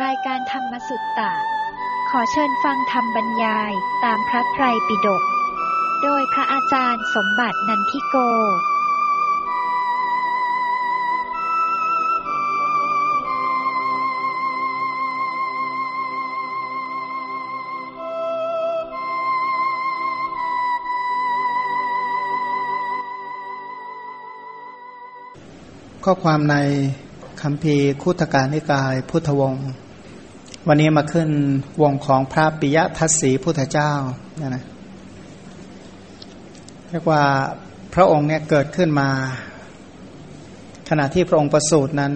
รายการธรรมสุตตะ ขอเชิญฟังธรรมบรรยายตามพระไตรปิฎก โดยพระอาจารย์สมบัตินันทิโก ข้อความในคำพีคุตการนิกายพุทธวงศ์ วันนี้มาขึ้นวงของพระปิยทัศสีพุทธเจ้านะนะเรียกว่าพระองค์เนี่ยเกิดขึ้นมา ขณะที่พระองค์ประสูตินั้น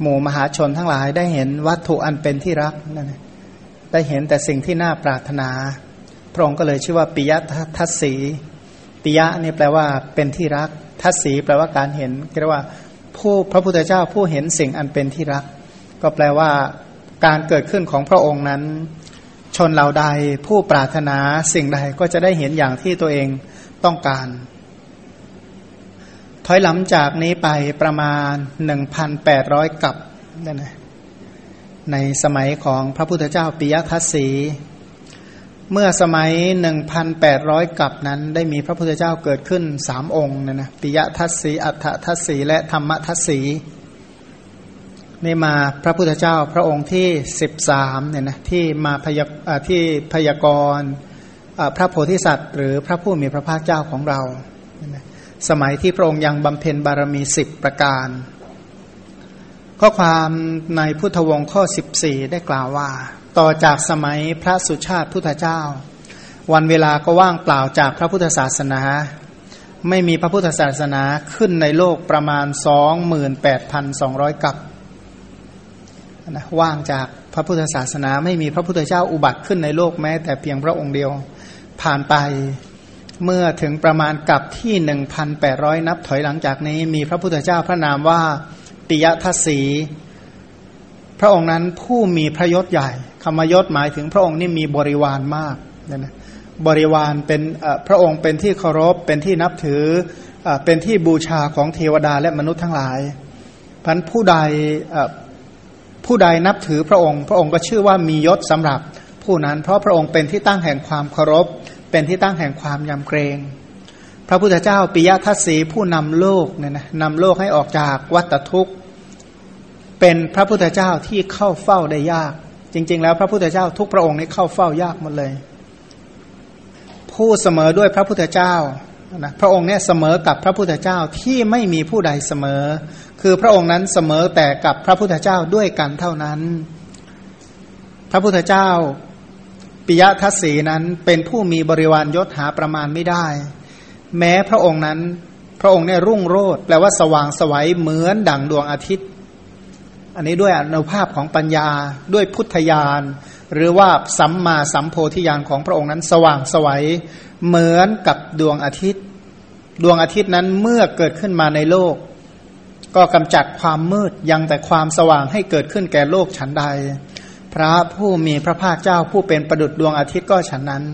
หมู่มหาชนทั้งหลายได้เห็นวัตถุอันเป็นที่รักนั่นนะได้เห็นแต่สิ่งที่น่าปรารถนา พระองค์ก็เลยชื่อว่าปิยทัศสีปิยะนี่แปลว่าเป็นที่รัก ทัศสีแปลว่าการเห็นเรียกว่าผู้พระพุทธเจ้าผู้เห็นสิ่งอันเป็นที่รัก ก็แปลว่า การเกิดขึ้นของพระองค์นั้น ชนเหล่าใดผู้ปรารถนาสิ่งใดก็จะได้เห็นอย่างที่ตัวเองต้องการ ถอยหลังจากนี้ไปประมาณ 1,800 กับนั่นนะในสมัยของพระพุทธเจ้าปิยทัศสี เมื่อสมัย 1,800 กับนั้น ได้มีพระพุทธเจ้าเกิดขึ้นสามองค์นะนะปิยทัศสีอัฏฐทัศสีและธรรมทัศสี นี่มาพระพุทธเจ้าพระองค์ที่สิบสามเนี่ยนะที่มาพยาที่พยากรณ์พระโพธิสัตว์ หรือพระผู้มีพระภาคเจ้าของเรา สมัยที่พระองค์ยังบำเพ็ญบารมีสิบประการ ข้อความในพุทธวงศ์ข้อ 14 ได้กล่าวว่า ต่อจากสมัยพระสุชาติพุทธเจ้า วันเวลาก็ว่างเปล่าจากพระพุทธศาสนา ไม่มีพระพุทธศาสนาขึ้นในโลกประมาณ 28,200 กับ นะว่างจากพระพุทธศาสนาไม่มีพระพุทธเจ้าอุบัติขึ้นในโลกแม้ แต่เพียงพระองค์เดียวผ่านไปเมื่อถึงประมาณกับที่หนึ่งพันแปดร้อยนับถอยหลังจากนี้ มีพระพุทธเจ้าพระนามว่าปิยทัศสีพระองค์นั้นผู้มีพระยศใหญ่คำยศหมายถึงพระองค์นี่มีบริวารมากนะนะบริวารเป็นพระองค์เป็นที่เคารพเป็นที่นับถือเป็นที่บูชาของเทวดาและมนุษย์ทั้งหลายพันผู้ใด ผู้ใดนับถือพระองค์ พระองค์ก็ชื่อว่ามียศสำหรับผู้นั้น เพราะพระองค์เป็นที่ตั้งแห่งความเคารพ เป็นที่ตั้งแห่งความยำเกรง พระพุทธเจ้าปิยทัศสีผู้นำโลกเนี่ยนะนำโลกให้ออกจากวัฏทุกข์ เป็นพระพุทธเจ้าที่เข้าเฝ้าได้ยาก จริง ๆ แล้วพระพุทธเจ้าทุกพระองค์นี้เข้าเฝ้ายากหมดเลย ผู้เสมอด้วยพระพุทธเจ้านะพระองค์เนี่ยเสมอกับพระพุทธเจ้าที่ไม่มีผู้ใดเสมอ คือพระองค์นั้นเสมอแต่กับพระพุทธเจ้าด้วยกันเท่านั้น พระพุทธเจ้าปิยทัศสีนั้นเป็นผู้มีบริวารยศหาประมาณไม่ได้ แม้พระองค์นั้น พระองค์เนี่ยรุ่งโรจน์แปลว่าสว่างสวัยเหมือนดั่งดวงอาทิตย์ อันนี้ด้วยอนุภาพของปัญญาด้วยพุทธญาณหรือว่าสัมมาสัมโพธิญาณของพระองค์นั้น สว่างสวัยเหมือนกับดวงอาทิตย์ ดวงอาทิตย์นั้นเมื่อเกิดขึ้นมาในโลก ก็กำจัดความมืดยังแต่ความสว่างให้เกิดขึ้นแก่โลกฉันใด พระผู้มีพระภาคเจ้าผู้เป็นประดุจดวงอาทิตย์ก็ฉันนั้น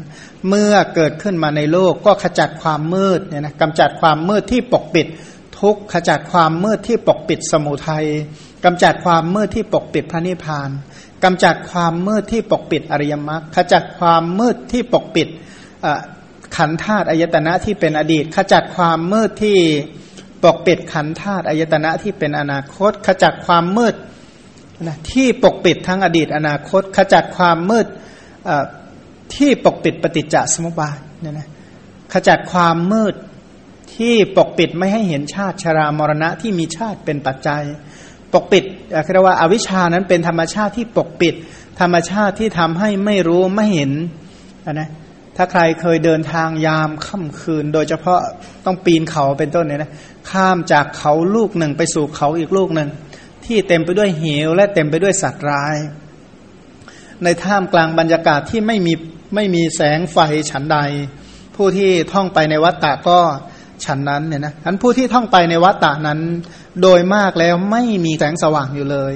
เมื่อเกิดขึ้นมาในโลกก็ขจัดความมืดเนี่ยนะกำจัดความมืดที่ปกปิด ทุกขจัดความมืดที่ปกปิดสมุทัยกำจัดความมืดที่ปกปิดพระนิพพานกำจัดความมืดที่ปกปิดอริยมรรคขจัดความมืดที่ปกปิดขันธาตุอายตนะที่เป็นอดีต ขจัดความมืดที่ ปกปิดขันธาตุอายตนะที่เป็นอนาคต ขจัดความมืดนะที่ปกปิดทั้งอดีตอนาคต ขจัดความมืดที่ปกปิดปฏิจจสมุปบาทเนี่ยนะขจัดความมืดที่ปกปิดไม่ให้เห็นชาติชรามรณะที่มีชาติเป็นปัจจัย ปกปิดเรียกว่าอาวิชานั้นเป็นธรรมชาติที่ปกปิด ธรรมชาติที่ทำให้ไม่รู้ไม่เห็นนะ ถ้าใครเคยเดินทางยามค่ำคืน โดยเฉพาะต้องปีนเขาเป็นต้นเนี่ยนะข้ามจากเขาลูกหนึ่งไปสู่เขาอีกลูกหนึ่ง ที่เต็มไปด้วยเหวและเต็มไปด้วยสัตว์ร้าย ในท่ามกลางบรรยากาศที่ไม่มีไม่มีแสงไฟฉันใด ผู้ที่ท่องไปในวัฏฏะก็ฉันนั้นเนี่ยนะอันผู้ที่ท่องไปในวัฏฏะนั้น โดยมากแล้วไม่มีแสงสว่างอยู่เลย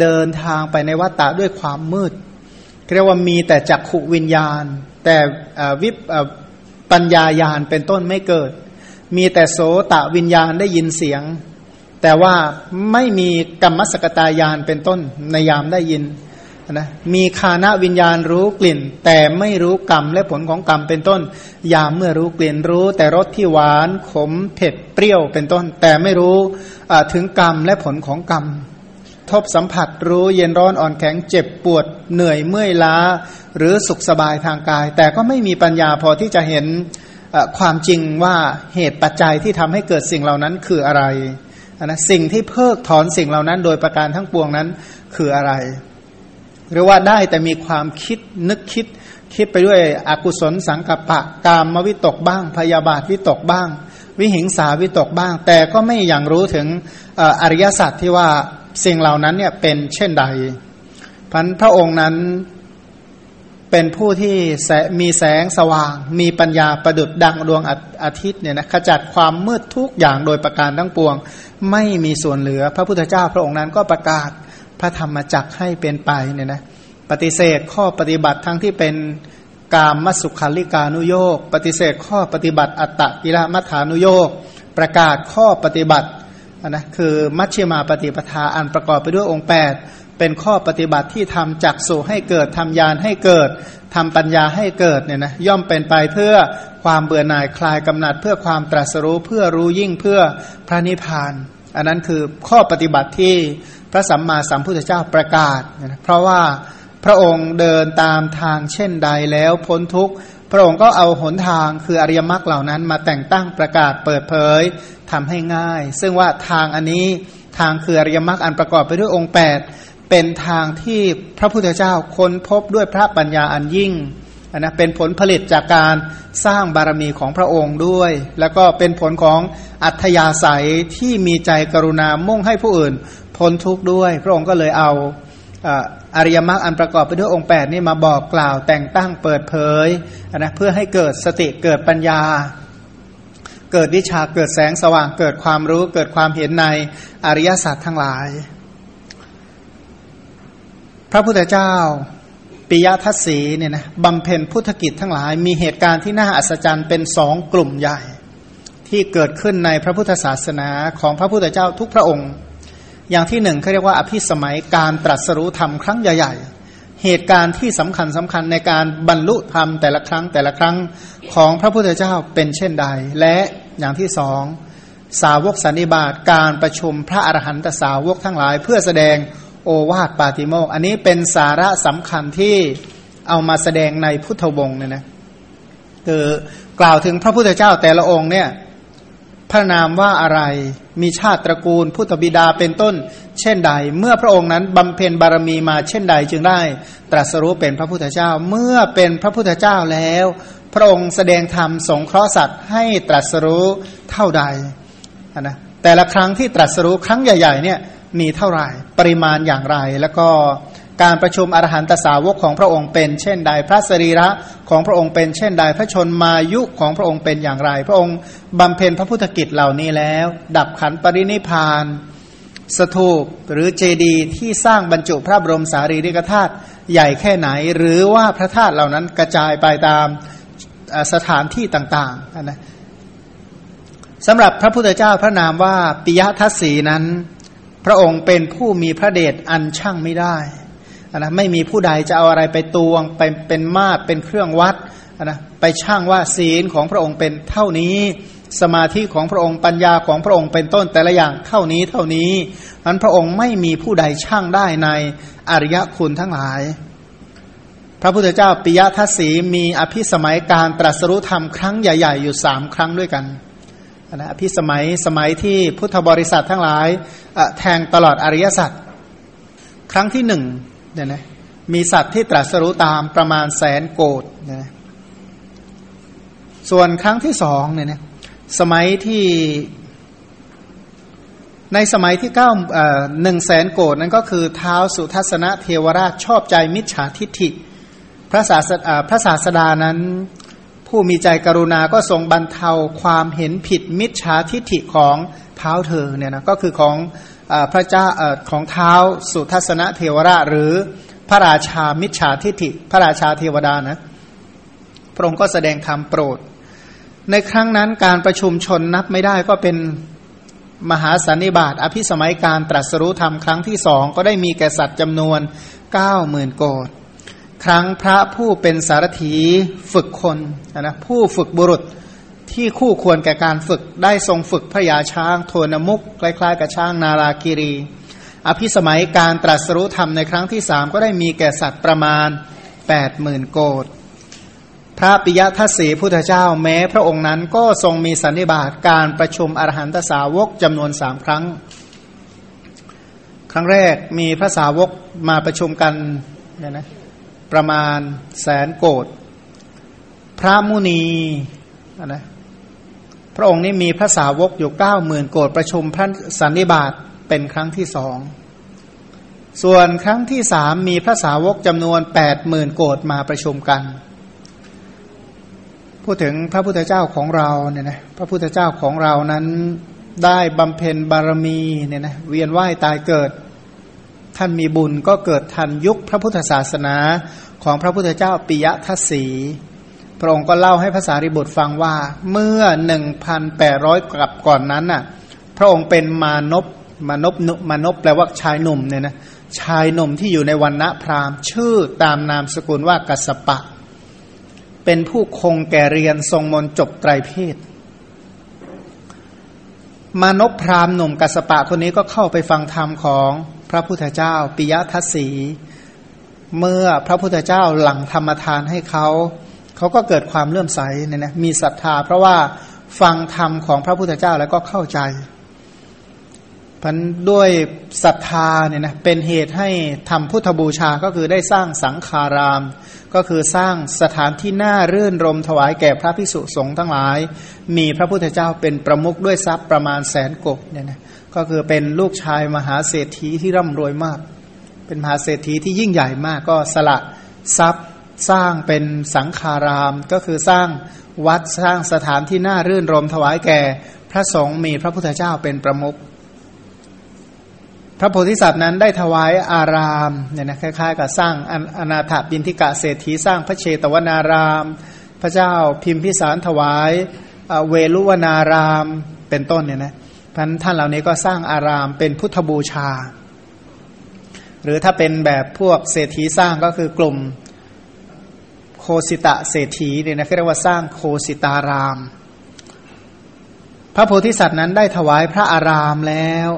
เดินทางไปในวัฏฏะด้วยความมืดเรียกว่ามีแต่จักขุวิญญาณ แต่วิปปัญญายาณเป็นต้นไม่เกิด มีแต่โสตะวิญญาณได้ยินเสียง แต่ว่าไม่มีกรรมสกตายานเป็นต้นในยามได้ยินนะมีคานะวิญญาณรู้กลิ่น แต่ไม่รู้กรรมและผลของกรรมเป็นต้น ยามเมื่อรู้กลิ่นรู้ แต่รสที่หวานขมเผ็ดเปรี้ยวเป็นต้น แต่ไม่รู้ถึงกรรมและผลของกรรม ทบสัมผัสรู้เย็นร้อนอ่อนแข็งเจ็บปวดเหนื่อยเมื่อยล้า หรือสุขสบายทางกาย แต่ก็ไม่มีปัญญาพอที่จะเห็นความจริงว่าเหตุปัจจัยที่ทำให้เกิดสิ่งเหล่านั้นคืออะไรนะสิ่งที่เพิกถอนสิ่งเหล่านั้น โดยประการทั้งปวงนั้นคืออะไร หรือว่าได้แต่มีความคิดนึกคิด คิดไปด้วยอกุศลสังกัปปะกามวิตกบ้าง พยาบาทวิตกบ้าง วิหิงสาวิตกบ้าง แต่ก็ไม่อย่างรู้ถึงอริยสัจที่ว่า สิ่งเหล่านั้นเนี่ยเป็นเช่นใดพันพระองค์นั้นเป็นผู้ที่มีแสงสว่าง มีปัญญาประดุดดังดวงอาทิตย์เนี่ยนะขจัดความมืดทุกอย่างโดยประการทั้งปวง ไม่มีส่วนเหลือ พระพุทธเจ้าพระองค์นั้นก็ประกาศพระธรรมจักให้เป็นไปเนี่ยนะปฏิเสธข้อปฏิบัติทั้งที่เป็นกามมสุขาลิกานุโยกปฏิเสธข้อปฏิบัติอัตตกิลมัฐานุโยกประกาศข้อปฏิบัติ นะคือมัชฌิมาปฏิปทาอันประกอบไปด้วยองค์ 8 เป็นข้อปฏิบัติที่ทำจักสู่ให้เกิดทำยานให้เกิดทำปัญญาให้เกิดเนี่ยนะย่อมเป็นไปเพื่อความเบื่อหน่ายคลายกำหนัด เพื่อความตรัสรู้เพื่อรู้ยิ่งเพื่อพระนิพพาน อันนั้นคือข้อปฏิบัติที่พระสัมมาสัมพุทธเจ้าประกาศนะเพราะว่าพระองค์เดินตามทางเช่นใดแล้วพ้นทุกข์ พระองค์ก็เอาหนทางคืออริยมรรคเหล่านั้น มาแต่งตั้งประกาศเปิดเผยทำให้ง่าย ซึ่งว่าทางอันนี้ทางคืออริยมรรคอันประกอบไปด้วยองค์ 8 เป็นทางที่พระพุทธเจ้าค้นพบด้วยพระปัญญาอันยิ่งนะเป็นผลผลิตจากการสร้างบารมีของพระองค์ด้วย แล้วก็เป็นผลของอัธยาศัยที่มีใจกรุณามุ่งให้ผู้อื่นพ้นทุกข์ด้วย พระองค์ก็เลยเอา อริยมรรคอันประกอบไปด้วยองค์8นี่มาบอกกล่าวแต่งตั้งเปิดเผยนะเพื่อให้เกิดสติเกิดปัญญา เกิดวิชาเกิดแสงสว่างเกิดความรู้เกิดความเห็นในอริยสัจทั้งหลาย พระพุทธเจ้าปิยทัศสีเนี่ยนะบำเพ็ญพุทธกิจทั้งหลาย มีเหตุการณ์ที่น่าอัศจรรย์เป็นสองกลุ่มใหญ่ ที่เกิดขึ้นในพระพุทธศาสนาของพระพุทธเจ้าทุกพระองค์ อย่างที่หนึ่งเขาเรียกว่าอภิสมัยการตรัสรู้ธรรมครั้งใหญ่ๆ เหตุการณ์ที่สำคัญสำคัญในการบรรลุธรรมแต่ละครั้งแต่ละครั้งของพระพุทธเจ้าเป็นเช่นใด และอย่างที่สองสาวกสันนิบาตการประชุมพระอรหันตสาวกทั้งหลาย เพื่อแสดงโอวาทปาติโมกอันนี้เป็นสาระสำคัญที่เอามาแสดงในพุทธวงศ์เนี่ยนะคือกล่าวถึงพระพุทธเจ้าแต่ละองค์เนี่ย พระนามว่าอะไร มีชาติตระกูลพุทธบิดาเป็นต้น เช่นใด เมื่อพระองค์นั้นบำเพ็ญบารมีมาเช่นใดจึงได้ ตรัสรู้เป็นพระพุทธเจ้า เมื่อเป็นพระพุทธเจ้าแล้ว พระองค์แสดงธรรมสงเคราะห์สัตว์ให้ตรัสรู้เท่าใดนะแต่ละครั้งที่ตรัสรู้ครั้งใหญ่ ๆ เนี่ยมีเท่าไหร่ปริมาณอย่างไรแล้วก็ การประชุมอรหันตสาวกของพระองค์เป็นเช่นใดพระสรีระของพระองค์เป็นเช่นใดพระชนมายุของพระองค์เป็นอย่างไร พระองค์บำเพ็ญพระพุทธกิจเหล่านี้แล้ว ดับขันปรินิพาน สถูปหรือเจดีย์ที่สร้างบรรจุพระบรมสารีริกธาตุใหญ่แค่ไหน หรือว่าพระธาตุเหล่านั้นกระจายไปตามสถานที่ต่างๆนะสำหรับพระพุทธเจ้าพระนามว่าปิยทัศสีนั้น พระองค์เป็นผู้มีพระเดชอันช่างไม่ได้ นะไม่มีผู้ใดจะเอาอะไรไปตวงไปเป็นมาตรเป็นเครื่องวัดนะไปช่างว่าศีลของพระองค์เป็นเท่านี้ สมาธิของพระองค์ปัญญาของพระองค์เป็นต้นแต่ละอย่างเท่านี้เท่านี้นั้นพระองค์ไม่มีผู้ใดช่างได้ในอริยคุณทั้งหลาย พระพุทธเจ้าปิยทัศสีมีอภิสมัยการตรัสรู้ธรรมครั้งใหญ่ ๆ อยู่สามครั้งด้วยกันนะพิสมัยสมัยที่พุทธบริษัททั้งหลายแทงตลอดอริยสัจครั้งที่หนึ่ง เนี่ยนะมีสัตว์ที่ตรัสรู้ตามประมาณแสนโกดนะส่วนครั้งที่สองเนี่ยนะสมัยที่ในสมัยที่เก้าหนึ่งแสนโกดนั้นก็คือเท้าสุทัศนะเทวราชชอบใจมิจฉาทิฏฐิ พระศาสพระศาสดานั้น ผู้มีใจกรุณาก็ทรงบรรเทาความเห็นผิดมิจฉาทิฐิของเท้าเธอเนี่ยนะก็คือของ พระเจ้าของเท้าสุทัศนเทวราชหรือพระราชามิจฉาทิฐิ พระราชาเทวดานะพระองค์ก็แสดงธรรมโปรด ในครั้งนั้นการประชุมชนนับไม่ได้ก็เป็นมหาสันนิบาตอภิสมัยการตรัสรู้ธรรมครั้งที่สองก็ได้มีแก่สัตว์จำนวนเก้าหมื่นโกดครั้งพระผู้เป็นสารถีฝึกคนนะผู้ฝึกบุรุษ ที่คู่ควรแก่การฝึกได้ทรงฝึกพระยาช้าง โทนมุกคล้ายๆกับช้างนาราคิรี อภิสมัยการตรัสรู้ธรรมในครั้งที่สามก็ได้มีแก่สัตว์ประมาณแปดหมื่นโกดพระปิยทัศสีพุทธเจ้าแม้พระองค์นั้นก็ทรงมีสันนิบาตการประชุมอรหันตสาวกจำนวนสามครั้ง ครั้งแรกมีพระสาวกมาประชุมกันเนี่ยนะประมาณแสนโกดพระมุนีนะ พระองค์นี้มีพระสาวกอยู่เก้าหมื่นโกดประชุมพระสันนิบาตเป็นครั้งที่สอง ส่วนครั้งที่สามมีพระสาวกจำนวนแปดหมื่นโกดมาประชุมกัน พูดถึงพระพุทธเจ้าของเราเนี่ยนะพระพุทธเจ้าของเรานั้นได้บำเพ็ญบารมีเนี่ยนะเวียนว่ายตายเกิด ท่านมีบุญก็เกิดทันยุคพระพุทธศาสนาของพระพุทธเจ้าปิยทัศสี พระองค์ก็เล่าให้ภาษาริบุตรฟังว่า เมื่อหนึ่งพันแปดร้อยกับก่อนนั้นน่ะ พระองค์เป็นมานพมานพมานพแปลว่าชายหนุ่มเนี่ยนะชายหนุ่มที่อยู่ในวันณะพราหมณ์ ชื่อตามนามสกุลว่ากัสปะ เป็นผู้คงแก่เรียนทรงมนจบไตรเพศมานพพราหมณ์หนุ่มกัสปะคนนี้ก็เข้าไปฟังธรรมของพระพุทธเจ้า ปิยทัศสี เมื่อพระพุทธเจ้าหลังธรรมทานให้เขา เขาก็เกิดความเลื่อมใสเนี่ยนะมีศรัทธา เพราะว่าฟังธรรมของพระพุทธเจ้าแล้วก็เข้าใจพันด้วยศรัทธาเนี่ยนะเป็นเหตุให้ทำพุทธบูชาก็คือได้สร้างสังขาราม ก็คือสร้างสถานที่น่ารื่นรมถวายแก่พระพิสุสงฆ์ทั้งหลาย มีพระพุทธเจ้าเป็นประมุขด้วยทรัพย์ประมาณแสนกบเนี่ยนะก็คือเป็นลูกชายมหาเศรษฐีที่ร่ำรวยมาก เป็นมหาเศรษฐีที่ยิ่งใหญ่มากก็สละทรัพย์ สร้างเป็นสังขารามก็คือสร้างวัดสร้างสถานที่น่ารื่นรมถวายแก่ พระสงฆ์มีพระพุทธเจ้าเป็นประมุขพระโพธิสัตว์นั้นได้ถวายอารามเนี่ยนะคล้ายๆ กับสร้างอนาถบินทิกะเศรษฐีสร้างพระเชตวนาราม พระเจ้าพิมพิสารถวายเวลุวนารามเป็นต้นเนี่ยนะท่านท่านเหล่านี้ก็สร้างอารามเป็นพุทธบูชา หรือถ้าเป็นแบบพวกเศรษฐีสร้างก็คือกลุ่ม สิตะเศรษฐีเนี่ยนะเรียกว่าสร้างโคสิตาราม พระโพธิสัตว์นั้นได้ถวายพระอารามแล้ว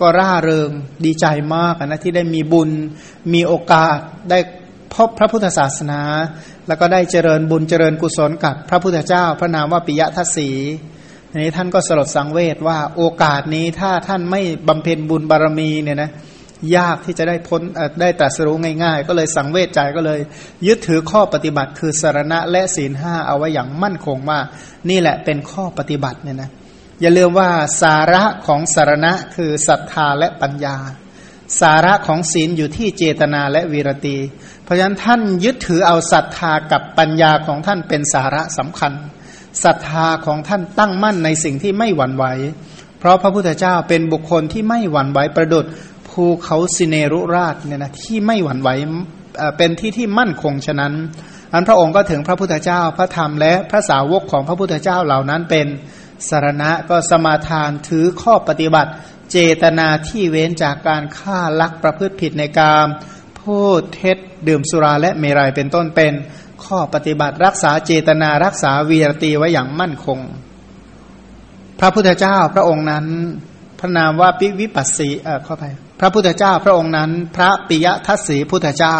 ก็ร่าเริงดีใจมากนะที่ได้มีบุญมีโอกาสได้พบพระพุทธศาสนา แล้วก็ได้เจริญบุญเจริญกุศลกับพระพุทธเจ้า พระนามว่าปิยทัศสีนี้ท่านก็สลดสังเวชว่าโอกาสนี้ถ้าท่านไม่บำเพ็ญบุญบารมีเนี่ยนะ ยากที่จะได้พ้นได้ตรัสรู้ง่าย ๆ ก็เลยสังเวชใจก็เลย ยึดถือข้อปฏิบัติ คือสารณะและศีลห้าเอาไว้อย่างมั่นคงว่า นี่แหละเป็นข้อปฏิบัติเนี่ยนะอย่าลืมว่าสาระของสารณะคือศรัทธาและปัญญา สาระของศีลอยู่ที่เจตนาและวีรตี เพราะฉะนั้นท่านยึดถือเอาศรัทธากับปัญญาของท่านเป็นสาระสำคัญศรัทธาของท่านตั้งมั่นในสิ่งที่ไม่หวั่นไหว เพราะพระพุทธเจ้าเป็นบุคคลที่ไม่หวั่นไหวประดุด ภูเขาสิเนรุราชเนี่ยนะที่ไม่หวั่นไหวเป็นที่ที่มั่นคงฉะนั้นอันพระองค์ก็ถึงพระพุทธเจ้าพระธรรมและพระสาวกของพระพุทธเจ้าเหล่านั้นเป็นสารณะก็สมาทานถือข้อปฏิบัติ เจตนาที่เว้นจากการฆ่าลักประพฤติผิดในกามพูดเท็จดื่มสุราและเมรัยเป็นต้นเป็น ข้อปฏิบัติรักษาเจตนารักษาวีรตีไว้อย่างมั่นคง พระพุทธเจ้าพระองค์นั้นพระนามว่าปิวิปัสสีเอ่อเข้าไป พระพุทธเจ้าพระองค์นั้น พระปิยทัศสีพุทธเจ้า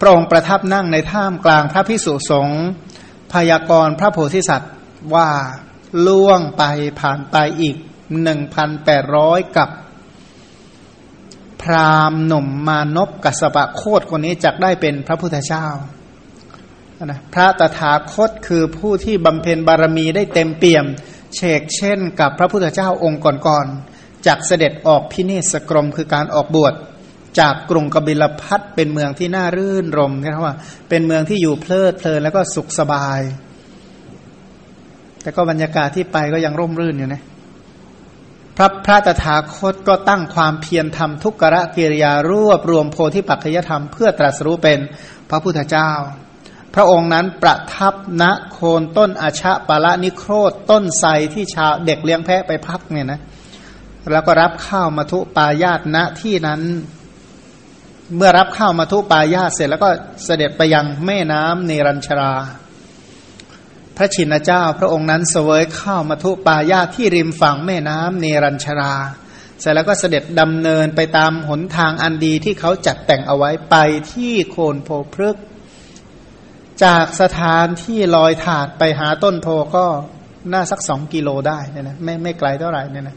พระองค์ประทับนั่งในท่ามกลางพระพิสุสงฆ์พยากรณ์พระโพธิสัตว์ว่าล่วงไปผ่านไปอีกหนึ่งพันแปดร้อยกับ พรามหนุ่มมานพกัสปะโคตคนนี้จักได้เป็นพระพุทธเจ้านะพระตถาคตคือผู้ที่บำเพ็ญบารมีได้เต็มเปี่ยมเชกเช่นกับพระพุทธเจ้าองค์ก่อนๆ จากเสด็จออกพิเนสกรมคือการออกบวชจากกรุงกบิลพัทเป็นเมืองที่น่ารื่นรมนะครับว่า เป็นเมืองที่อยู่เพลิดเพลินแล้วก็สุขสบาย แต่ก็บรรยากาศที่ไปก็ยังร่มรื่นอยู่นะพระพระตถาคตก็ตั้งความเพียรทำทุกขะกิริยารวบรวมโพธิปัจจยธรรมเพื่อตรัสรู้เป็นพระพุทธเจ้า พระองค์นั้นประทับณโคนต้นอาชะปะละนิโครธต้นไทรที่ชาวเด็กเลี้ยงแพะไปพักเนี่ยนะ แล้วก็รับข้าวมาทุปายาตณที่นั้น เมื่อรับข้าวมาทุปายาตเสร็จแล้วก็เสด็จไปยังแม่น้ำเนรัญชรา พระชินเจ้าพระองค์นั้นเสวยข้าวมาทุปายาตที่ริมฝั่งแม่น้ำเนรัญชรา เสร็จแล้วก็เสด็จดำเนินไปตามหนทางอันดีที่เขาจัดแต่งเอาไว้ไปที่โคนโพพฤกจากสถานที่ลอยถาดไปหาต้นโพก็น่าสักสองกิโลได้เนี่ยนะไม่ไม่ไกลเท่าไหร่เนี่ยนะ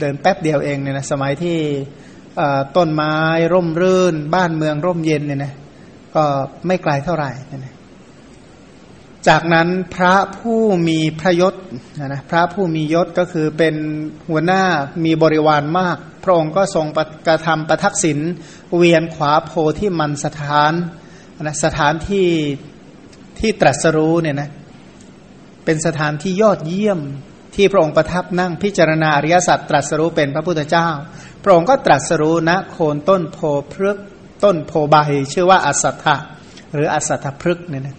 เดินแป๊บเดียวเองเนี่ยนะสมัยที่ต้นไม้ร่มรื่น บ้านเมืองร่มเย็นเนี่ยนะก็ไม่ไกลเท่าไหร่นะจากนั้นพระผู้มีพระยศนะนะพระผู้มียศก็คือเป็นหัวหน้ามีบริวารมาก พระองค์ก็ทรงกระทำประทักษิณเวียนขวาโพที่มันสถานนะสถานที่ที่ตรัสรู้เนี่ยนะเป็นสถานที่ยอดเยี่ยม ที่พระองค์ประทับนั่งพิจารณาอริยสัจตรัสรู้เป็นพระพุทธเจ้า พระองค์ก็ตรัสรู้ณโคนต้นโพพฤกต้นโพใบชื่อว่าอสัตถะหรืออสัตถพฤกเนี่ยนะ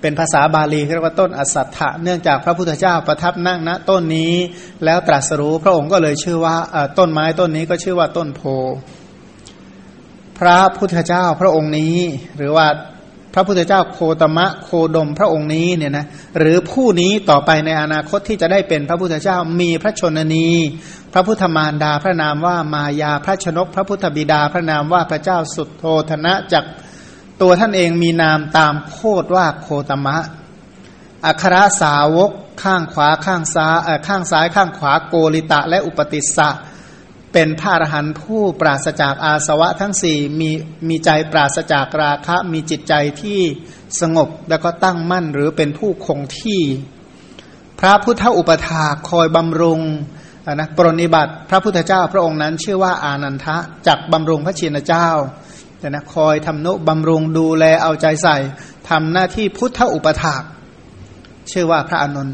เป็นภาษาบาลีเรียกว่าต้นอสัตถะเนื่องจากพระพุทธเจ้าประทับนั่งณต้นนี้แล้วตรัสรู้พระองค์ก็เลยชื่อว่าต้นไม้ต้นนี้ก็ชื่อว่าต้นโพ พระพุทธเจ้าพระองค์นี้ หรือว่า พระพุทธเจ้าโคตมะโคดมพระองค์นี้เนี่ยนะหรือผู้นี้ต่อไปในอนาคตที่จะได้เป็นพระพุทธเจ้ามีพระชนนี พระพุทธมารดาพระนามว่ามายาพระชนก พระพุทธบิดาพระนามว่าพระเจ้าสุดโทธนะจากตัวท่านเองมีนามตามโคดว่าโคตมะ อัครสาวกข้างขวาข้างซ้ายข้างซ้ายข้างขวาโกริตะและอุปติสสะ เป็นพระอรหันต์ผู้ปราศจากอาสวะทั้งสี่มีมีใจปราศจากราคะ มีจิตใจที่สงบแล้วก็ตั้งมั่นหรือเป็นผู้คงที่ พระพุทธอุปถาคอยบำรุงนะปรนิบัติพระพุทธเจ้าพระองค์นั้นชื่อว่าอานันทะจักบำรุงพระชินเจ้าแต่นะคอยทำนุบำรุงดูแลเอาใจใส่ทำหน้าที่พุทธอุปถาชื่อว่าพระอนุน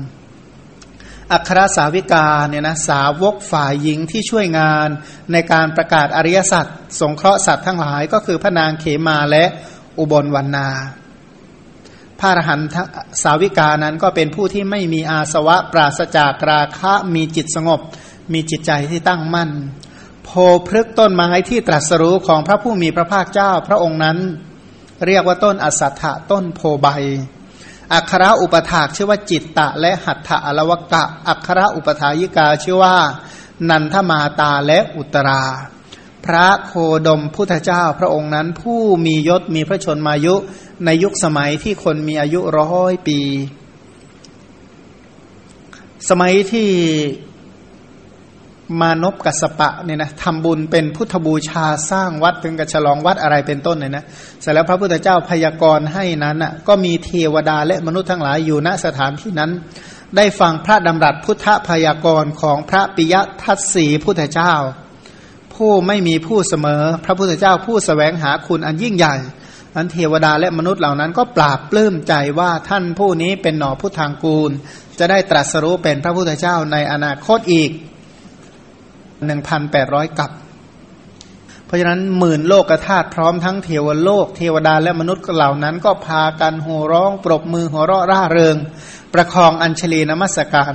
อัครสาวิกาเนี่ยนะสาวกฝ่ายหญิงที่ช่วยงานในการประกาศอริยสัจสงเคราะห์สัตว์ทั้งหลาย ก็คือพระนางเขมาและอุบลวรรณาพระอรหันตสาวิกานั้นก็เป็นผู้ที่ไม่มีอาสวะปราศจากราคะมีจิตสงบ มีจิตใจที่ตั้งมั่น โพพฤกต้นไม้ที่ตรัสรู้ของพระผู้มีพระภาคเจ้าพระองค์นั้น เรียกว่าต้นอสัตถะต้นโพใบ อัคราอุปถากชื่อว่าจิตตะ และหัตถะอลวกะ อัคราอุปถายิกาชื่อว่า นันทมาตาและอุตรา พระโคดมพุทธเจ้าพระองค์นั้นผู้มียศมีพระชนมายุในยุคสมัยที่คนมีอายุร้อยปี สมัยที่ มานพกัสปะเนี่ยนะทำบุญเป็นพุทธบูชาสร้างวัดถึงกับฉลองวัดอะไรเป็นต้นเนี่ยนะเสร็จแล้วพระพุทธเจ้าพยากรณ์ให้นั้นอะก็มีเทวดาและมนุษย์ทั้งหลายอยู่ณสถานที่นั้น ได้ฟังพระดำรัสพุทธพยากรณ์ของพระปิยทัศสีพุทธเจ้า ผู้ไม่มีผู้เสมอ พระพุทธเจ้าผู้สแสวงหาคุณอันยิ่งใหญ่อันเทวดาและมนุษย์เหล่านั้นก็ปราบปลื้มใจว่าท่านผู้นี้เป็นหน่อพุทธางกูล จะได้ตรัสรู้เป็นพระพุทธเจ้าในอนาคตอีก หนึ่งพันแปดร้อยกับ เพราะฉะนั้นหมื่นโลกธาตุพร้อมทั้งเทวโลก เทวดาและมนุษย์เหล่านั้นก็พากันโห่ร้อง ปรบมือหัวเราะร่าเริง ประคองอัญชลีนมัสการ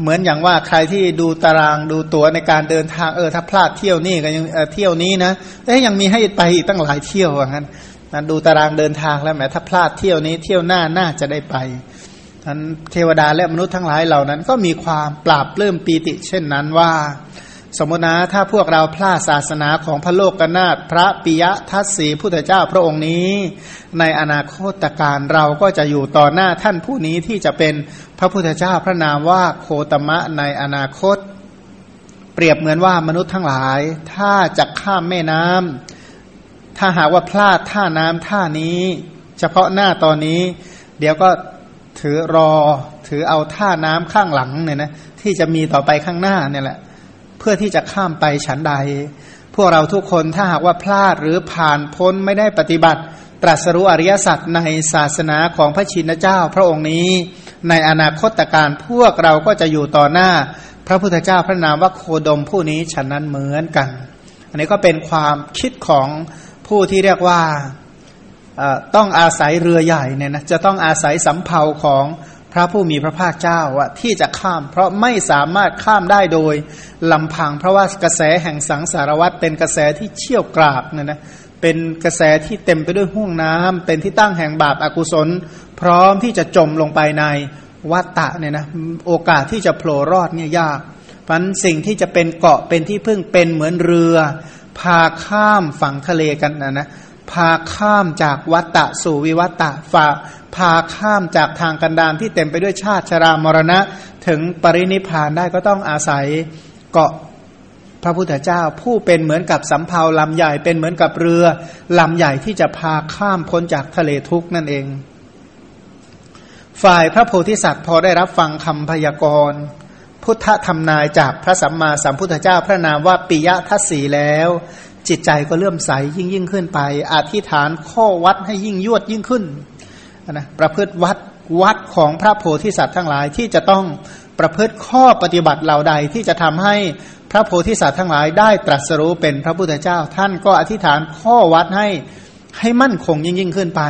เหมือนอย่างว่าใครที่ดูตารางดูตั๋วในการเดินทางเออถ้าพลาดเที่ยวนี่ก็ยังเเที่ยวนี้นะเอ้ยยังมีให้ไปอีกตั้งหลายเที่ยวอย่างนั้นนะดูตารางเดินทางแล้วแหมถ้าพลาดเที่ยวนี้เที่ยวหน้าน่าจะได้ไปท่านเทวดาและมนุษย์ทั้งหลายเหล่านั้น ก็มีความปราบปลื้มปีติ เช่นนั้นว่า สมมตินะถ้าพวกเราพลาดศาสนาของพระโลกกนาถพระปิยทัศสีพุทธเจ้าพระองค์นี้ ในอนาคตการเราก็จะอยู่ต่อหน้าท่านผู้นี้ที่จะเป็นพระพุทธเจ้าพระนามว่าโคตมะในอนาคต เปรียบเหมือนว่ามนุษย์ทั้งหลาย ถ้าจะข้ามแม่น้ำถ้าหากว่าพลาดท่าน้ำท่านี้ เฉพาะหน้าตอนนี้ เดี๋ยวก็ถือรอถือเอาท่าน้ำข้างหลังเนี่ยนะที่จะมีต่อไปข้างหน้าเนี่ยแหละ เพื่อที่จะข้ามไปฉันใด พวกเราทุกคนถ้าหากว่าพลาดหรือผ่านพ้นไม่ได้ปฏิบัติ ตรัสรู้อริยสัจในศาสนาของพระชินเจ้า พระองค์นี้ ในอนาคตการพวกเราก็จะอยู่ต่อหน้า พระพุทธเจ้าพระนามว่าโคดมผู้นี้ฉันนั้นเหมือนกัน อันนี้ก็เป็นความคิดของผู้ที่เรียกว่าต้องอาศัยเรือใหญ่เนี่ยนะจะต้องอาศัยสำเภาของ พระผู้มีพระภาคเจ้าว่าที่จะข้าม เพราะไม่สามารถข้ามได้โดยลำพัง เพราะว่ากระแสแห่งสังสารวัตเป็นกระแสที่เชี่ยวกราบเนี่ยนะเป็นกระแสที่เต็มไปด้วยห่วงน้ำเป็นที่ตั้งแห่งบาปอากุศล พร้อมที่จะจมลงไปในวัตตะเนี่ยนะโอกาสที่จะโผล่รอดเนี่ยยากพันสิ่งที่จะเป็นเกาะเป็นที่พึ่งเป็นเหมือนเรือ พาข้ามฝั่งทะเลกันนะนะพาข้ามจากวัตตะสู่วิวัตตะฝา พาข้ามจากทางกันดานที่เต็มไปด้วยชาติชรามรณะ ถึงปรินิพานได้ก็ต้องอาศัยเกาะพระพุทธเจ้า ผู้เป็นเหมือนกับสำเภาลำใหญ่เป็นเหมือนกับเรือลำใหญ่ที่จะพาข้ามพ้นจากทะเลทุกนั่นเอง ฝ่ายพระโพธิสัตว์พอได้รับฟังคำพยากรณ์พุทธธรรมนายจากพระสัมมาสัมพุทธเจ้าพระนามว่าปิยทัศสีแล้ว จิตใจก็เลื่อมใสยิ่งยิ่งขึ้นไป อธิษฐานข้อวัดให้ยิ่งยวดยิ่งขึ้น นะประพฤติวัดวัดของพระโพธิสัตว์ทั้งหลายที่จะต้องประพฤติข้อปฏิบัติเหล่าใดที่จะทำให้พระโพธิสัตว์ทั้งหลายได้ตรัสรู้เป็นพระพุทธเจ้า ท่านก็อธิษฐานข้อวัดให้ให้มั่นคงยิ่งยิ่งขึ้นไป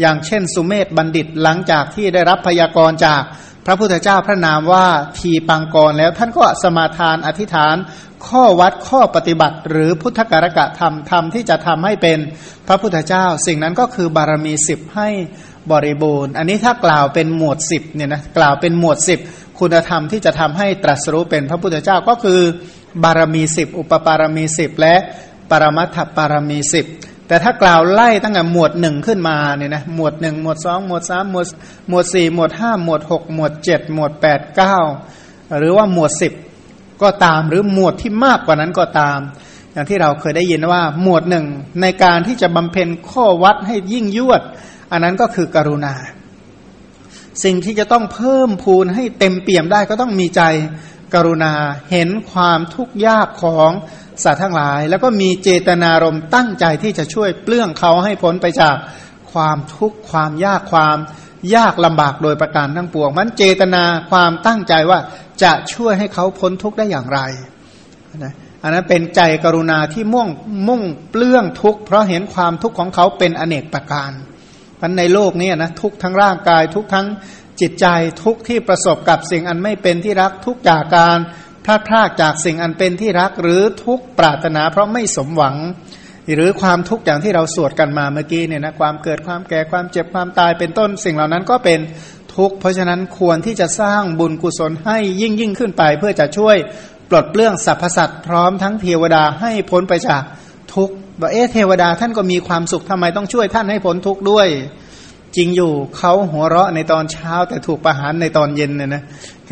อย่างเช่น สุเมธบัณฑิตหลังจากที่ได้รับพยากรณ์จากพระพุทธเจ้าพระนามว่าทีปังกรแล้วท่านก็สมาทานอธิษฐาน ข้อวัดข้อปฏิบัติ หรือพุทธการกะธรรมธรรมที่จะทำให้เป็นพระพุทธเจ้า สิ่งนั้นก็คือบารมีสิบให้ บริบูรณ์ อันนี้ถ้ากล่าวเป็นหมวดสิบเนี่ยนะกล่าวเป็นหมวดสิบคุณธรรมที่จะทำให้ตรัสรู้เป็นพระพุทธเจ้าก็คือบารมีสิบอุปปารมีสิบและปรมัตถปารมีสิบแต่ถ้ากล่าวไล่ตั้งแต่หมวดหนึ่งขึ้นมาเนี่ยนะหมวดหนึ่งหมวดสองหมวดสามหมวดหมวดสี่หมวดห้าหมวดหกหมวดเจ็ดหมวดแปดเก้าหรือว่าหมวดสิบก็ตามหรือหมวดที่มากกว่านั้นก็ตาม อย่างที่เราเคยได้ยินว่าหมวดหนึ่งในการที่จะบำเพ็ญข้อวัดให้ยิ่งยวด อันนั้นก็คือกรุณา สิ่งที่จะต้องเพิ่มพูนให้เต็มเปี่ยมได้ก็ต้องมีใจกรุณาเห็นความทุกข์ยากของสัตว์ทั้งหลาย แล้วก็มีเจตนารมณ์ตั้งใจที่จะช่วยเปลื้องเขาให้พ้นไปจากความทุกข์ความยากความยากลำบากโดยประการทั้งปวง มันเจตนาความตั้งใจว่าจะช่วยให้เขาพ้นทุกข์ได้อย่างไรนะอันนั้นเป็นใจกรุณาที่มุ่งมุ่งเปลื้องทุกข์เพราะเห็นความทุกข์ของเขาเป็นอเนกประการ มันในโลกนี้นะทุกทั้งร่างกาย ทุกทั้งจิตใจทุกที่ประสบกับสิ่งอันไม่เป็นที่รักทุกจากการพลาดพลาดจากสิ่งอันเป็นที่รักหรือทุกปรารถนา เพราะไม่สมหวัง หรือความทุกข์อย่างที่เราสวดกันมาเมื่อกี้เนี่ยนะความเกิดความแก่ความเจ็บความตายเป็นต้น สิ่งเหล่านั้นก็เป็นทุกข์เพราะฉะนั้นควรที่จะสร้างบุญกุศลให้ยิ่งยิ่งขึ้นไป เพื่อจะช่วยปลดเปลื้องสรรพสัตว์พร้อมทั้งเทวดาให้พ้นไปจาก ทุกข์ว่าเอ๊ะเทวดาท่านก็มีความสุขทำไมต้องช่วยท่านให้พ้นทุกข์ด้วย จริงอยู่เขาหัวเราะในตอนเช้าแต่ถูกประหารในตอนเย็นเนี่ยนะ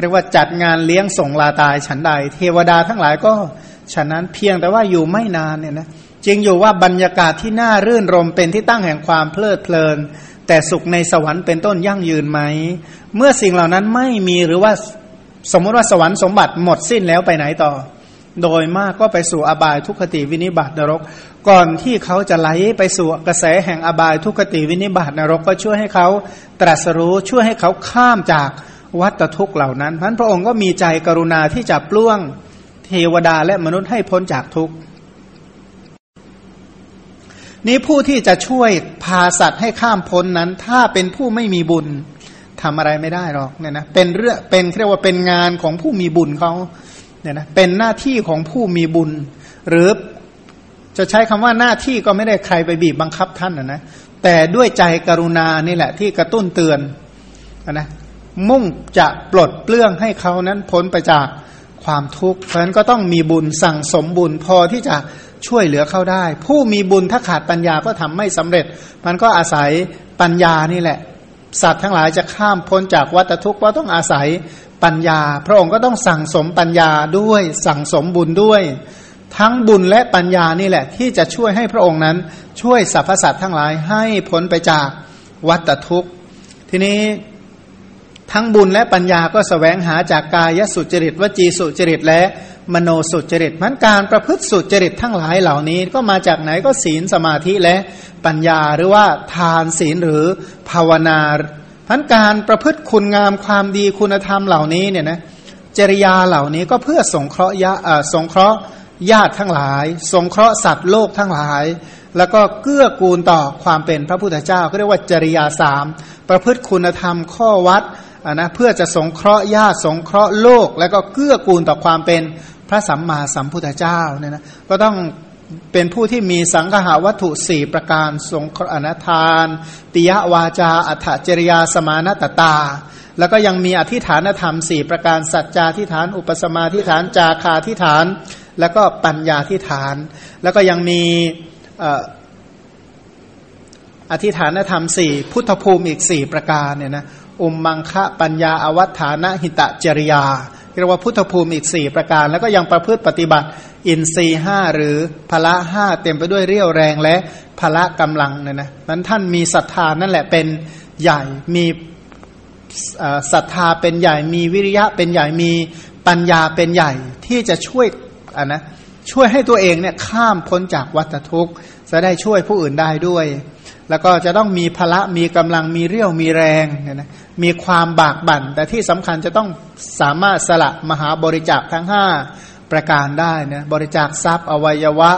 เรียกว่าจัดงานเลี้ยงส่งลาตายฉันใด เทวดาทั้งหลายก็ฉะนั้นเพียงแต่ว่าอยู่ไม่นานเนี่ยนะจริงอยู่ว่าบรรยากาศที่น่ารื่นรมเป็นที่ตั้งแห่งความเพลิดเพลิน แต่สุขในสวรรค์เป็นต้นยั่งยืนไหม เมื่อสิ่งเหล่านั้นไม่มีหรือว่าสมมติว่าสวรรค์สมบัติหมดสิ้นแล้วไปไหนต่อ โดยมากก็ไปสู่อบายทุกขติวินิบาตนรก ก่อนที่เขาจะไหลไปสู่กระแสแห่งอบายทุกขติวินิบาตนรก ก็ช่วยให้เขาตรัสรู้ช่วยให้เขาข้ามจากวัฏทุกข์เหล่านั้นพันพระองค์ก็มีใจกรุณาที่จะปล้วงเทวดาและมนุษย์ให้พ้นจากทุกข์นี้ผู้ที่จะช่วยพาสัตว์ให้ข้ามพ้นนั้น ถ้าเป็นผู้ไม่มีบุญทำอะไรไม่ได้หรอกเนี่ยนะเป็นเรื่องเป็นเรียกว่าเป็นงานของผู้มีบุญเขา เนี่ยนะเป็นหน้าที่ของผู้มีบุญ หรือจะใช้คำว่าหน้าที่ก็ไม่ได้ใครไปบีบบังคับท่านนะนะแต่ด้วยใจกรุณานี่แหละที่กระตุ้นเตือนนะมุ่งจะปลดเปลื้องให้เขานั้นพ้นไปจากความทุกข์เพราะฉะนั้นก็ต้องมีบุญสั่งสมบุญพอที่จะช่วยเหลือเขาได้ ผู้มีบุญถ้าขาดปัญญาก็ทำไม่สำเร็จ มันก็อาศัยปัญญานี่แหละ สัตว์ทั้งหลายจะข้ามพ้นจากวัฏทุกข์ก็ต้องอาศัย ปัญญา พระองค์ก็ต้องสั่งสมปัญญาด้วย สั่งสมบุญด้วย ทั้งบุญและปัญญานี่แหละ ที่จะช่วยให้พระองค์นั้นช่วยสรรพสัตว์ทั้งหลายให้พ้นไปจากวัฏทุกข์ ทีนี้ทั้งบุญและปัญญาก็สแสวงหาจากกายสุจริตวจีสุจริตและมโนสุจริตมันการประพฤติสุจริตทั้งหลายเหล่านี้ ก็มาจากไหนก็ศีลสมาธิและปัญญาหรือว่าทานศีลหรือภาวนา พันการประพฤติคุณงามความดีคุณธรรมเหล่านี้เนี่ยนะจริยาเหล่านี้ก็เพื่อสงเคราะห์ยะสงเคราะห์ญาติทั้งหลาย สงเคราะห์สัตว์โลกทั้งหลาย แล้วก็เกื้อกูลต่อความเป็นพระพุทธเจ้าก็เรียกว่าจริยาสามประพฤติคุณธรรมข้อวัดะนะเพื่อจะสงเคราะห์ญาติสงเคราะห์โลก แล้วก็เกื้อกูลต่อความเป็นพระสัมมาสัมพุทธเจ้าเนี่ยนะก็ต้อง เป็นผู้ที่มีสังฆาวัตถุสี่ประการสงคราะห์อนทาน ปิยวาจา อัฏจริยาสมานตตา แล้วก็ยังมีอธิฐานธรรมสี่ประการสัจจาทิฐาน อุปสมาทิฐาน จาคาทิฐาน แล้วก็ปัญญาทิฐาน แล้วก็ยังมีอธิฐานธรรมสี่พุทธภูมิอีกสี่ประการเนี่ยนะอุมมังคะปัญญาอวัฏฐานะหิตะจริยา เรียกว่าพุทธภูมิอีกสี่ประการ แล้วก็ยังประพฤติปฏิบัติ อินทรีห้าหรือพละห้าเต็มไปด้วยเรี่ยวแรงและพละกำลังเนี่ยนะนั้นท่านมีศรัทธานั่นแหละเป็นใหญ่มีศรัทธาเป็นใหญ่ มีวิริยะเป็นใหญ่มีปัญญาเป็นใหญ่ที่จะช่วยอะนะช่วยให้ตัวเองเนี่ยข้ามพ้นจากวัฏทุกข์จะได้ช่วยผู้อื่นได้ด้วย แล้วก็จะต้องมีพละมีกำลังมีเรี่ยวมีแรงเนี่ยนะมีความบากบั่น แต่ที่สำคัญจะต้องสามารถสละมหาบริจาคทั้งห้าประการได้นะบริจาคทรัพย์ อวัยวะ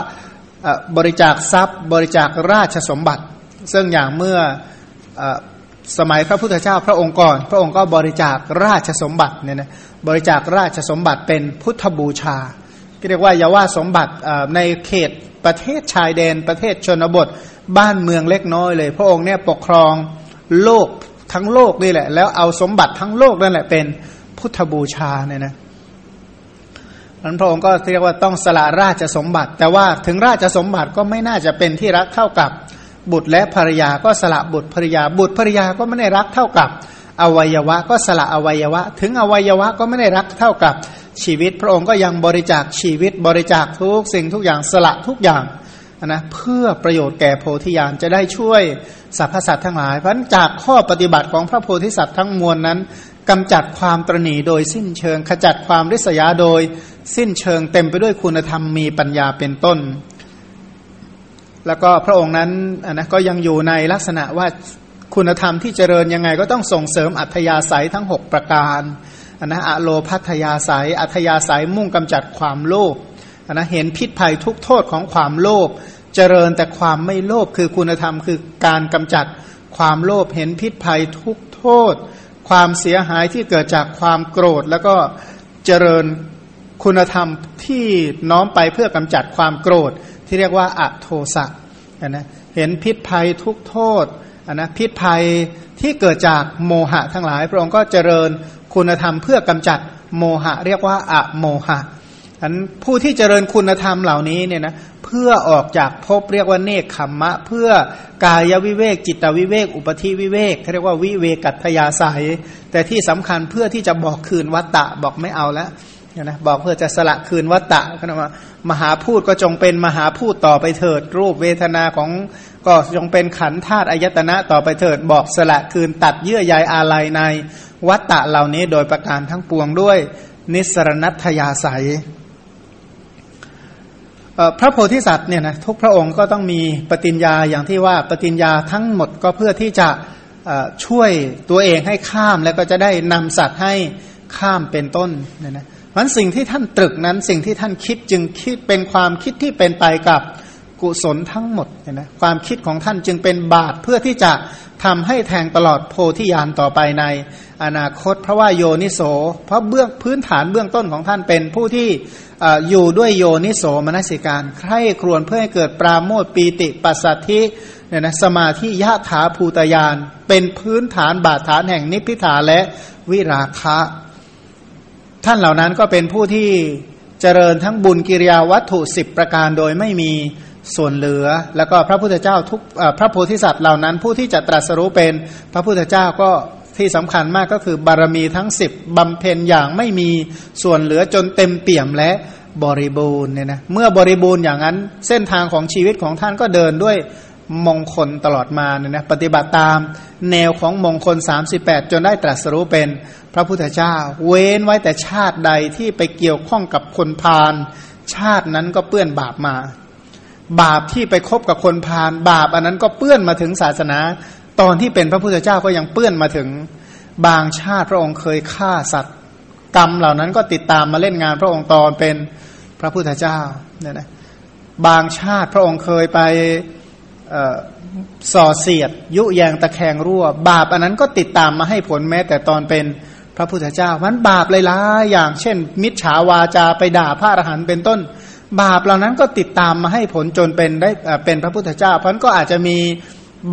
บริจาคทรัพย์ บริจาคราชสมบัติ ซึ่งอย่างเมื่ออสมัยพระพุทธเจ้าพระองค์ก่อน พระองค์ก็บริจาคราชสมบัติเนี่ยนะบริจาคราชสมบัติเป็นพุทธบูชาเรียกว่าอย่าว่าสมบัติในเขตประเทศชายแดนประเทศชนบท บ้านเมืองเล็กน้อยเลย พระองค์เนี่ยปกครองโลกทั้งโลกนี่แหละ แล้วเอาสมบัติทั้งโลกนั่นแหละเป็นพุทธบูชาเนี่ยนะนั้นพระองค์ก็เรียกว่าต้องสละราชสมบัติ แต่ว่าถึงราชสมบัติก็ไม่น่าจะเป็นที่รักเท่ากับบุตรและภรรยาก็สละบุตรภรรยา บุตรภรรยาก็ไม่ได้รักเท่ากับ อวัยวะก็สละอวัยวะ ถึงอวัยวะก็ไม่ได้รักเท่ากับชีวิต พระองค์ก็ยังบริจาคชีวิตบริจาคทุกสิ่งทุกอย่างสละทุกอย่าง นะเพื่อประโยชน์แก่โพธิญาณจะได้ช่วยสรรพสัตว์ทั้งหลาย เพราะจากข้อปฏิบัติของพระโพธิสัตว์ทั้งมวลนั้นกำจัดความตรณีโดยสิ้นเชิง ขจัดความริษยาโดยสิ้นเชิงเต็มไปด้วยคุณธรรมมีปัญญาเป็นต้น แล้วก็พระองค์นั้นนะก็ยังอยู่ในลักษณะว่าคุณธรรมที่เจริญยังไงก็ต้องส่งเสริมอัธยาศัยทั้ง 6 ประการนะอะโลพัทยาศัย อัธยาศัยมุ่งกำจัดความโลภ นะเห็นพิษภัยทุกโทษของความโลภเจริญแต่ความไม่โลภคือคุณธรรมคือการกำจัดความโลภเห็นพิษภัยทุกโทษ ความเสียหายที่เกิดจากความโกรธ แล้วก็เจริญคุณธรรมที่น้อมไปเพื่อกำจัดความโกรธ ที่เรียกว่าอะโทสะนะเห็นพิษภัยทุกโทษนะพิษภัยที่เกิดจากโมหะทั้งหลาย พระองค์ก็เจริญคุณธรรมเพื่อกำจัดโมหะ เรียกว่าอะโมหะ อันผู้ที่เจริญคุณธรรมเหล่านี้เนี่ยนะเพื่อออกจากภพเรียกว่าเนคขมมะ เพื่อกายวิเวก จิตวิเวก อุปธิวิเวกเขาเรียกว่าวิเวกัตยาสายแต่ที่สำคัญเพื่อที่จะบอกคืนวัตตะบอกไม่เอาแล้วนะบอกเพื่อจะสละคืนวัตตะก็นะว่ามหาพูดก็จงเป็นมหาพูดต่อไปเถิด รูปเวทนาของก็จงเป็นขันธาตุอายตนะต่อไปเถิด บอกสละคืนตัดเยื่อใยอาลัยในวัตตะเหล่านี้โดยประการทั้งปวงด้วย นิสรณัตยาศัย พระโพธิสัตว์เนี่ยนะทุกพระองค์ก็ต้องมีปฏิญญาอย่างที่ว่าปฏิญญาทั้งหมดก็เพื่อที่จะช่วยตัวเองให้ข้ามแล้วก็จะได้นำสัตว์ให้ข้ามเป็นต้นเนี่ยนะมันสิ่งที่ท่านตรึกนั้นสิ่งที่ท่านคิดจึงคิดเป็นความคิดที่เป็นไปกับ กุศลทั้งหมดเนี่ยนะความคิดของท่านจึงเป็นบาตเพื่อที่จะทำให้แทงตลอดโพธิญาณต่อไปในอนาคต เพราะว่าโยนิโส เพราะเบื้องพื้นฐานเบื้องต้นของท่านเป็นผู้ที่อยู่ด้วยโยนิโสมนสิการ ใคร่ครวญเพื่อให้เกิดปราโมทปีติปัสสัทธิเนี่ยนะสมาธิยะถาภูตยานเป็นพื้นฐานบาดฐานแห่งนิพพิทาและวิราคะ ท่านเหล่านั้นก็เป็นผู้ที่เจริญทั้งบุญกิริยาวัตถุสิบประการโดยไม่มี ส่วนเหลือ แล้วก็พระพุทธเจ้าทุกพระโพธิสัตว์เหล่านั้น ผู้ที่จะตรัสรู้เป็นพระพุทธเจ้าก็ที่สำคัญมากก็คือบารมีทั้งสิบบำเพ็ญอย่างไม่มีส่วนเหลือจนเต็มเปี่ยมและบริบูรณ์เนี่ยนะเมื่อบริบูรณ์อย่างนั้น เส้นทางของชีวิตของท่านก็เดินด้วยมงคลตลอดมาเนี่ยนะปฏิบัติตามแนวของมงคล 38 จนได้ตรัสรู้เป็นพระพุทธเจ้า เว้นไว้แต่ชาติใดที่ไปเกี่ยวข้องกับคนพาลชาตินั้นก็เปื้อนบาปมา บาปที่ไปคบกับคนพาลบาปอันนั้นก็เปื้อนมาถึงศาสนา ตอนที่เป็นพระพุทธเจ้าก็ยังเปื้อนมาถึงบางชาติพระองค์เคยฆ่าสัตว์ กรรมเหล่านั้นก็ติดตามมาเล่นงานพระองค์ตอนเป็นพระพุทธเจ้าเนี่ยนะบางชาติพระองค์เคยไปส่อเสียด ยุแยงตะแคงรั่ว บาปอันนั้นก็ติดตามมาให้ผลแม้แต่ตอนเป็นพระพุทธเจ้ามันบาปหลายๆอย่างเช่น มิจฉาวาจาไปด่าพระอรหันต์เป็นต้น บาปเหล่านั้นก็ติดตามมาให้ผลจนเป็นได้เป็นพระพุทธเจ้า เพราะนั้นก็อาจจะมี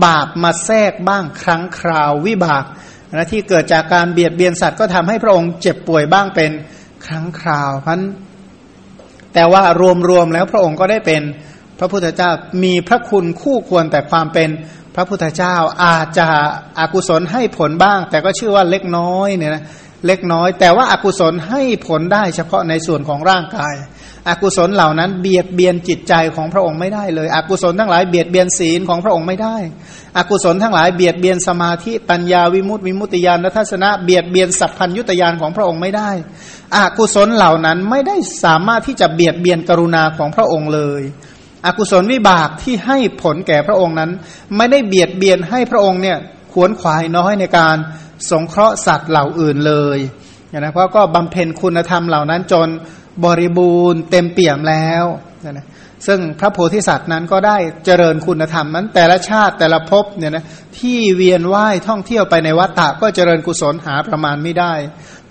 บาปมาแทรกบ้างครั้งคราววิบากนะที่เกิดจากการเบียดเบียนสัตว์ก็ทำให้พระองค์เจ็บป่วยบ้างเป็นครั้งคราวเพราะนั้นแต่ว่ารวมๆแล้วพระองค์ก็ได้เป็นพระพุทธเจ้ามีพระคุณคู่ควรแต่ความเป็นพระพุทธเจ้าอาจจะอากุศลให้ผลบ้าง แต่ก็ชื่อว่าเล็กน้อยเนี่ยนะเล็กน้อย แต่ว่าอากุศลให้ผลได้เฉพาะในส่วนของร่างกาย อกุศลเหล่านั้นเบียดเบียนจิตใจของพระองค์ไม่ได้เลย อกุศลทั้งหลายเบียดเบียนศีลของพระองค์ไม่ได้ อกุศลทั้งหลายเบียดเบียนสมาธิปัญญาวิมุตติวิมุตติญาณทัศนะเบียดเบียนสัพพัญยุตยานของพระองค์ไม่ได้ อกุศลเหล่านั้นไม่ได้สามารถที่จะเบียดเบียนกรุณาของพระองค์เลย อกุศลวิบากที่ให้ผลแก่พระองค์นั้น ไม่ได้เบียดเบียนให้พระองค์เนี่ยขวนขวายน้อยในการสงเคราะห์สัตว์เหล่าอื่นเลยนะเพราะก็บำเพ็ญคุณธรรมเหล่านั้นจน บริบูรณ์เต็มเปี่ยมแล้วนะ ซึ่งพระโพธิสัตว์นั้นก็ได้เจริญคุณธรรมนั้น แต่ละชาติแต่ละภพเนี่ยนะที่เวียนว่ายท่องเที่ยวไปในวัฏฏะก็เจริญกุศลหาประมาณไม่ได้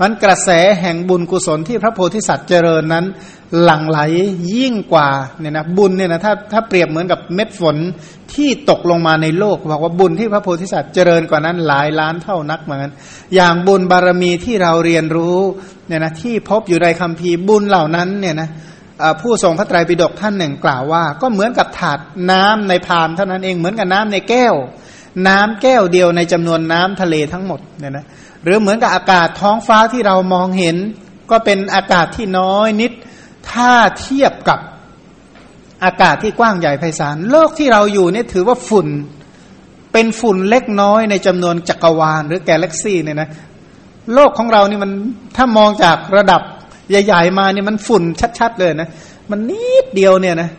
มันกระแสแห่งบุญกุศลที่พระโพธิสัตว์เจริญนั้น หลั่งไหลยิ่งกว่าเนี่ยนะบุญเนี่ยนะถ้าถ้าเปรียบเหมือนกับเม็ดฝนที่ตกลงมาในโลกบอกว่าบุญที่พระโพธิสัตว์เจริญกว่านั้นหลายล้านเท่านักเหมือนกันอย่างบุญบารมีที่เราเรียนรู้เนี่ยนะที่พบอยู่ในคัมภีร์บุญเหล่านั้นเนี่ยนะ ผู้ทรงพระไตรปิฎกท่านหนึ่งกล่าวว่า ก็เหมือนกับถาดน้ำในพานเท่านั้นเองเหมือนกับน้ำในแก้ว น้ำแก้วเดียวในจำนวนน้ำทะเลทั้งหมดเนี่ยนะหรือเหมือนกับอากาศท้องฟ้าที่เรามองเห็น ก็เป็นอากาศที่น้อยนิด ถ้าเทียบกับอากาศที่กว้างใหญ่ไพศาลโลกที่เราอยู่เนี่ยถือว่าฝุ่น เป็นฝุ่นเล็กน้อยในจำนวนจักรวาลหรือแกลเล็กซี่เนี่ยนะโลกของเรานี่มันถ้ามองจากระดับ ใหญ่ๆมาเนี่ยมันฝุ่นชัด ๆ เลยนะ มันนิดเดียวเนี่ยนะ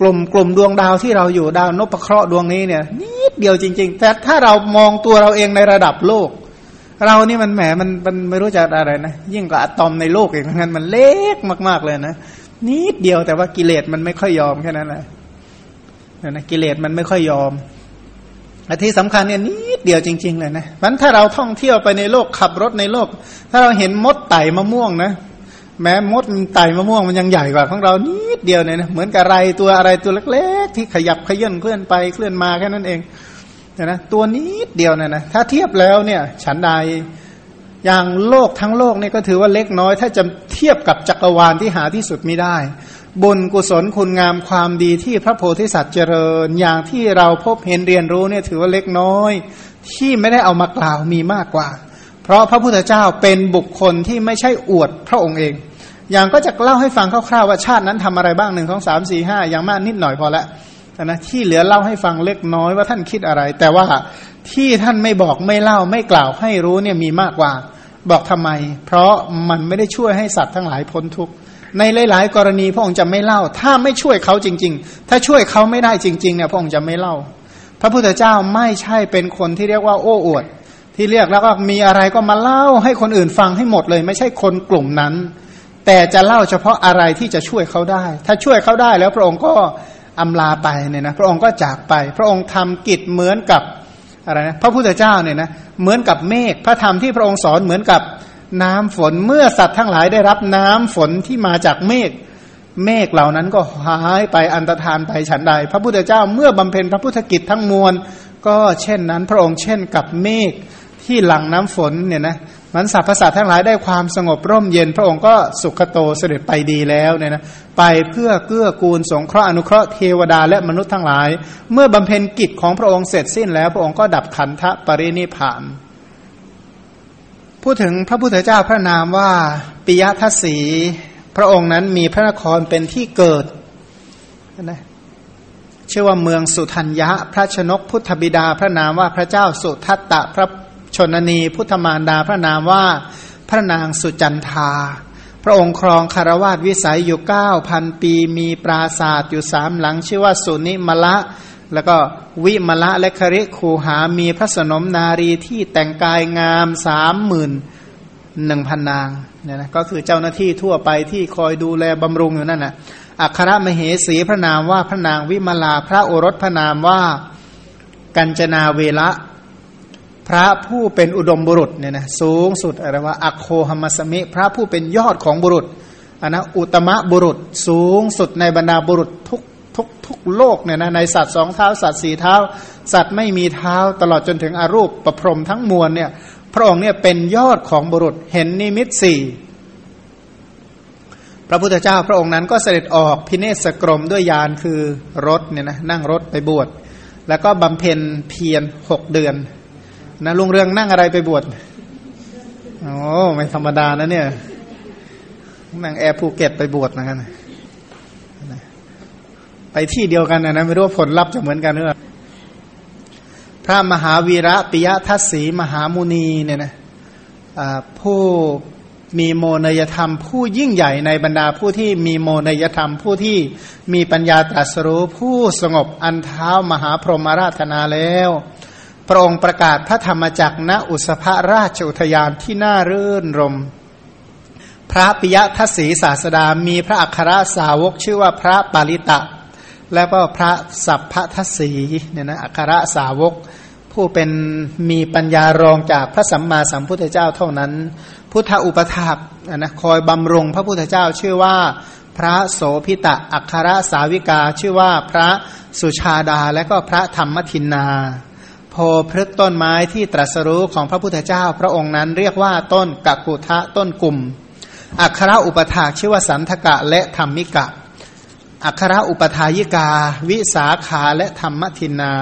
กลุ่มกลุ่มดวงดาวที่เราอยู่ดาวนพเคราะห์ดวงนี้เนี่ย นิดเดียวจริง ๆ แต่ถ้าเรามองตัวเราเองในระดับโลก เรานี่มันแหมมันมันไม่รู้จะอะไรนะ ยิ่งกว่าอะตอมในโลกอีกงั้นมันเล็กมาก ๆเลยนะนิดเดียวแต่ว่ากิเลสมันไม่ค่อยยอมแค่นั้นแหละนะกิเลสมันไม่ค่อยยอมอันที่สำคัญเนี่ยนิดเดียวจริง ๆ เลยนะมันถ้าเราท่องเที่ยวไปในโลกขับรถในโลก ถ้าเราเห็นมดไต่มะม่วงนะ แม้มดไต่มะม่วงมันยังใหญ่กว่าของเรานิดเดียวเนี่ยนะเหมือนกับอะไรตัวอะไรตัวเล็ก ๆ ที่ขยับขยื่นเคลื่อนไปเคลื่อนมาแค่นั้นเองนะตัวนิดเดียวเนี่ยนะถ้าเทียบแล้วเนี่ย ฉันใดอย่างโลกทั้งโลกเนี่ยก็ถือว่าเล็กน้อย ถ้าจะเทียบกับจักรวาลที่หาที่สุดไม่ได้ บุญกุศลคุณงามความดีที่พระโพธิสัตว์เจริญ อย่างที่เราพบเห็นเรียนรู้เนี่ยถือว่าเล็กน้อย ที่ไม่ได้เอามากล่าวมีมากกว่า เพราะพระพุทธเจ้าเป็นบุคคลที่ไม่ใช่อวดพระองค์เอง อย่างก็จะเล่าให้ฟังคร่าวๆว่าชาตินั้นทำอะไรบ้างหนึ่งของสามสี่ห้าอย่างมากนิดหน่อยพอละนะที่เหลือเล่าให้ฟังเล็กน้อยว่าท่านคิดอะไร แต่ว่าที่ท่านไม่บอกไม่เล่าไม่กล่าวให้รู้เนี่ยมีมากกว่า บอกทำไม เพราะมันไม่ได้ช่วยให้สัตว์ทั้งหลายพ้นทุกข์ในหลาย ๆ กรณีพระองค์จะไม่เล่า ถ้าไม่ช่วยเขาจริง ๆ ถ้าช่วยเขาไม่ได้จริงๆเนี่ยพระองค์จะไม่เล่า พระพุทธเจ้าไม่ใช่เป็นคนที่เรียกว่าโอ้อวด ที่เรียกแล้วก็มีอะไรก็มาเล่าให้คนอื่นฟังให้หมดเลย ไม่ใช่คนกลุ่มนั้น แต่จะเล่าเฉพาะอะไรที่จะช่วยเขาได้ ถ้าช่วยเขาได้แล้วพระองค์ก็อำลาไปเนี่ยนะพระองค์ก็จากไป พระองค์ทำกิจเหมือนกับอะไรนะพระพุทธเจ้าเนี่ยนะเหมือนกับเมฆพระธรรมที่พระองค์สอนเหมือนกับน้ำฝนเมื่อสัตว์ทั้งหลายได้รับน้ำฝนที่มาจากเมฆเมฆเหล่านั้นก็หายไปอันตรธานไปฉันใด พระพุทธเจ้าเมื่อบำเพ็ญพระพุทธกิจทั้งมวล ก็เช่นนั้นพระองค์เช่นกับเมฆ ที่หลังน้ำฝนเนี่ยนะมันสรรพสัตว์ทั้งหลายได้ความสงบร่มเย็น พระองค์ก็สุขโตเสด็จไปดีแล้วเนี่ยนะไปเพื่อเกื้อกูลสงเคราะห์อนุเคราะห์เทวดาและมนุษย์ทั้งหลาย เมื่อบำเพ็ญกิจของพระองค์เสร็จสิ้นแล้ว พระองค์ก็ดับขันธปรินิพานพูดถึงพระพุทธเจ้าพระนามว่าปิยทัศสีพระองค์นั้นมีพระนครเป็นที่เกิดนะชื่อว่าเมืองสุทัญญะ พระชนกพุทธบิดา พระนามว่าพระเจ้าสุทัตตะพระ ชนนีพุทธมารดาพระนามว่าพระนางสุจันทา พระองค์ครองคารวาสวิสัยอยู่เก้าพันปี มีปราศาสตร์อยู่สามหลัง ชื่อว่าสุนิมละ แล้วก็วิมละและคริคูหามีพระสนมนารีที่แต่งกายงามสามหมื่นหนึ่งพันนางเนี่ยนะก็คือเจ้าหน้าที่ทั่วไปที่คอยดูแลบำรุงอยู่นั่นนะอัครมเหสีพระนามว่าพระนางวิมลาพระโอรสพระนามว่ากัญจนาเวละ พระผู้เป็นอุดมบุรุษเนี่ยนะสูงสุดอะไรว่าอโคหมัสมิ พระผู้เป็นยอดของบุรุษอันนะอุตมะบุรุษสูงสุดในบรรดาบุรุษทุกทุกทุกโลกเนี่ยนะในสัตว์สองเท้าสัตว์สี่เท้า สัตว์ไม่มีเท้าตลอดจนถึงอรูปประพรมทั้งมวลเนี่ยพระองค์เนี่ยเป็นยอดของบุรุษเห็นนิมิตสี่พระพุทธเจ้าพระองค์นั้นก็เสด็จออกภิเนษกรมณ์ด้วยยานคือรถเนี่ยนะนั่งรถไปบวช แล้วก็บำเพ็ญเพียรหกเดือน นะลุงเรืองนั่งอะไรไปบวชโอ้ไม่ธรรมดานะเนี่ยนั่งแอร์ภูเก็ตไปบวชเหมือนกันไปที่เดียวกันนะไม่รู้ผลลัพธ์จะเหมือนกันหรือเปล่าพระมหาวีระปิยทัศสีมหามุนีเนี่ยนะผู้มีโมนยธรรม ผู้ยิ่งใหญ่ในบรรดาผู้ที่มีโมนยธรรม ผู้ที่มีปัญญาตรัสรู้ผู้สงบอันเท้ามหาพรหมาราธนาแล้ว พระองค์ประกาศพระธรรมจักรณอุสภราชอุทยานที่น่ารื่นรม พระปิยทัศสีศาสดามีพระอัครสาวกชื่อว่าพระปาริตะ และก็พระสัพพทัศสีเนี่ยนะอัครสาวก ผู้เป็นมีปัญญารองจากพระสัมมาสัมพุทธเจ้าเท่านั้น พุทธอุปถากนะคอยบำรุงพระพุทธเจ้าชื่อว่าพระโสพิตะอัครสาวิกาชื่อว่าพระสุชาดาและก็พระธรรมทินนา พพฤกต้นไม้ที่ตรัสรู้ของพระพุทธเจ้า พระองค์นั้นเรียกว่าต้นกักุทะต้นกลุ่ม อัคราอุปถาชื่อว่าสันทกะและธรรมิกะ อัคราอุปทายิกา วิสาขาและธรรมทินา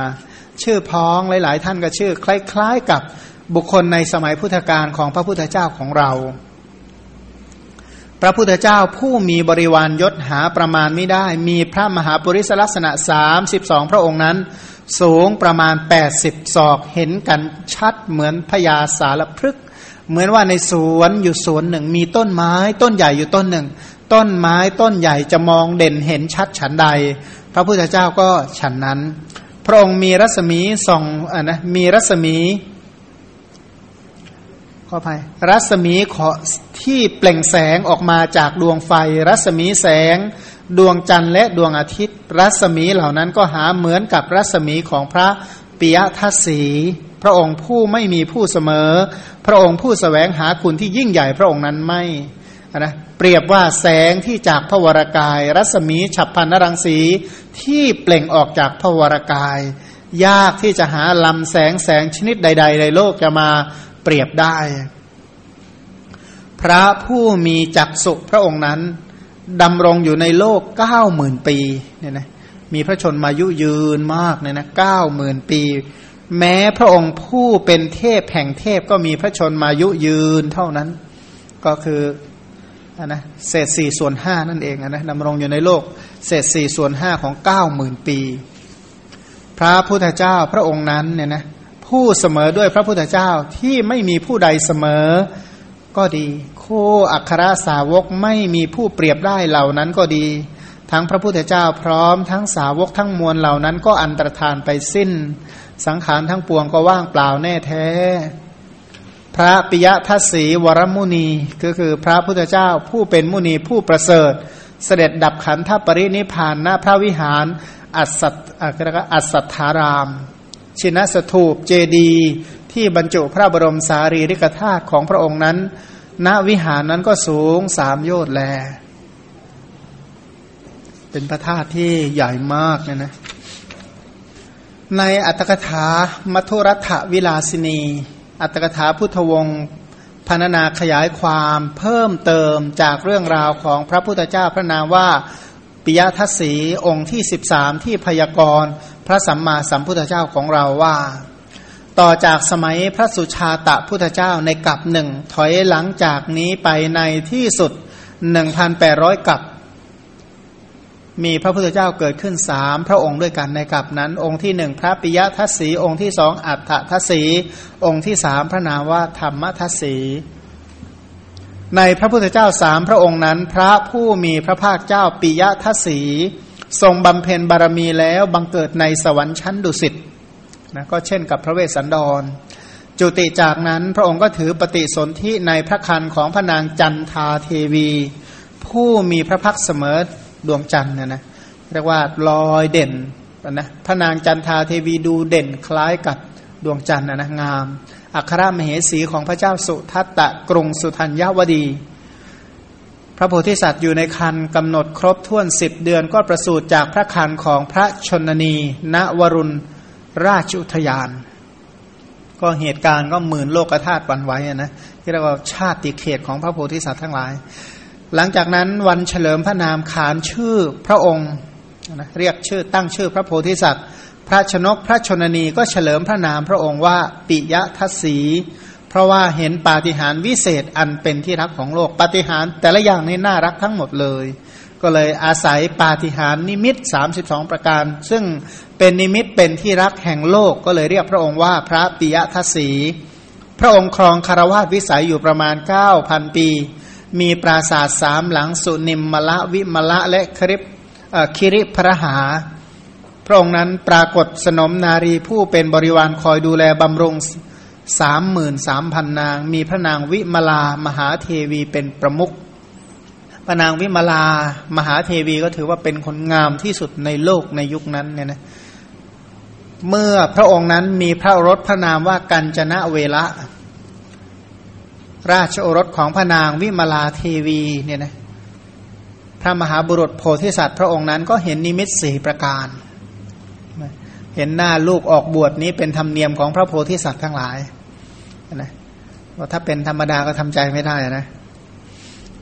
ชื่อพ้องหลาย ๆ ท่านก็ชื่อ คล้าย ๆ กับบุคคลในสมัยพุทธกาลของพระพุทธเจ้าของเรา พระพุทธเจ้าผู้มีบริวารยศหาประมาณไม่ได้ มีพระมหาปุริสลักษณะ32พระองค์นั้น สูงประมาณ 80 ศอกเห็นกันชัดเหมือนพญาสารพฤกเหมือนว่าในสวนอยู่สวนหนึ่ง มีต้นไม้ต้นใหญ่อยู่ต้นหนึ่ง ต้นไม้ต้นใหญ่จะมองเด่นเห็นชัดฉันใด พระพุทธเจ้าก็ฉันนั้น พระองค์มีรัศมีส่องอะนะมีรัศมีขออภัยรัศมีขอที่เปล่งแสงออกมาจากดวงไฟ รัศมีแสง ดวงจันทร์และดวงอาทิตย์ รัศมีเหล่านั้นก็หาเหมือนกับรัศมีของพระปิยทัศสีพระองค์ผู้ไม่มีผู้เสมอ พระองค์ผู้สแสวงหาคุณที่ยิ่งใหญ่พระองค์นั้นไม่นะเปรียบว่าแสงที่จากพระวรากาย รัศมีฉับพันนรังสีที่เปล่งออกจากพระวรากาย ยากที่จะหาลำแสงแสงชนิดใด ๆ ในโลกจะมาเปรียบได้ พระผู้มีจักสุพระองค์นั้น ดำรงอยู่ในโลกเก้าหมื่นปีเนี่ยนะมีพระชนมายุยืนมากเนี่ยนะเก้าหมื่นปี แม้พระองค์ผู้เป็นเทพแห่งเทพก็มีพระชนมายุยืนเท่านั้น ก็คืออนนะเศษสี่ส่วนห้านั่นเองนะดำรงอยู่ในโลกเศษสี่ส่วนห้าของเก้าหมื่นปี พระพุทธเจ้าพระองค์นั้นเนี่ยนะผู้เสมอด้วยพระพุทธเจ้าที่ไม่มีผู้ใดเสมอก็ดี คู่อัครสาวกไม่มีผู้เปรียบได้เหล่านั้นก็ดี ทั้งพระพุทธเจ้าพร้อมทั้งสาวกทั้งมวลเหล่านั้นก็อันตรธานไปสิ้น สังขารทั้งปวงก็ว่างเปล่าแน่แท้ พระปิยทัศสีวรมุนีก็คือพระพุทธเจ้าผู้เป็นมุนีผู้ประเสริฐ เสด็จดับขันธปรินิพานณพระวิหารอัศอัศธาราม ชินสถูปเจดีที่บรรจุพระบรมสารีริกธาตุของพระองค์นั้น ณวิหารนั้นก็สูงสามโยชน์แล เป็นพระธาตุที่ใหญ่มากเนี่ยนะ ในอัตถกถามัทุรัฐวิลาสินี อัตถกถาพุทธวงศ์พรรณนาขยายความเพิ่มเติมจากเรื่องราวของพระพุทธเจ้าพระนามว่าปิยทัศสีองค์ที่สิบสามที่พยากรณ์พระสัมมาสัมพุทธเจ้าของเราว่า ต่อจากสมัยพระสุชาตะพุทธเจ้าในกับหนึ่งถอยหลังจากนี้ไปในที่สุดหนึ่งพันแปดร้อยกับ มีพระพุทธเจ้าเกิดขึ้นสามพระองค์ด้วยกันในกับนั้น องค์ที่หนึ่งพระปิยทัศสีองค์ที่สองอัฏฐทัศสีองค์ที่สามพระนามว่าธรรมทัศสีในพระพุทธเจ้าสามพระองค์นั้น พระผู้มีพระภาคเจ้าปิยทัศสีทรงบำเพ็ญบารมีแล้วบังเกิดในสวรรค์ชั้นดุสิต นะก็เช่นกับพระเวสสันดร จุติจากนั้นพระองค์ก็ถือปฏิสนธิในพระคันของพระนางจันทาเทวี ผู้มีพระพักเสมอดวงจันทร์เนี่ยนะเรียกว่าลอยเด่นนะพระนางจันทาเทวีดูเด่นคล้ายกับดวงจันทร์นะนะงาม อัครมเหสีของพระเจ้าสุทัตตะกรุงสุทัญญาวดี พระโพธิสัตว์อยู่ในคันกำหนดครบถ้วนสิบเดือนก็ประสูติจากพระคันของพระชนนี ณวรุณ ราชอุทยาน ก็เหตุการณ์ก็หมื่นโลกธาตุวันไว้นะที่เรียกว่าชาติเขตของพระโพธิสัตว์ทั้งหลาย หลังจากนั้นวันเฉลิมพระนามขานชื่อพระองค์นะเรียกชื่อตั้งชื่อพระโพธิสัตว์ พระชนกพระชนนีก็เฉลิมพระนามพระองค์ว่าปิยทัศสีเพราะว่าเห็นปาฏิหาริย์วิเศษอันเป็นที่รักของโลกปาฏิหาริย์แต่ละอย่างนี่น่ารักทั้งหมดเลย ก็เลยอาศัยปาฏิหาริย์นิมิต 32 ประการ ซึ่งเป็นนิมิตเป็นที่รักแห่งโลกก็เลยเรียกพระองค์ว่าพระปิยทัศีพระองค์ครองคารวาสวิสัยอยู่ประมาณ 9,000 ปี มีปราสาทสามหลังสุนิมมละวิมละและคริปคิริพระหา พระองค์นั้นปรากฏสนมนารีผู้เป็นบริวารคอยดูแลบำรุงสามหมื่นสามพันนาง มีพระนางวิมลามหาเทวีเป็นประมุข พระนางวิมลามหาเทวีก็ถือว่าเป็นคนงามที่สุดในโลกในยุคนั้นเนี่ยนะเมื่อพระองค์นั้นมีพระรถพระนามว่ากัญจนะเวละราชโอรสของพระนางวิมลาเทวีเนี่ยนะพระมหาบุรุษโพธิสัตว์พระองค์นั้นก็เห็นนิมิตสี่ประการ เห็นหน้าลูกออกบวชนี้เป็นธรรมเนียมของพระโพธิสัตว์ทั้งหลายนะว่าถ้าเป็นธรรมดาก็ทำใจไม่ได้นะ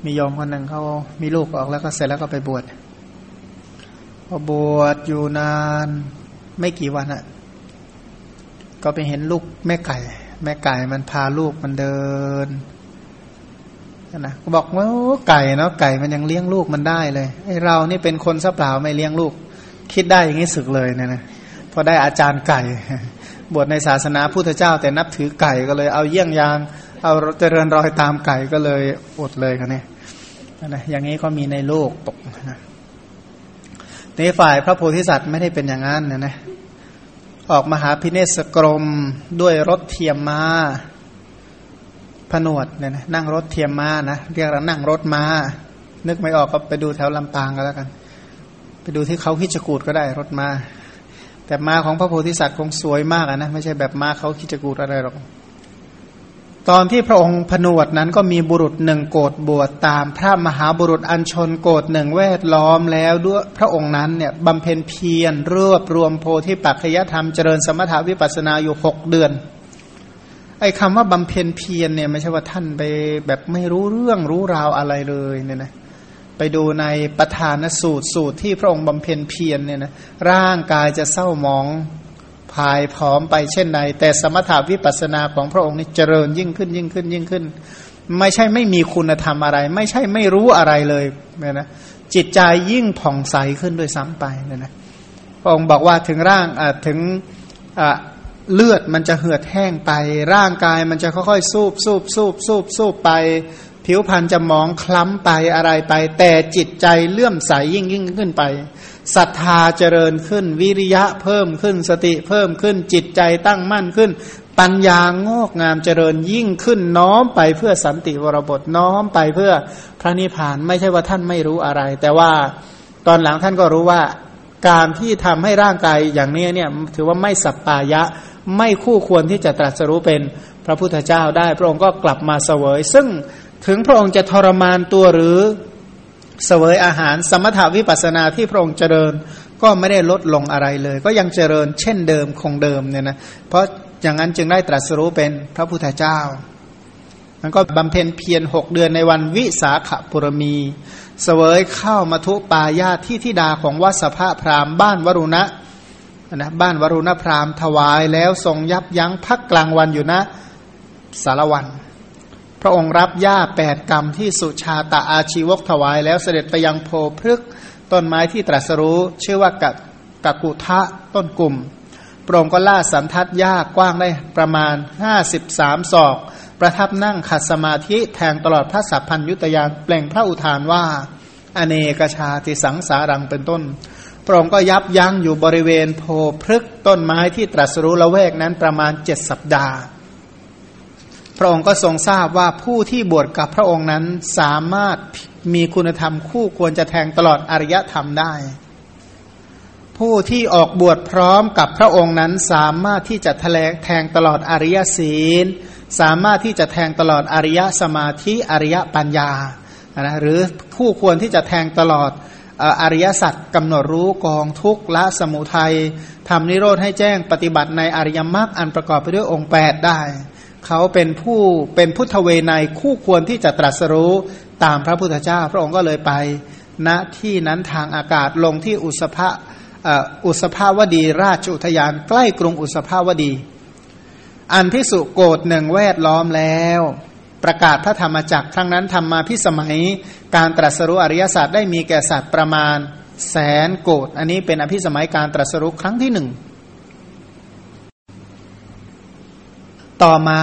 มียอมคนหนึ่งเขามีลูกออกแล้วก็เสร็จแล้วก็ไปบวชพอบวชอยู่นานไม่กี่วันอะ่ะ ก็ไปเห็นลูกแม่ไก่ แม่ไก่มันพาลูกมันเดินนะก็บอกว่าไก่เนาะไก่มันยังเลี้ยงลูกมันได้เลยไอเรานี่เป็นคนสับเปล่าไม่เลี้ยงลูก คิดได้อย่างนี้สึกเลยเนี่ยนะพอได้อาจารย์ไก่ บวชในศาสนาพุทธเจ้า แต่นับถือไก่ก็เลยเอาเยี่ยงยาง เอาเจริญรอยตามไก่ก็เลยอดเลยกันเนี่ยนะอย่างนี้ก็มีในโลกตกนะในฝ่ายพระโพธิสัตว์ไม่ได้เป็นอย่างนั้นนะนะออกมาหาพิเนสกรมด้วยรถเทียมมาผนวดเนี่ยนะนั่งรถเทียมมานะเรียกเรานั่งรถมา นึกไม่ออกก็ไปดูแถวลำปางก็แล้วกัน ไปดูที่เขาคิจกูดก็ได้รถมา แต่มาของพระโพธิสัตว์คงสวยมากนะไม่ใช่แบบมาเขาคิจกูดอะไรหรอก ตอนที่พระองค์ผนวดนั้นก็มีบุรุษหนึ่งโกรธบวชตามพระมหาบุรุษอัญชนโกรธหนึ่งแวดล้อมแล้วด้วยพระองค์นั้นเนี่ยบำเพ็ญเพียรรวบรวมโพธิปัจจยธรรมเจริญสมถาวิปัสนาอยู่หกเดือน ไอ้คำว่าบำเพ็ญเพียรเนี่ยไม่ใช่ว่าท่านไปแบบไม่รู้เรื่องรู้ราวอะไรเลยเนี่ยนะไปดูในประธานสูตรสูตรที่พระองค์บำเพ็ญเพียรเนี่ยนะร่างกายจะเศร้าหมอง พายผอมไปเช่นใดแต่สมถาวิปัสนาของพระองค์นี่เจริญยิ่งขึ้นยิ่งขึ้นยิ่งขึ้น ไม่ใช่ไม่มีคุณธรรมอะไร ไม่ใช่ไม่รู้อะไรเลยเนี่ยนะจิตใจยิ่งผ่องใสขึ้นด้วยซ้ำไปเนี่ยนะพระองค์บอกว่าถึงร่างถึงเลือดมันจะเหือดแห้งไป ร่างกายมันจะค่อยๆสูบสูบสูบสูบสูบไป ผิวพรรณจะมองคล้ำไปอะไรไป แต่จิตใจเลื่อมใสยิ่งยิ่งขึ้นไป ศรัทธาเจริญขึ้น วิริยะเพิ่มขึ้นสติเพิ่มขึ้นจิตใจตั้งมั่นขึ้น ปัญญางอกงามเจริญยิ่งขึ้นน้อมไปเพื่อสันติวรบทน้อมไปเพื่อพระนิพพานไม่ใช่ว่าท่านไม่รู้อะไร แต่ว่าตอนหลังท่านก็รู้ว่าการที่ทำให้ร่างกายอย่างนี้เนี่ยถือว่าไม่สัปปายะไม่คู่ควรที่จะตรัสรู้เป็นพระพุทธเจ้าได้ พระองค์ก็กลับมาเสวย ซึ่งถึงพระองค์จะทรมานตัวหรือ เสวยอาหารสมถาวิปัสนาที่พระองค์เจริญก็ไม่ได้ลดลงอะไรเลย ก็ยังเจริญเช่นเดิมคงเดิมเนี่ยนะเพราะอย่างนั้นจึงได้ตรัสรู้เป็นพระพุทธเจ้ามันก็บำเพ็ญเพียรหกเดือนในวันวิสาขบุรมีเสวยข้าวมาทุปายาที่ทิดาของวัสภะพรามบ้านวรุณะนะบ้านวรุณพรามถวายแล้วทรงยับยั้งพักกลางวันอยู่นะสารวัน พระองค์รับหญ้าแปดกรรมที่สุชาตาอาชีวกถวาย แล้วเสด็จไปยังโพพฤกต้นไม้ที่ตรัสรู้ ชื่อว่ากักกุทะต้นกลุ่มพระองค์ก็ล่าสันทัดหญ้ากว้างได้ประมาณห้าสิบสามศอก ประทับนั่งขัดสมาธิแทงตลอดพระสัพพัญยุตยานเปล่งพระอุทานว่า อเนกชาติสังสารังเป็นต้นระองค์ก็ยับยั้งอยู่บริเวณโพพฤกต้นไม้ที่ตรัสรู้ละแวกนั้นประมาณเจ็ดสัปดาห์ พระองค์ก็ทรงทราบว่าผู้ที่บวชกับพระองค์นั้นสามารถมีคุณธรรมคู่ควรจะแทงตลอดอริยธรรมได้ ผู้ที่ออกบวชพร้อมกับพระองค์นั้นสามารถที่จะแถลงแทงตลอดอริยศีล สามารถที่จะแทงตลอดอริยสมาธิอริยปัญญานะหรือคู่ควรที่จะแทงตลอดอริยสัจกำหนดรู้กองทุกขละสมุทัยทำนิโรธให้แจ้งปฏิบัติในอริยมรรคอันประกอบไปด้วยองค์ 8 ได้ เขาเป็นผู้เป็นพุทธเวไนคู่ควรที่จะตรัสรู้ตามพระพุทธเจ้า พระองค์ก็เลยไปณที่นั้นทางอากาศลงที่อุสภะอุสภาวดี ราชอุทยานใกล้กรุงอุสภาวดี อันพิสุโกดหนึ่งแวดล้อมแล้ว ประกาศพระธรรมจักรครั้งนั้นทำมาพิสมัยการตรัสรู้อริยศาสตร์ได้มีแก่สัตว์ประมาณแสนโกดอันนี้เป็นอภิสมัยการตรัสรู้ครั้งที่หนึ่ง ต่อมา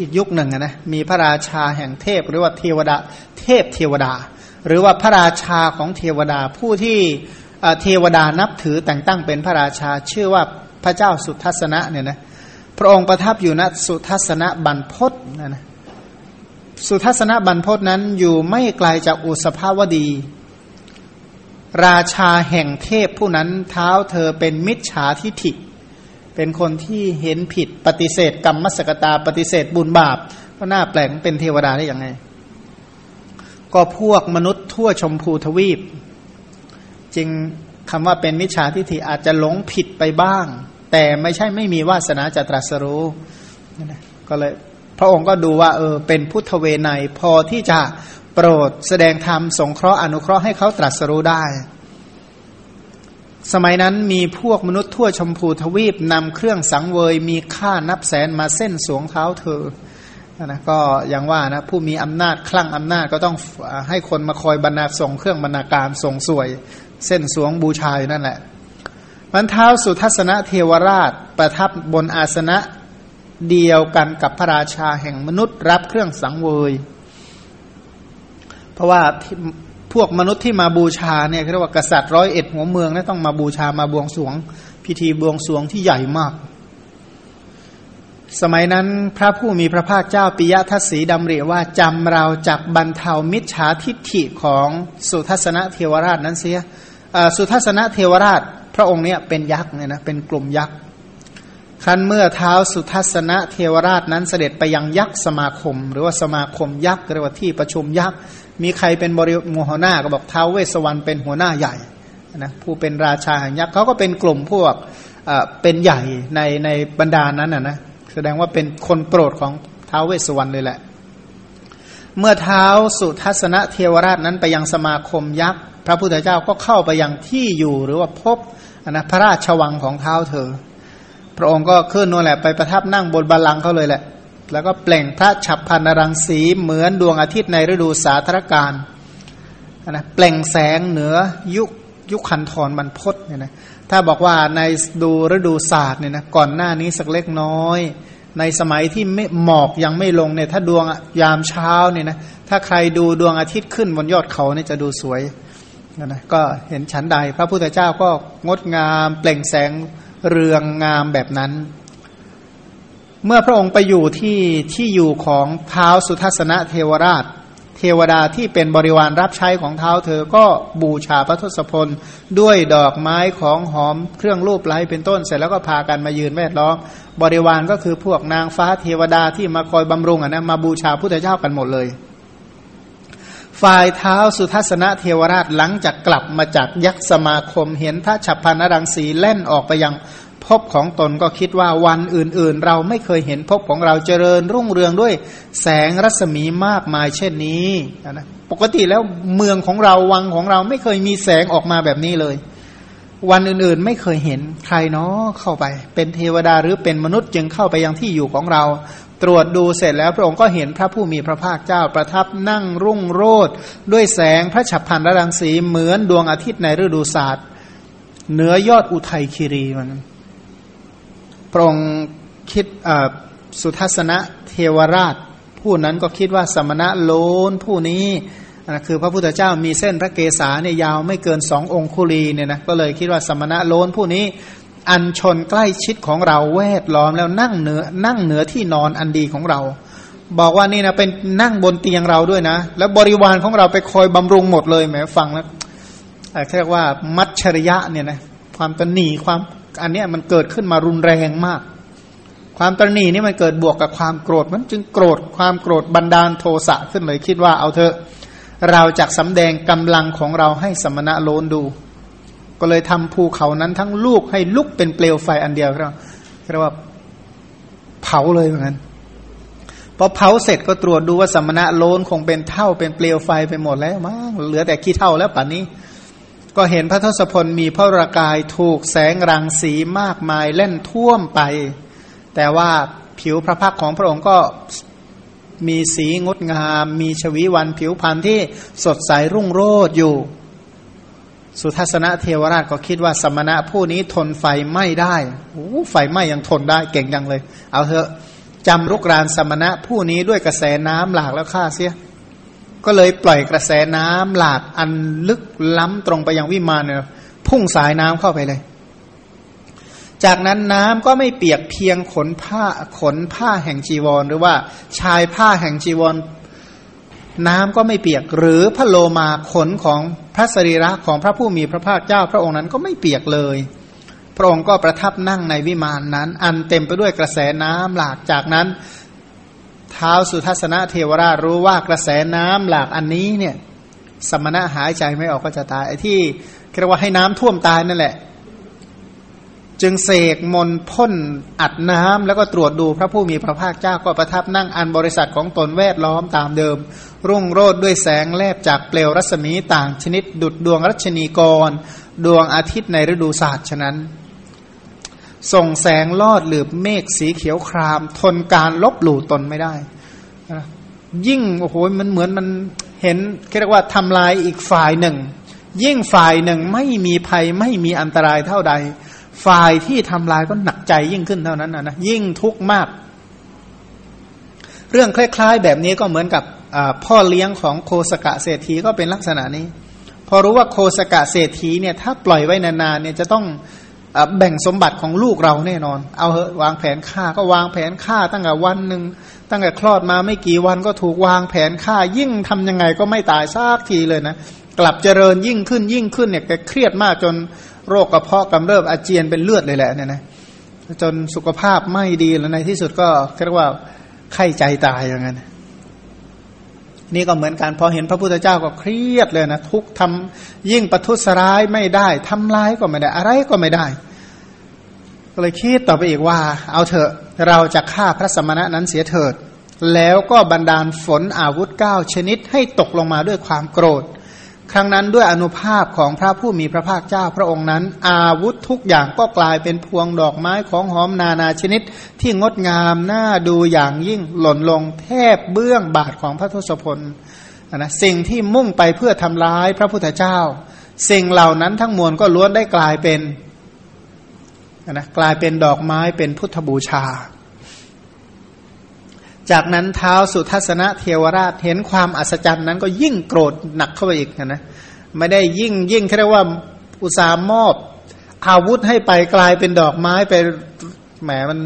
อีกยุคหนึ่งนะมีพระราชาแห่งเทพหรือว่าเทวดาเทพเทวดา หรือว่าพระราชาของเทวดาผู้ที่เทวดานับถือแต่งตั้งเป็นพระราชาชื่อว่าพระเจ้าสุทัศนะเนี่ยนะพระองค์ประทับอยู่ณสุทัศนะบรรพศนะนะสุทัศนะบรรพจนั้นอยู่ไม่ไกลจากอุสภาวดี ราชาแห่งเทพผู้นั้นเท้าเธอเป็นมิจฉาทิฐิเเป็นคนที่เห็นผิดปฏิเสธกรรมมสกตา ปฏิเสธบุญบาปก็น่าแปลกเป็นเทวดาได้ยังไง ก็พวกมนุษย์ทั่วชมพูทวีป จึงคำว่าเป็นมิจฉาทิฐิอาจจะหลงผิดไปบ้าง แต่ไม่ใช่ไม่มีวาสนาจะตรัสรู้ก็เลยพระองค์ก็ดูว่าเออเป็นพุทธเวไนพอที่จะโปรดแสดงธรรมสงเคราะห์อนุเคราะห์ให้เขาตรัสรู้ได้ สมัยนั้นมีพวกมนุษย์ทั่วชมพูทวีปนำเครื่องสังเวยมีค่านับแสนมาเส้นสวงเท้าเธอนะก็อย่างว่านะผู้มีอำนาจคลั่งอำนาจก็ต้องให้คนมาคอยบรรณาส่งเครื่องบรรณาการส่งสวย เส้นสวงบูชายนั่นแหละมันเท้าสุทัศนเทวราชประทับบนอาสนะเดียวกันกับพระราชาแห่งมนุษย์รับเครื่องสังเวย เพราะว่า พวกมนุษย์ที่มาบูชาเนี่ยเรียกว่ากษัตริย์ร้อยเอ็ดหัวเมืองนะต้องมาบูชามาบวงสรวง พิธีบวงสรวงที่ใหญ่มาก สมัยนั้นพระผู้มีพระภาคเจ้าปิยทัศสีดำริว่าจำเราจากบรรเทามิจฉาทิฏฐิของสุทัศนเทวราชนั้นเสียสุทัศนเทวราชพระองค์เนี่ยเป็นยักษ์เนี่ยนะเป็นกลุ่มยักษ์คันเมื่อเท้าสุทัศนะเทวราชนั้นเสด็จไปยังยักษ์สมาคม หรือว่าสมาคมยักษ์เรียกว่าที่ประชุมยักษ์ มีใครเป็นบริมูหัวหน้าก็บอกเท้าเวสวรรณเป็นหัวหน้าใหญ่นะผู้เป็นราชาแห่งยักษ์เขาก็เป็นกลุ่มพวกเป็นใหญ่ในในบรรดานั้นนะนะแสดงว่าเป็นคนโปรดของเท้าเวสวรรณเลยแหละ เมื่อเท้าสุทัศนะเทวราชนั้นไปยังสมาคมยักษ์พระพุทธเจ้าก็เข้าไปยังที่อยู่หรือว่าพบนะพระราชวังของเท้าเธอ พระองค์ก็ขึ้นนู่นแหละไปประทับนั่งบนบาลังเขาเลยแหละ แล้วก็เปล่งพระฉับพันรังสีเหมือนดวงอาทิตย์ในฤดูสาธารการนะเปล่งแสงเหนือยุคยุคขันธรบรรพศเนี่ยนะถ้าบอกว่าในดูฤดูศาสตร์เนี่ยนะก่อนหน้านี้สักเล็กน้อย ในสมัยที่ไม่หมอกยังไม่ลงเนี่ยถ้าดวงยามเช้าเนี่ยนะถ้าใครดูดวงอาทิตย์ขึ้นบนยอดเขาเนี่ยจะดูสวยนะก็เห็นชั้นใด พระพุทธเจ้าก็งดงาม เปล่งแสงเรืองงามแบบนั้น เมื่อพระองค์ไปอยู่ที่ที่อยู่ของเท้าสุทัศนเทวราช เทวดาที่เป็นบริวารรับใช้ของเท้าเธอก็บูชาพระทศพล ด้วยดอกไม้ของหอมเครื่องรูปไล้เป็นต้นเสร็จแล้วก็พากันมายืนแวดล้อมบริวารก็คือพวกนางฟ้าเทวดาที่มาคอยบำรุงอะนะมาบูชาพุทธเจ้ากันหมดเลย ฝ่ายเท้าสุทัศนเทวราชหลังจากกลับมาจากยักษ์สมาคมเห็นพระฉับพันรังสีเล่นออกไปยัง ภพของตนก็คิดว่าวันอื่นๆ เราไม่เคยเห็นภพของเราเจริญรุ่งเรืองด้วยแสงรัศมีมากมายเช่นนี้นะปกติแล้วเมืองของเราวังของเราไม่เคยมีแสงออกมาแบบนี้เลย วันอื่นๆไม่เคยเห็นใครเนาะเข้าไป เป็นเทวดาหรือเป็นมนุษย์จึงเข้าไปยังที่อยู่ของเรา ตรวจดูเสร็จแล้วพระองค์ก็เห็นพระผู้มีพระภาคเจ้าประทับนั่งรุ่งโรดด้วยแสงพระฉับพันระรังสีเหมือนดวงอาทิตย์ในฤดูศาสตร์เหนือยอดอุทัยคีรีมัน พระองค์คิดสุทัศนะเทวราช ผู้นั้นก็คิดว่าสมณะโลนผู้นี้นะคือพระพุทธเจ้ามีเส้นพระเกศาเนี่ยยาวไม่เกินสององคุลีเนี่ยนะก็เลยคิดว่าสมณะโลนผู้นี้ อันชนใกล้ชิดของเราแวดล้อมแล้วนั่งเหนือนั่งเหนือที่นอนอันดีของเรา บอกว่านี่นะเป็นนั่งบนเตียงเราด้วยนะ แล้วบริวารของเราไปคอยบำรุงหมดเลยแหมฟังแล้วเรียกว่ามัจฉริยะเนี่ยนะความตนีความ อันเนี้ยมันเกิดขึ้นมารุนแรงมาก ความตนีนี่มันเกิดบวกกับความโกรธมันจึงโกรธความโกรธบันดาลโทสะขึ้นเลยคิดว่าเอาเถอะเราจะสำแดงกำลังของเราให้สมณะโลนดู ก็เลยทำภูเขานั้นทั้งลูกให้ลุกเป็นเปลวไฟอันเดียวเราเรียกว่าเผาเลยเหมือนกันพอเผาเสร็จก็ตรวจดูว่าสมณะโลนคงเป็นเท่าเป็นเปลวไฟไปหมดแล้วมั้งเหลือแต่ขี้เท่าแล้วป่านนี้ ก็เห็นพระทศพลมีพระรากายถูกแสงรังสีมากมายเล่นท่วมไป แต่ว่าผิวพระพักของพระองค์ก็มีสีงดงาม มีชวีวันผิวพรรณที่สดใสรุ่งโรจน์อยู่ สุทัศนเทวราชก็คิดว่าสมณะผู้นี้ทนไฟไม่ได้โอ้ไฟไหม้ยังทนได้เก่งยังเลย เอาเถอะจำรุกรานสมณะผู้นี้ด้วยกระแสน้ำหลากแล้วฆ่าเสีย ก็เลยปล่อยกระแสน้ำหลากอันลึกล้ำตรงไปยังวิมานเนี่ยพุ่งสายน้ำเข้าไปเลย จากนั้นน้ำก็ไม่เปียกเพียงขนผ้าขนผ้าแห่งจีวร หรือว่าชายผ้าแห่งจีวร น้ำก็ไม่เปียก หรือพระโลมาขนของพระสรีระของพระผู้มีพระภาคเจ้า พระองค์นั้นก็ไม่เปียกเลย พระองค์ก็ประทับนั่งในวิมานนั้น อันเต็มไปด้วยกระแสน้ำหลากจากนั้น ท้าวสุทัศนะเทวราชรู้ว่ากระแสน้ำหลากอันนี้เนี่ย สมณะหายใจไม่ออกก็จะตายไอ้ที่เรียกว่าให้น้ำท่วมตายนั่นแหละ จึงเสกมนพ่นอัดน้ำแล้วก็ตรวจดูพระผู้มีพระภาคเจ้าก็ประทับนั่งอันบริษัทของตนแวดล้อมตามเดิม รุ่งโรดด้วยแสงแลบจากเปลวรัศมีต่างชนิด ดุดดวงรัชนีกร ดวงอาทิตย์ในฤดูศาสตร์ฉะนั้น ส่งแสงลอดหลืบเมฆสีเขียวคราม ทนการลบหลู่ตนไม่ได้ยิ่งโอ้โหมันเหมือนมันเห็นเรียกว่าทำลายอีกฝ่ายหนึ่ง ยิ่งฝ่ายหนึ่งไม่มีภัยไม่มีอันตรายเท่าใด ฝ่ายที่ทำลายก็หนักใจยิ่งขึ้นเท่านั้นนะยิ่งทุกข์มาก เรื่องคล้าย ๆ แบบนี้ก็เหมือนกับพ่อเลี้ยงของโคสกะเศรษฐีก็เป็นลักษณะนี้ พอรู้ว่าโคสกะเศรษฐีเนี่ยถ้าปล่อยไว้นานๆเนี่ยจะต้อง แบ่งสมบัติของลูกเราแน่นอน เอาเหอะวางแผนฆ่าก็วางแผนฆ่าตั้งแต่วันหนึ่งตั้งแต่คลอดมาไม่กี่วันก็ถูกวางแผนฆ่ายิ่งทำยังไงก็ไม่ตายซากทีเลยนะ กลับเจริญยิ่งขึ้นยิ่งขึ้นเนี่ยแกเครียดมากจนโรคกระเพาะกำเริบอาเจียนเป็นเลือดเลยแหละเนี่ยนะจนสุขภาพไม่ดีแล้วในที่สุดก็เรียกว่าไข้ใจตายอย่างนั้น นี่ก็เหมือนกันพอเห็นพระพุทธเจ้าก็เครียดเลยนะทุกทำยิ่งประทุษร้ายไม่ได้ทำร้ายก็ไม่ได้ อะไรก็ไม่ได้ ก็เลยคิดต่อไปอีกว่า เอาเถอะเราจะฆ่าพระสมณะนั้นเสียเถิด แล้วก็บันดาลฝนอาวุธเก้าชนิดให้ตกลงมาด้วยความโกรธ ครั้งนั้นด้วยอนุภาพของพระผู้มีพระภาคเจ้าพระองค์นั้น อาวุธทุกอย่างก็กลายเป็นพวงดอกไม้ของหอมนานาชนิด ที่งดงามน่าดูอย่างยิ่งหล่นลงแทบเบื้องบาทของพระทศพลนะสิ่งที่มุ่งไปเพื่อทำร้ายพระพุทธเจ้า สิ่งเหล่านั้นทั้งมวลก็ล้วนได้กลายเป็นนะกลายเป็นดอกไม้เป็นพุทธบูชา จากนั้นเท้าสุทัศนะเทวราชเห็นความอัศจรรย์นั้นก็ยิ่งโกรธหนักเข้าไปอีกนะไม่ได้ยิ่งยิ่งแค่ว่าอุตสาหมอบอาวุธให้ไปกลายเป็นดอกไม้ไปแหมมัน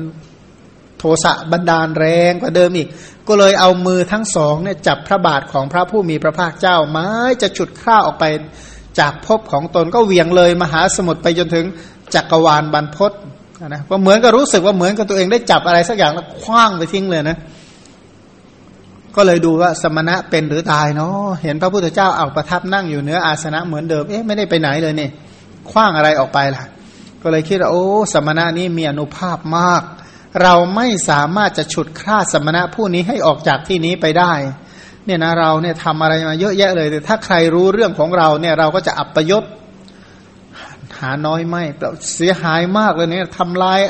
โทสะบันดาลแรงกว่าเดิมอีก ก็เลยเอามือทั้งสองเนี่ยจับพระบาทของพระผู้มีพระภาคเจ้าไม้จะฉุดข้าออกไปจากภพของตนก็เวียงเลยมหาสมุทรไปจนถึงจักรวาลบรรพศนะก็เหมือนกับรู้สึกว่าเหมือนกับตัวเองได้จับอะไรสักอย่างแล้วคว้างไปทิ้งเลยนะ ก็เลยดูว่าสมณะเป็นหรือตายเนาะเห็นพระพุทธเจ้าเอาประทับนั่งอยู่เหนืออาสนะเหมือนเดิมเอ๊ะไม่ได้ไปไหนเลยเนี่ยคว้างอะไรออกไปล่ะ ก็เลยคิดว่าโอ้ สมณะนี้มีอนุภาพมาก เราไม่สามารถจะฉุดฆ่าสมณะผู้นี้ให้ออกจากที่นี้ไปได้ เนี่ยนะเราเนี่ยทำอะไรมาเยอะแยะเลยแต่ถ้าใครรู้เรื่องของเราเนี่ยเราก็จะอับประยศ หาน้อยไม่เสียหายมากเลยเนี่ยทำลาย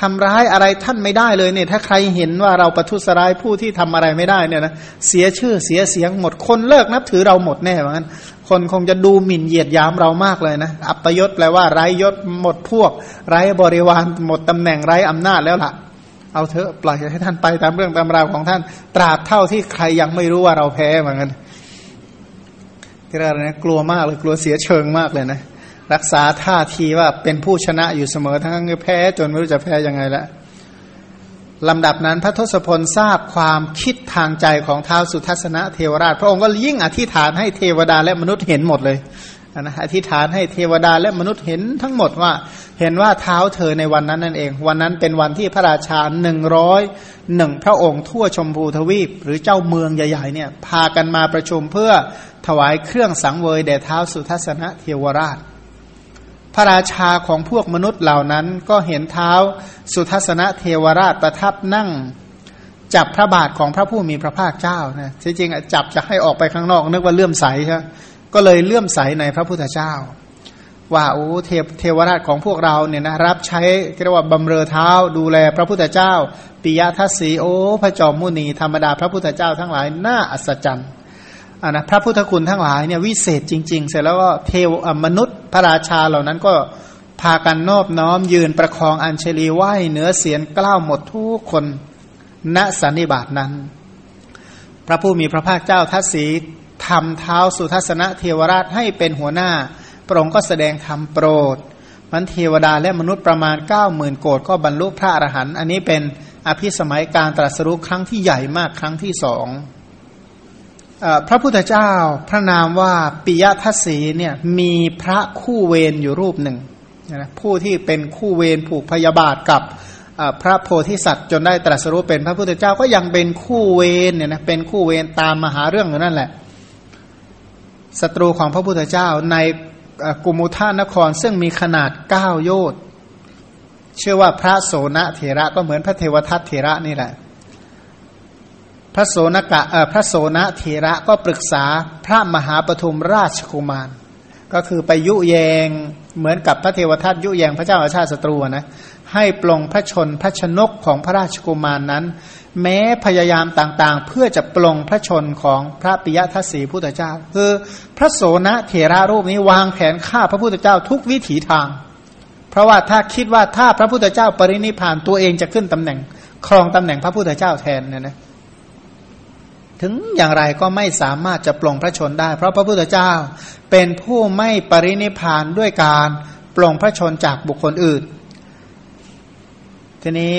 ทำร้ายอะไรท่านไม่ได้เลยเนี่ย ถ้าใครเห็นว่าเราประทุษร้ายผู้ที่ทำอะไรไม่ได้เนี่ยนะเสียชื่อเสียเสียงหมดคนเลิกนับถือเราหมดแน่เหมือนกันคนคงจะดูหมิ่นเหยียดยามเรามากเลยนะอัปยศแปลว่าไร้ยศหมดพวก ไร้บริวารหมดตำแหน่งไร้อำนาจแล้วล่ะ เอาเถอะปล่อยให้ท่านไปตามเรื่องตามราวของท่าน ตราบเท่าที่ใครยังไม่รู้ว่าเราแพ้เหมือนกันที่เรานี่ยกลัวมากเลยกลัวเสียเชิงมากเลยนะ รักษาท่าทีว่าเป็นผู้ชนะอยู่เสมอทั้งแพ้จนไม่รู้จะแพ้ยังไงล้วลำดับนั้นพระทศพลทราบความคิดทางใจของเท้าสุทัศนะเทวราช พระองค์ก็ยิ่งอธิษฐานให้เทวดาและมนุษย์เห็นหมดเลยนะอธิษฐานให้เทวดาและมนุษย์เห็นทั้งหมดว่า เห็นว่าเท้าเธอในวันนั้นนั่นเอง วันนั้นเป็นวันที่พระราชาหนึ่งร้อยหนึ่งพระองค์ทั่วชมพูทวีป หรือเจ้าเมืองใหญ่ๆเนี่ยพากันมาประชุมเพื่อถวายเครื่องสังเวยแด่เท้าสุทัศนะเทวราช ระราชาของพวกมนุษย์เหล่านั้นก็เห็นเท้าสุทัศนเทวราชประทับนั่ง จับพระบาทของพระผู้มีพระภาคเจ้านะจริงๆจับจะให้ออกไปข้างนอกนึกว่าเลื่อมใสใช่ก็เลยเลื่อมใสในพระพุทธเจ้า ว่าโอ้เทเทวราชของพวกเราเนี่ยนะรับใช้เรียกว่าบำเรอเท้าดูแลพระพุทธเจ้าปิยทัศสีโอ้พระจอมมุนีธรรมดาพระพุทธเจ้าทั้งหลายน่าอัศจรรย์ อ่านะพระพุทธคุณทั้งหลายเนี่ยวิเศษจริง ๆ เสร็จแล้วก็เทวมนุษย์พระราชาเหล่านั้นก็พากันนอบน้อมยืนประคองอัญเชลีไหวเหนือเสียนกล้าวหมดทุกคนณสันนิบาตนั้น พระผู้มีพระภาคเจ้าทัศสีทำเท้าสุทัศนเทวราชให้เป็นหัวหน้าพระองค์ก็แสดงธรรมโปรดมันเทวดาและมนุษย์ประมาณ9ก้าหมื่นโกดก็บรรลุพระอรหันต์อันนี้เป็นอภิสมัยการตรัสรู้ครั้งที่ใหญ่มากครั้งที่สอง พระพุทธเจ้าพระนามว่าปิยทัศสีเนี่ยมีพระคู่เวรอยู่รูปหนึ่งนะผู้ที่เป็นคู่เวรผูกพยาบาทกับพระโพธิสัตว์จนได้ตรัสรู้เป็นพระพุทธเจ้าก็ยังเป็นคู่เวรเนี่ยนะเป็นคู่เวรตามมหาเรื่องอยู่นั่นแหละศัตรูของพระพุทธเจ้าในกุมุท่านครซึ่งมีขนาดเก้าโยชน์เชื่อว่าพระโสนเถระก็เหมือนพระเทวทัตเถระนี่แหละ พระโสนกะพระโสนเถระก็ปรึกษาพระมหาปฐุมราชกุมาร ก็คือไปยุแยงเหมือนกับพระเทวทัตยุแยงพระเจ้าอาชาติศัตรูนะให้ปลงพระชนพระชนกของพระราชกุมารนนั้น แม้พยายามต่างๆ เพื่อจะปลงพระชนของพระปิยทัศสีพุทธเจ้า คือพระโสนเถระรูปนี้วางแผนฆ่าพระพุทธเจ้าทุกวิถีทาง เพราะว่าถ้าคิดว่าถ้าพระพุทธเจ้าปรินิพานตัวเองจะขึ้นตำแหน่ง ครองตำแหน่งพระพุทธเจ้าแทนเนี่ยนะ ถึงอย่างไรก็ไม่สามารถจะปลงพระชนได้ เพราะพระพุทธเจ้าเป็นผู้ไม่ปรินิพานด้วยการปลงพระชนจากบุคคลอื่น ทีนี้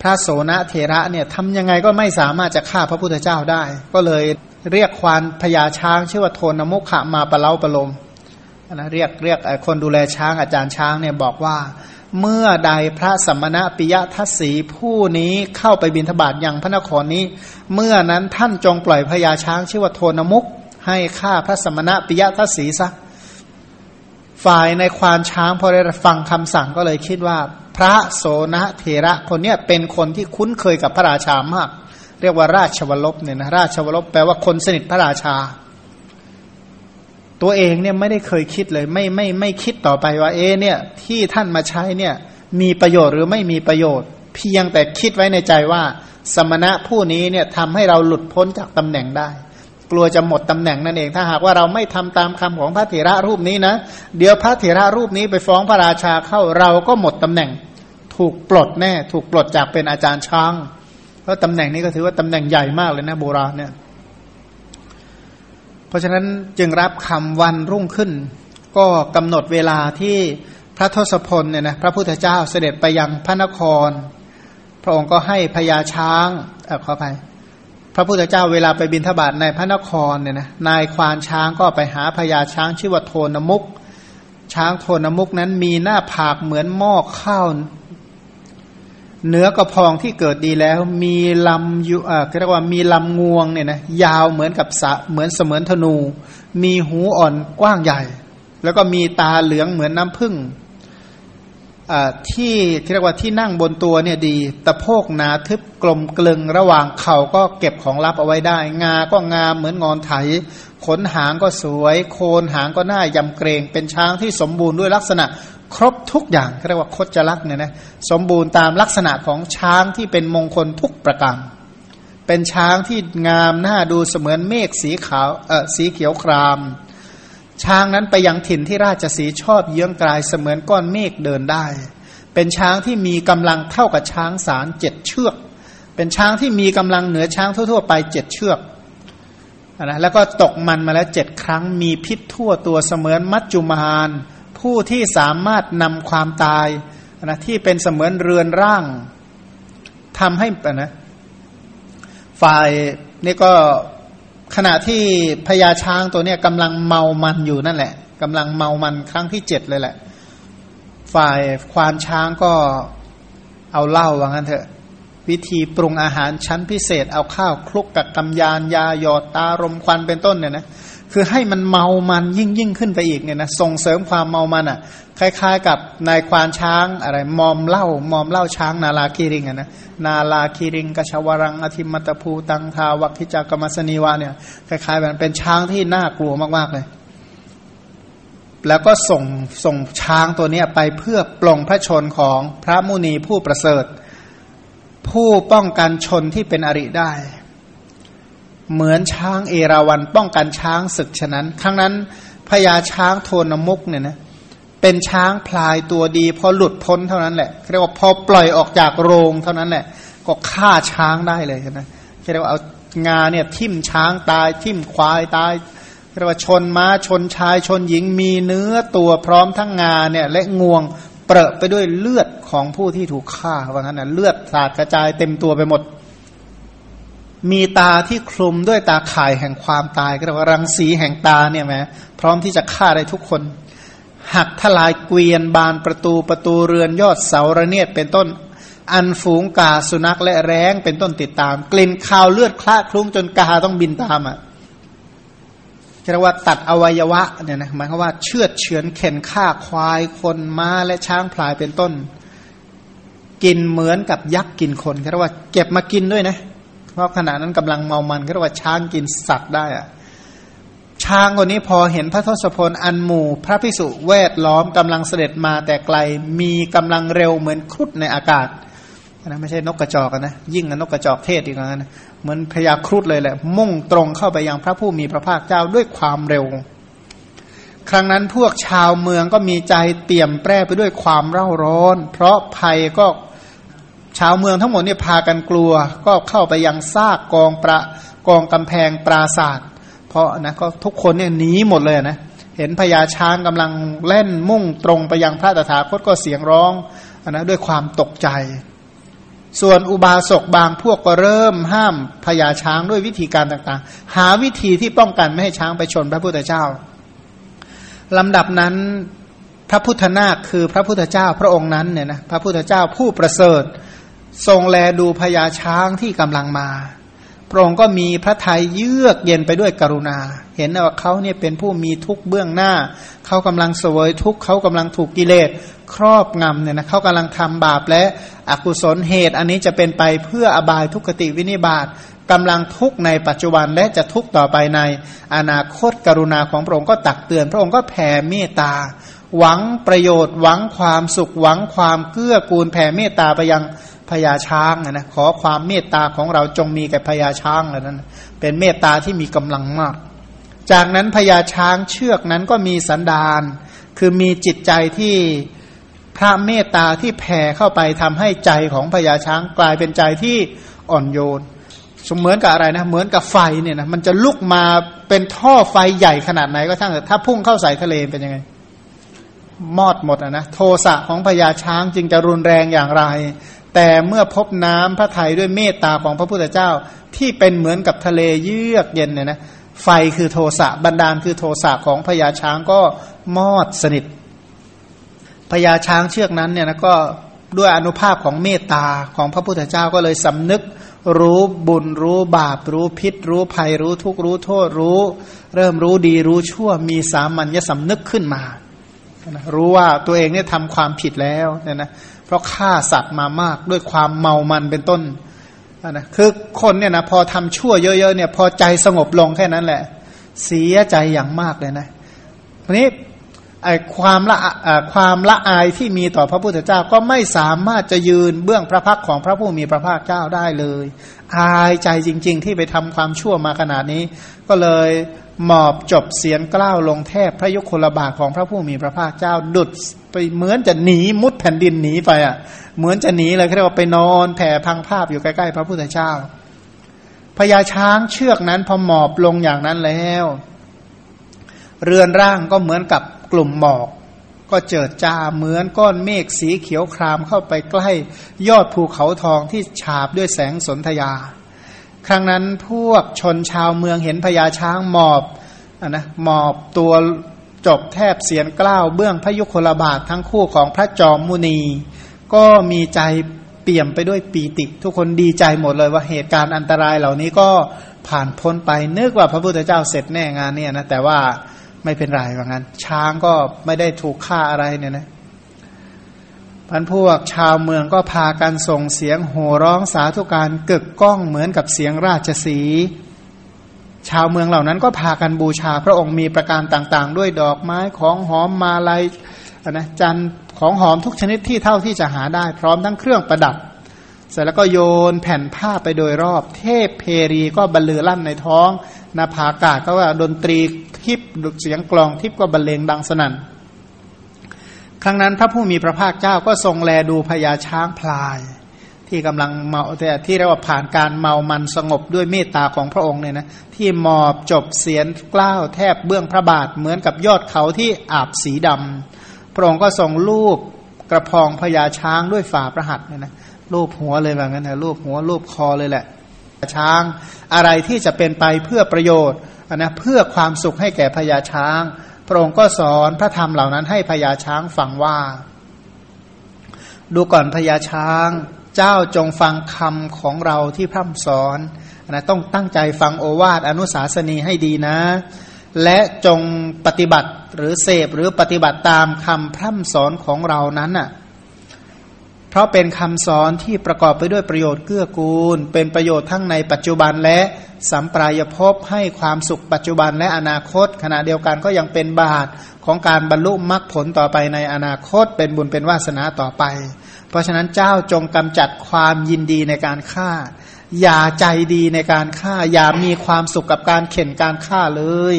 พระโสนเถระเนี่ยทำยังไงก็ไม่สามารถจะฆ่าพระพุทธเจ้าได้ ก็เลยเรียกควานพญาช้างชื่อว่าโทนมุขะมาประเล้าประลมนะเรียกเรียกคนดูแลช้างอาจารย์ช้างเนี่ยบอกว่า เมื่อใดพระสมณะปิยทัศสีผู้นี้เข้าไปบินทบาทยังพระนครนี้ เมื่อนั้นท่านจงปล่อยพญาช้างชื่อว่าโทนมุก ให้ฆ่าพระสมณะปิยทัศสีซะฝ่ายในควานช้างพอได้ฟังคำสั่งก็เลยคิดว่า พระโสนเถระคนนี้เป็นคนที่คุ้นเคยกับพระราชามาก เรียกว่าราชวรบเนี่ยนะราชวรบแปลว่าคนสนิทพระราชา ตัวเองเนี่ยไม่ได้เคยคิดเลย ไม่ไม่ไม่คิดต่อไปว่าเอเนี่ยที่ท่านมาใช้เนี่ยมีประโยชน์หรือไม่มีประโยชน์ เพียงแต่คิดไว้ในใจว่า สมณะผู้นี้เนี่ยทำให้เราหลุดพ้นจากตำแหน่งได้ กลัวจะหมดตำแหน่งนั่นเอง ถ้าหากว่าเราไม่ทำตามคำของพระเถระรูปนี้นะ เดี๋ยวพระเถระรูปนี้ไปฟ้องพระราชาเข้าเราก็หมดตำแหน่ง ถูกปลดแน่ ถูกปลดจากเป็นอาจารย์ช้างเพราะตำแหน่งนี้ก็ถือว่าตำแหน่งใหญ่มากเลยนะโบราณเนี่ย ราะฉะนั้นจึงรับคำวันรุ่งขึ้น ก็กำหนดเวลาที่พระทศพลเนี่ยนะพระพุทธเจ้าเสด็จไปยังพระนคร พระองค์ก็ให้พญาช้างเออขออภัยพระพุทธเจ้าเวลาไปบินทบาทในพระนครเนี่ยนะนายควานช้างก็ไปหาพญาช้างชื่อว่าโทนมุก ช้างโทนมุกนั้นมีหน้าผากเหมือนหม้อข้าว เนื้อกระพองที่เกิดดีแล้ว มีลำอยู่อ่าเรียกว่ามีลำงวงเนี่ยนะยาวเหมือนกับสะเหมือนเสมือนธนู มีหูอ่อนกว้างใหญ่ แล้วก็มีตาเหลืองเหมือนน้ำผึ้งที่เรียกว่าที่นั่งบนตัวเนี่ยดีตะโพกหนาทึบกลมกลึงระหว่างเข่าก็เก็บของลับเอาไว้ได้ งาก็งามเหมือนงอนไถ ขนหางก็สวย โคนหางก็น่ายำเกรง เป็นช้างที่สมบูรณ์ด้วยลักษณะ ครบทุกอย่างเรียกว่าคดจรักเนี่ยนะสมบูรณ์ตามลักษณะของช้างที่เป็นมงคลทุกประการเป็นช้างที่งามน่าดูเสมือนเมฆสีขาวเออสีเขียวคราม ช้างนั้นไปยังถิ่นที่ราชสีชอบเยื้องกลายเสมือนก้อนเมฆเดินได้ เป็นช้างที่มีกำลังเท่ากับช้างสารเจ็ดเชือก เป็นช้างที่มีกำลังเหนือช้างทั่วๆไปเจ็ดเชือกนะแล้วก็ตกมันมาแล้วเจ็ดครั้งมีพิษทั่วตัวเสมือนมัจจุมาน ผู้ที่สามารถนำความตายนะที่เป็นเสมือนเรือนร่างทำให้นะฝ่ายนี่ก็ขณะที่พญาช้างตัวเนี้ยกำลังเมามันอยู่นั่นแหละกำลังเมามันครั้งที่เจ็ดเลยแหละ ฝ่ายควานช้างก็เอาเหล้าว่างั้นเถอะ วิธีปรุงอาหารชั้นพิเศษ เอาข้าวคลุกกับกำยานยาหยอดตารมควันเป็นต้นเนี่ยนะ คือให้มันเมามันยิ่งยิ่งขึ้นไปอีกเนี่ยนะส่งเสริมความเมามันอะ คล้าย ๆ กับนายควานช้างอะไรมอมเหล้ามอมเหล้าช้างนาลาคีริงอะนะนาลาคีริงกชวรังอธิมัตภูตังทาวัคคิจักรมสนีวะเนี่ยคล้ายๆแบบเป็นช้างที่น่ากลัวมากๆเลย แล้วก็ส่งส่งช้างตัวเนี้ยไปเพื่อปลงพระชนของพระมุนีผู้ประเสริฐ ผู้ป้องกันชนที่เป็นอริได้ เหมือนช้างเอราวันป้องกันช้างศึกฉะนั้น ครั้งนั้นพญาช้างโทนมุกเนี่ยนะเป็นช้างพลายตัวดี พอหลุดพ้นเท่านั้นแหละเรียกว่าพอปล่อยออกจากโรงเท่านั้นแหละ ก็ฆ่าช้างได้เลยนะเรียกว่าเอางาเนี่ยทิ่มช้างตาย ทิ่มควายตายเรียกว่าชนม้าชนชายชนหญิงมีเนื้อตัวพร้อมทั้งงาเนี่ยและงวงเปรอะไปด้วยเลือดของผู้ที่ถูกฆ่าว่างั้นนะเลือดสาดกระจายเต็มตัวไปหมด มีตาที่คลุมด้วยตาข่ายแห่งความตาย ก็เรียกว่ารังสีแห่งตาเนี่ยไหมพร้อมที่จะฆ่าได้ทุกคน หักทลายเกวียนบานประตูประตูเรือนยอดเสาระเนียดเป็นต้น อันฝูงกาสุนัขและแร้งเป็นต้นติดตาม กลิ่นคาวเลือดคละคลุ้งจนกาต้องบินตามอะเรียกว่าตัดอวัยวะเนี่ยนะหมายความว่าเชือดเฉือนเข็นฆ่าควายคนม้าและช้างพลายเป็นต้น กินเหมือนกับยักษ์กินคนเรียกว่าเก็บมากินด้วยนะเพราะขณะนั้นกำลังเมามันก็เรียกว่าช้างกินสัตว์ได้อะช้างคนนี้พอเห็นพระทศพลอันหมู่ พระพิสุแวดล้อมกำลังเสด็จมาแต่ไกลมีกำลังเร็วเหมือนครุฑในอากาศนะไม่ใช่นกกระจอกนะยิ่งนกกระจอกเทศอีกนะเหมือนพญาครุฑเลยแหละ มุ่งตรงเข้าไปยังพระผู้มีพระภาคเจ้าด้วยความเร็ว ครั้งนั้นพวกชาวเมืองก็มีใจเตี่ยมแปร่ไปด้วยความเร่าร้อน เพราะภัยก็ ชาวเมืองทั้งหมดเนี่ยพากันกลัว ก็เข้าไปยังซากกองประกองกำแพงปราศาสตร์เพราะนะก็ทุกคนเนี่ยหนีหมดเลยนะเห็นพญาช้างกำลังเล่นมุ่งตรงไปยังพระตถาคตก็เสียงร้องนะด้วยความตกใจ ส่วนอุบาสกบางพวกก็เริ่มห้ามพญาช้างด้วยวิธีการต่างๆ หาวิธีที่ป้องกันไม่ให้ช้างไปชนพระพุทธเจ้าลำดับนั้นพระพุทธนาคคือพระพุทธเจ้าพระองค์นั้นเนี่ยนะพระพุทธเจ้าผู้ประเสริฐ ทรงแลดูพญาช้างที่กำลังมา พระองค์ก็มีพระทัยเยือกเย็นไปด้วยกรุณา เห็นว่าเขาเนี่ยเป็นผู้มีทุกข์เบื้องหน้า เขากำลังเสวยทุกข์ เขากำลังถูกกิเลสครอบงำเนี่ยนะเขากำลังทำบาปและอกุศลเหตุ อันนี้จะเป็นไปเพื่ออบายทุกขติวินิบาตกำลังทุกข์ในปัจจุบันและจะทุกข์ต่อไปในอนาคตกรุณาของพระองค์ก็ตักเตือน พระองค์ก็แผ่เมตตา หวังประโยชน์ หวังความสุขหวังความเกื้อกูลแผ่เมตตาไปยัง พญาช้างนะขอความเมตตาของเราจงมีแก่พญาช้างอะไรนั้น เป็นเมตตาที่มีกำลังมาก จากนั้นพญาช้างเชือกนั้นก็มีสันดาน คือมีจิตใจที่พระเมตตาที่แผ่เข้าไปทำให้ใจของพญาช้างกลายเป็นใจที่อ่อนโยนเหมือนกับอะไรนะเหมือนกับไฟเนี่ยนะมันจะลุกมาเป็นท่อไฟใหญ่ขนาดไหนก็ช่างแต่ถ้าพุ่งเข้าใส่ทะเลเป็นยังไง มอดหมดอะนะโทสะของพญาช้างจึงจะรุนแรงอย่างไร แต่เมื่อพบน้ำพระทัยด้วยเมตตาของพระพุทธเจ้า ที่เป็นเหมือนกับทะเลเยือกเย็นเนี่ยนะไฟคือโทสะบันดาลคือโทสะของพญาช้างก็มอดสนิทพญาช้างเชือกนั้นเนี่ยนะก็ด้วยอนุภาพของเมตตาของพระพุทธเจ้าก็เลยสำนึกรู้บุญรู้บาปรู้พิษ รู้ภัยรู้ทุกข์รู้โทษรู้ เริ่มรู้ดีรู้ชั่วมีสามัญญสำนึกขึ้นมา รู้ว่าตัวเองเนี่ยทำความผิดแล้วเนี่ยนะ เพราะฆ่าสัตว์มามากด้วยความเมามันเป็นต้นนะคือคนเนี่ยนะพอทำชั่วเยอะๆเนี่ยพอใจสงบลงแค่นั้นแหละ เสียใจอย่างมากเลยนะทีนี้ ความละความละอายที่มีต่อพระพุทธเจ้าก็ไม่สามารถจะยืนเบื้องพระพักของพระผู้มีพระภาคเจ้าได้เลย อายใจจริง ๆ ที่ไปทำความชั่วมาขนาดนี้ ก็เลยหมอบจบเสียงกล้าวลงแทบพระยุคลบาทของพระผู้มีพระภาคเจ้าดุดไปเหมือนจะหนีมุดแผ่นดินหนีไปอะ เหมือนจะหนีเลยเรียกว่าไปนอนแผ่พังภาพอยู่ใกล้ๆพระพุทธเจ้าพญาช้างเชือกนั้นพอหมอบลงอย่างนั้นแล้ว เรือนร่างก็เหมือนกับ กลุ่มหมอกก็เจิดจ้าเหมือนก้อนเมฆสีเขียวครามเข้าไปใกล้ ยอดภูเขาทองที่ฉาบด้วยแสงสนธยา ครั้งนั้นพวกชนชาวเมืองเห็นพญาช้างหมอบอนนะหมอบตัวจบแทบเสียนกล้าวเบื้องพระยุคลบาททั้งคู่ของพระจอมมุนี ก็มีใจเปี่ยมไปด้วยปีติ ทุกคนดีใจหมดเลยว่าเหตุการณ์อันตรายเหล่านี้ก็ผ่านพ้นไปนึกว่าพระพุทธเจ้าเสร็จแน่งานเนี่ยนะแต่ว่า ไม่เป็นไรว่างั้น ช้างก็ไม่ได้ถูกฆ่าอะไรเนี่ยนะพันพวกชาวเมืองก็พากันส่งเสียงโห่ร้องสาธุการกึกก้องเหมือนกับเสียงราชสี ชาวเมืองเหล่านั้นก็พากันบูชาพระองค์มีประการต่างๆ ด้วยดอกไม้ของหอมมาลัยนะจันของหอมทุกชนิดที่เท่าที่จะหาได้ พร้อมทั้งเครื่องประดับ เสร็จแล้วก็โยนแผ่นผ้าไปโดยรอบ เทพเพรีก็บรรลือลั่นในท้องนาภากาศก็ว่าดนตรี ทิพย์เสียงกลองทิพย์ก็บรรเลงดังสนั่นครั้งนั้นพระผู้มีพระภาคเจ้าก็ทรงแลดูพญาช้างพลาย ที่กำลังเมาแต่ที่เรียกว่าผ่านการเมามันสงบด้วยเมตตาของพระองค์เนี่ยนะที่มอบจบเสียนกล้าวแทบเบื้องพระบาทเหมือนกับยอดเขาที่อาบสีดำพระองค์ก็ทรงลูบกระพองพญาช้างด้วยฝ่าประหัตเนี่ยนะลูบหัวเลยแบบนั้นนะลูบหัวลูบคอเลยแหละช้างอะไรที่จะเป็นไปเพื่อประโยชน์ นะเพื่อความสุขให้แก่พญาช้าง พระองค์ก็สอนพระธรรมเหล่านั้นให้พญาช้างฟังว่า ดูก่อนพญาช้าง เจ้าจงฟังคำของเราที่พร่ำสอนนะต้องตั้งใจฟังโอวาทอนุสาสนีให้ดีนะ และจงปฏิบัติหรือเสพหรือปฏิบัติตามคำพร่ำสอนของเรานั้นน่ะ ราะเป็นคำสอนที่ประกอบไปด้วยประโยชน์เกื้อกูล เป็นประโยชน์ทั้งในปัจจุบันและสัมปรายภพให้ความสุขปัจจุบันและอนาคต ขณะเดียวกันก็ยังเป็นบาตของการบรรลุมรรคผลต่อไปในอนาคต เป็นบุญเป็นวาสนาต่อไป เพราะฉะนั้นเจ้าจงกำจัดความยินดีในการฆ่า อย่าใจดีในการฆ่า อย่ามีความสุขกับการเข็นการฆ่าเลย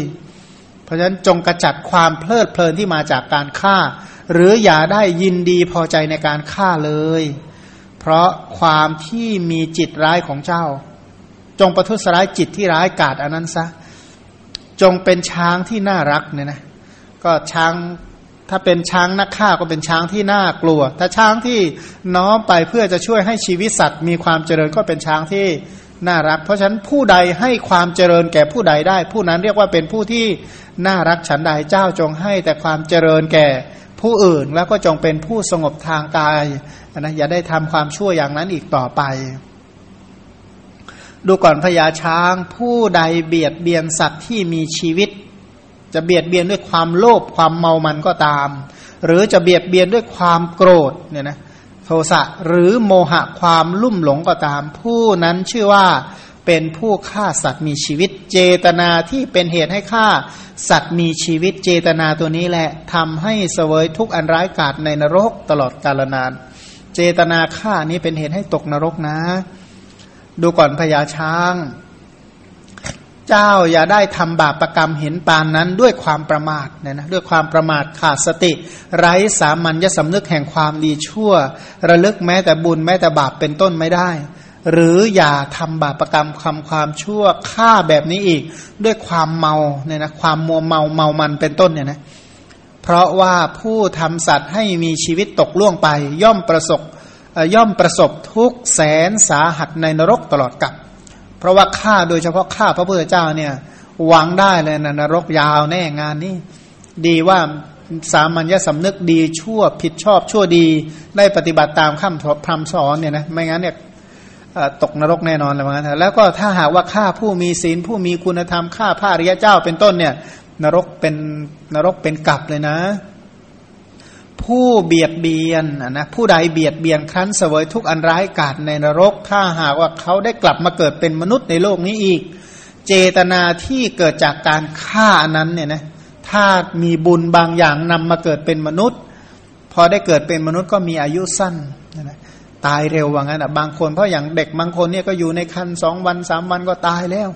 เพราะฉะนั้นจงกระจัดความเพลิดเพลินที่มาจากการฆ่า หรืออย่าได้ยินดีพอใจในการฆ่าเลย เพราะความที่มีจิตร้ายของเจ้า จงประทุษร้ายจิตที่ร้ายกาจอันนั้นซะ จงเป็นช้างที่น่ารักเนี่ยนะก็ช้างถ้าเป็นช้างนักฆ่าก็เป็นช้างที่น่ากลัว ถ้าช้างที่น้อมไปเพื่อจะช่วยให้ชีวิตสัตว์มีความเจริญก็เป็นช้างที่น่ารัก เพราะฉะนั้นผู้ใดให้ความเจริญแก่ผู้ใดได้ ผู้นั้นเรียกว่าเป็นผู้ที่น่ารักฉันใดเจ้าจงให้แต่ความเจริญแก่ ผู้อื่นแล้วก็จงเป็นผู้สงบทางกายนะอย่าได้ทำความชั่วอย่างนั้นอีกต่อไป ดูก่อนพญาช้างผู้ใดเบียดเบียนสัตว์ที่มีชีวิต จะเบียดเบียนด้วยความโลภความเมามันก็ตาม หรือจะเบียดเบียนด้วยความโกรธเนี่ยนะโทสะหรือโมหะความลุ่มหลงก็ตาม ผู้นั้นชื่อว่า เป็นผู้ฆ่าสัตว์มีชีวิต เจตนาที่เป็นเหตุให้ฆ่า สัตว์มีชีวิตเจตนาตัวนี้แหละทำให้เสวยทุกอันร้ายกาจในนรกตลอดกาลนาน เจตนาฆ่านี้เป็นเหตุให้ตกนรกนะ ดูก่อนพญาช้าง เจ้าอย่าได้ทำบาปประกรรมเห็นปานนั้นด้วยความประมาทเนี่ยนะด้วยความประมาทขาดสติ ไร้สามัญญสำนึกแห่งความดีชั่ว ระลึกแม้แต่บุญแม้แต่บาปเป็นต้นไม่ได้ หรืออย่าทำบาปรกรรมคำความชั่วฆ่าแบบนี้อีก ด้วยความเมาเนี่ยนะความมัวเมาเมามันเป็นต้นเนี่ยนะเพราะว่าผู้ทำสัตว์ให้มีชีวิตตกล่วงไป ย่อมประสบย่อมประสบทุกแสนสาหัสในนรกตลอดกับ เพราะว่าฆ่าโดยเฉพาะฆ่าพระพุทธเจ้าเนี่ยหวังได้เลยนะนรกยาวแน่งานนี้ ดีว่าสามัญญสำนึกดีชั่วผิดชอบชั่วดีได้ปฏิบัติตามคำพรำสอนเนี่ยนะไม่งั้นเนี่ย ตกนรกแน่นอนเลยมั้งแล้วก็ถ้าหากว่าฆ่าผู้มีศีลผู้มีคุณธรรมฆ่าพระอริยเจ้าเป็นต้นเนี่ย นรกเป็นนรกเป็นกลับเลยนะ ผู้เบียดเบียนนะผู้ใดเบียดเบียนครั้นเสวยทุกอันร้ายกาจในนรก ถ้าหากว่าเขาได้กลับมาเกิดเป็นมนุษย์ในโลกนี้อีก เจตนาที่เกิดจากการฆ่านั้นเนี่ยนะถ้ามีบุญบางอย่างนำมาเกิดเป็นมนุษย์ พอได้เกิดเป็นมนุษย์ก็มีอายุสั้น ตายเร็วว่างั้นอะบางคนเพราะอย่างเด็กบางคนเนี่ยก็อยู่ในคันสองวันสามวันก็ตายแล้ว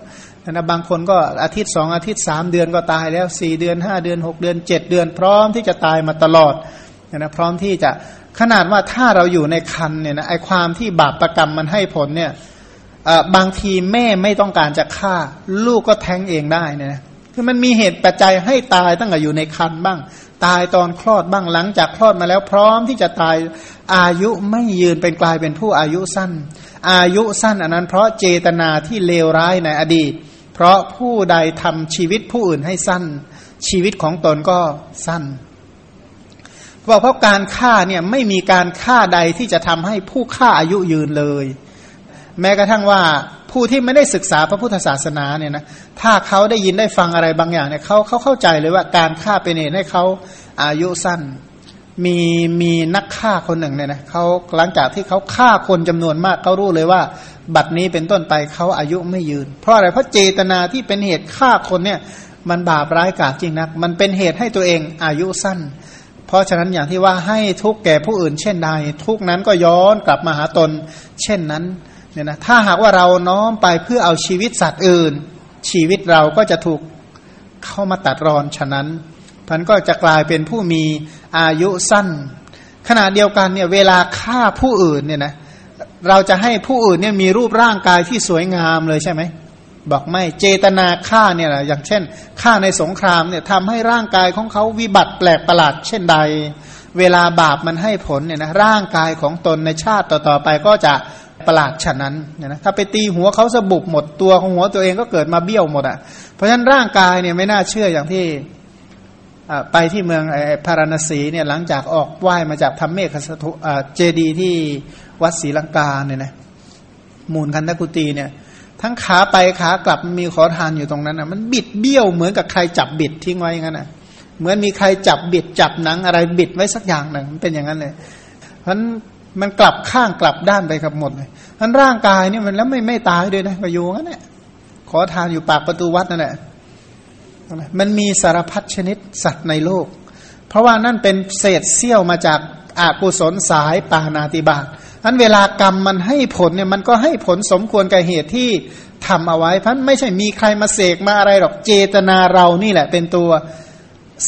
นะบางคนก็อาทิตย์สองอาทิตย์สามเดือนก็ตายแล้วสี่เดือนห้าเดือนหกเดือนเจ็ดเดือน พร้อมที่จะตายมาตลอดนะพร้อมที่จะขนาดว่าถ้าเราอยู่ในคันเนี่ยนะไอความที่บาปประกรรมมันให้ผลเนี่ยบางทีแม่ไม่ต้องการจะฆ่า ลูกก็แท้งเองได้เนี่ย คือมันมีเหตุปัจจัยให้ตายตั้งแต่อยู่ในคันบ้าง ตายตอนคลอดบ้างหลังจากคลอดมาแล้วพร้อมที่จะตายอายุไม่ยืนเป็นกลายเป็นผู้อายุสั้น อายุสั้นอันนั้นเพราะเจตนาที่เลวร้ายในอดีต เพราะผู้ใดทำชีวิตผู้อื่นให้สั้น ชีวิตของตนก็สั้นเพราเพราะการฆ่าเนี่ยไม่มีการฆ่าใดที่จะทำให้ผู้ฆ่าอายุยืนเลย แม้กระทั่งว่า ผู้ที่ไม่ได้ศึกษาพระพุทธศาสนาเนี่ยนะถ้าเขาได้ยินได้ฟังอะไรบางอย่างเนี่ยเขาเขาเข้าใจเลยว่าการฆ่าเป็นเหตุให้เขาอายุสั้น มีมีนักฆ่าคนหนึ่งเนี่ยนะเขาหลังจากที่เขาฆ่าคนจำนวนมากเขารู้เลยว่า บัดนี้เป็นต้นไปเขาอายุไม่ยืน เพราะอะไรเพราะเจตนาที่เป็นเหตุฆ่าคนเนี่ยมันบาปร้ายกาจจริงนัก มันเป็นเหตุให้ตัวเองอายุสั้น เพราะฉะนั้นอย่างที่ว่าให้ทุกแก่ผู้อื่นเช่นใดทุกนั้นก็ย้อนกลับมาหาตน เช่นนั้น เนี่ยนะถ้าหากว่าเราน้อมไปเพื่อเอาชีวิตสัตว์อื่น ชีวิตเราก็จะถูกเข้ามาตัดรอนฉะนั้นพันก็จะกลายเป็นผู้มีอายุสั้น ขณะเดียวกันเนี่ยเวลาฆ่าผู้อื่นเนี่ยนะเราจะให้ผู้อื่นเนี่ยมีรูปร่างกายที่สวยงามเลยใช่ไหมบอกไม่เจตนาฆ่าเนี่ยนะอย่างเช่นฆ่าในสงครามเนี่ยทำให้ร่างกายของเขาวิบัติแปลกประหลาดเช่นใด เวลาบาปมันให้ผลเนี่ยนะร่างกายของตนในชาติต่อๆไปก็จะ ประหลาดฉะนั้นเนี่ยนะถ้าไปตีหัวเขาสบุบหมดตัวของหัวตัวเองก็เกิดมาเบี้ยวหมดอะเพราะฉะนั้นร่างกายเนี่ยไม่น่าเชื่ออย่างที่ไปที่เมืองพาราณสีเนี่ยหลังจากออกไหว้มาจากทำเมฆสถุเจดีที่วัดศรีลังกาเนี่ยนะมูลคันธกุตีเนี่ย ทั้งขาไปขากลับมีขอทานอยู่ตรงนั้นอะมันบิดเบี้ยวเหมือนกับใครจับบิดทิ้งไว้อย่างนั้นอะเหมือนมีใครจับบิดจับหนังอะไรบิดไว้สักอย่างหนึ่งมันเป็นอย่างนั้นเลยเพราะ มันกลับข้างกลับด้านไปกับหมดเลยทั้นร่างกายเนี่ยมันแล้วไม่ไม่ตายด้วยนะก็อยู่งั้นแหละขอทานอยู่ปากประตูวัดนั่นแหละมันมีสารพัดชนิดสัตว์ในโลก เพราะว่านั่นเป็นเศษเสี้ยวมาจากอากุศลสายปานาติบาตนั้นเวลากรรมมันให้ผลเนี่ยมันก็ให้ผลสมควรกับเหตุที่ทำเอาไว้พันไม่ใช่มีใครมาเสกมาอะไรหรอกเจตนาเรานี่แหละเป็นตัว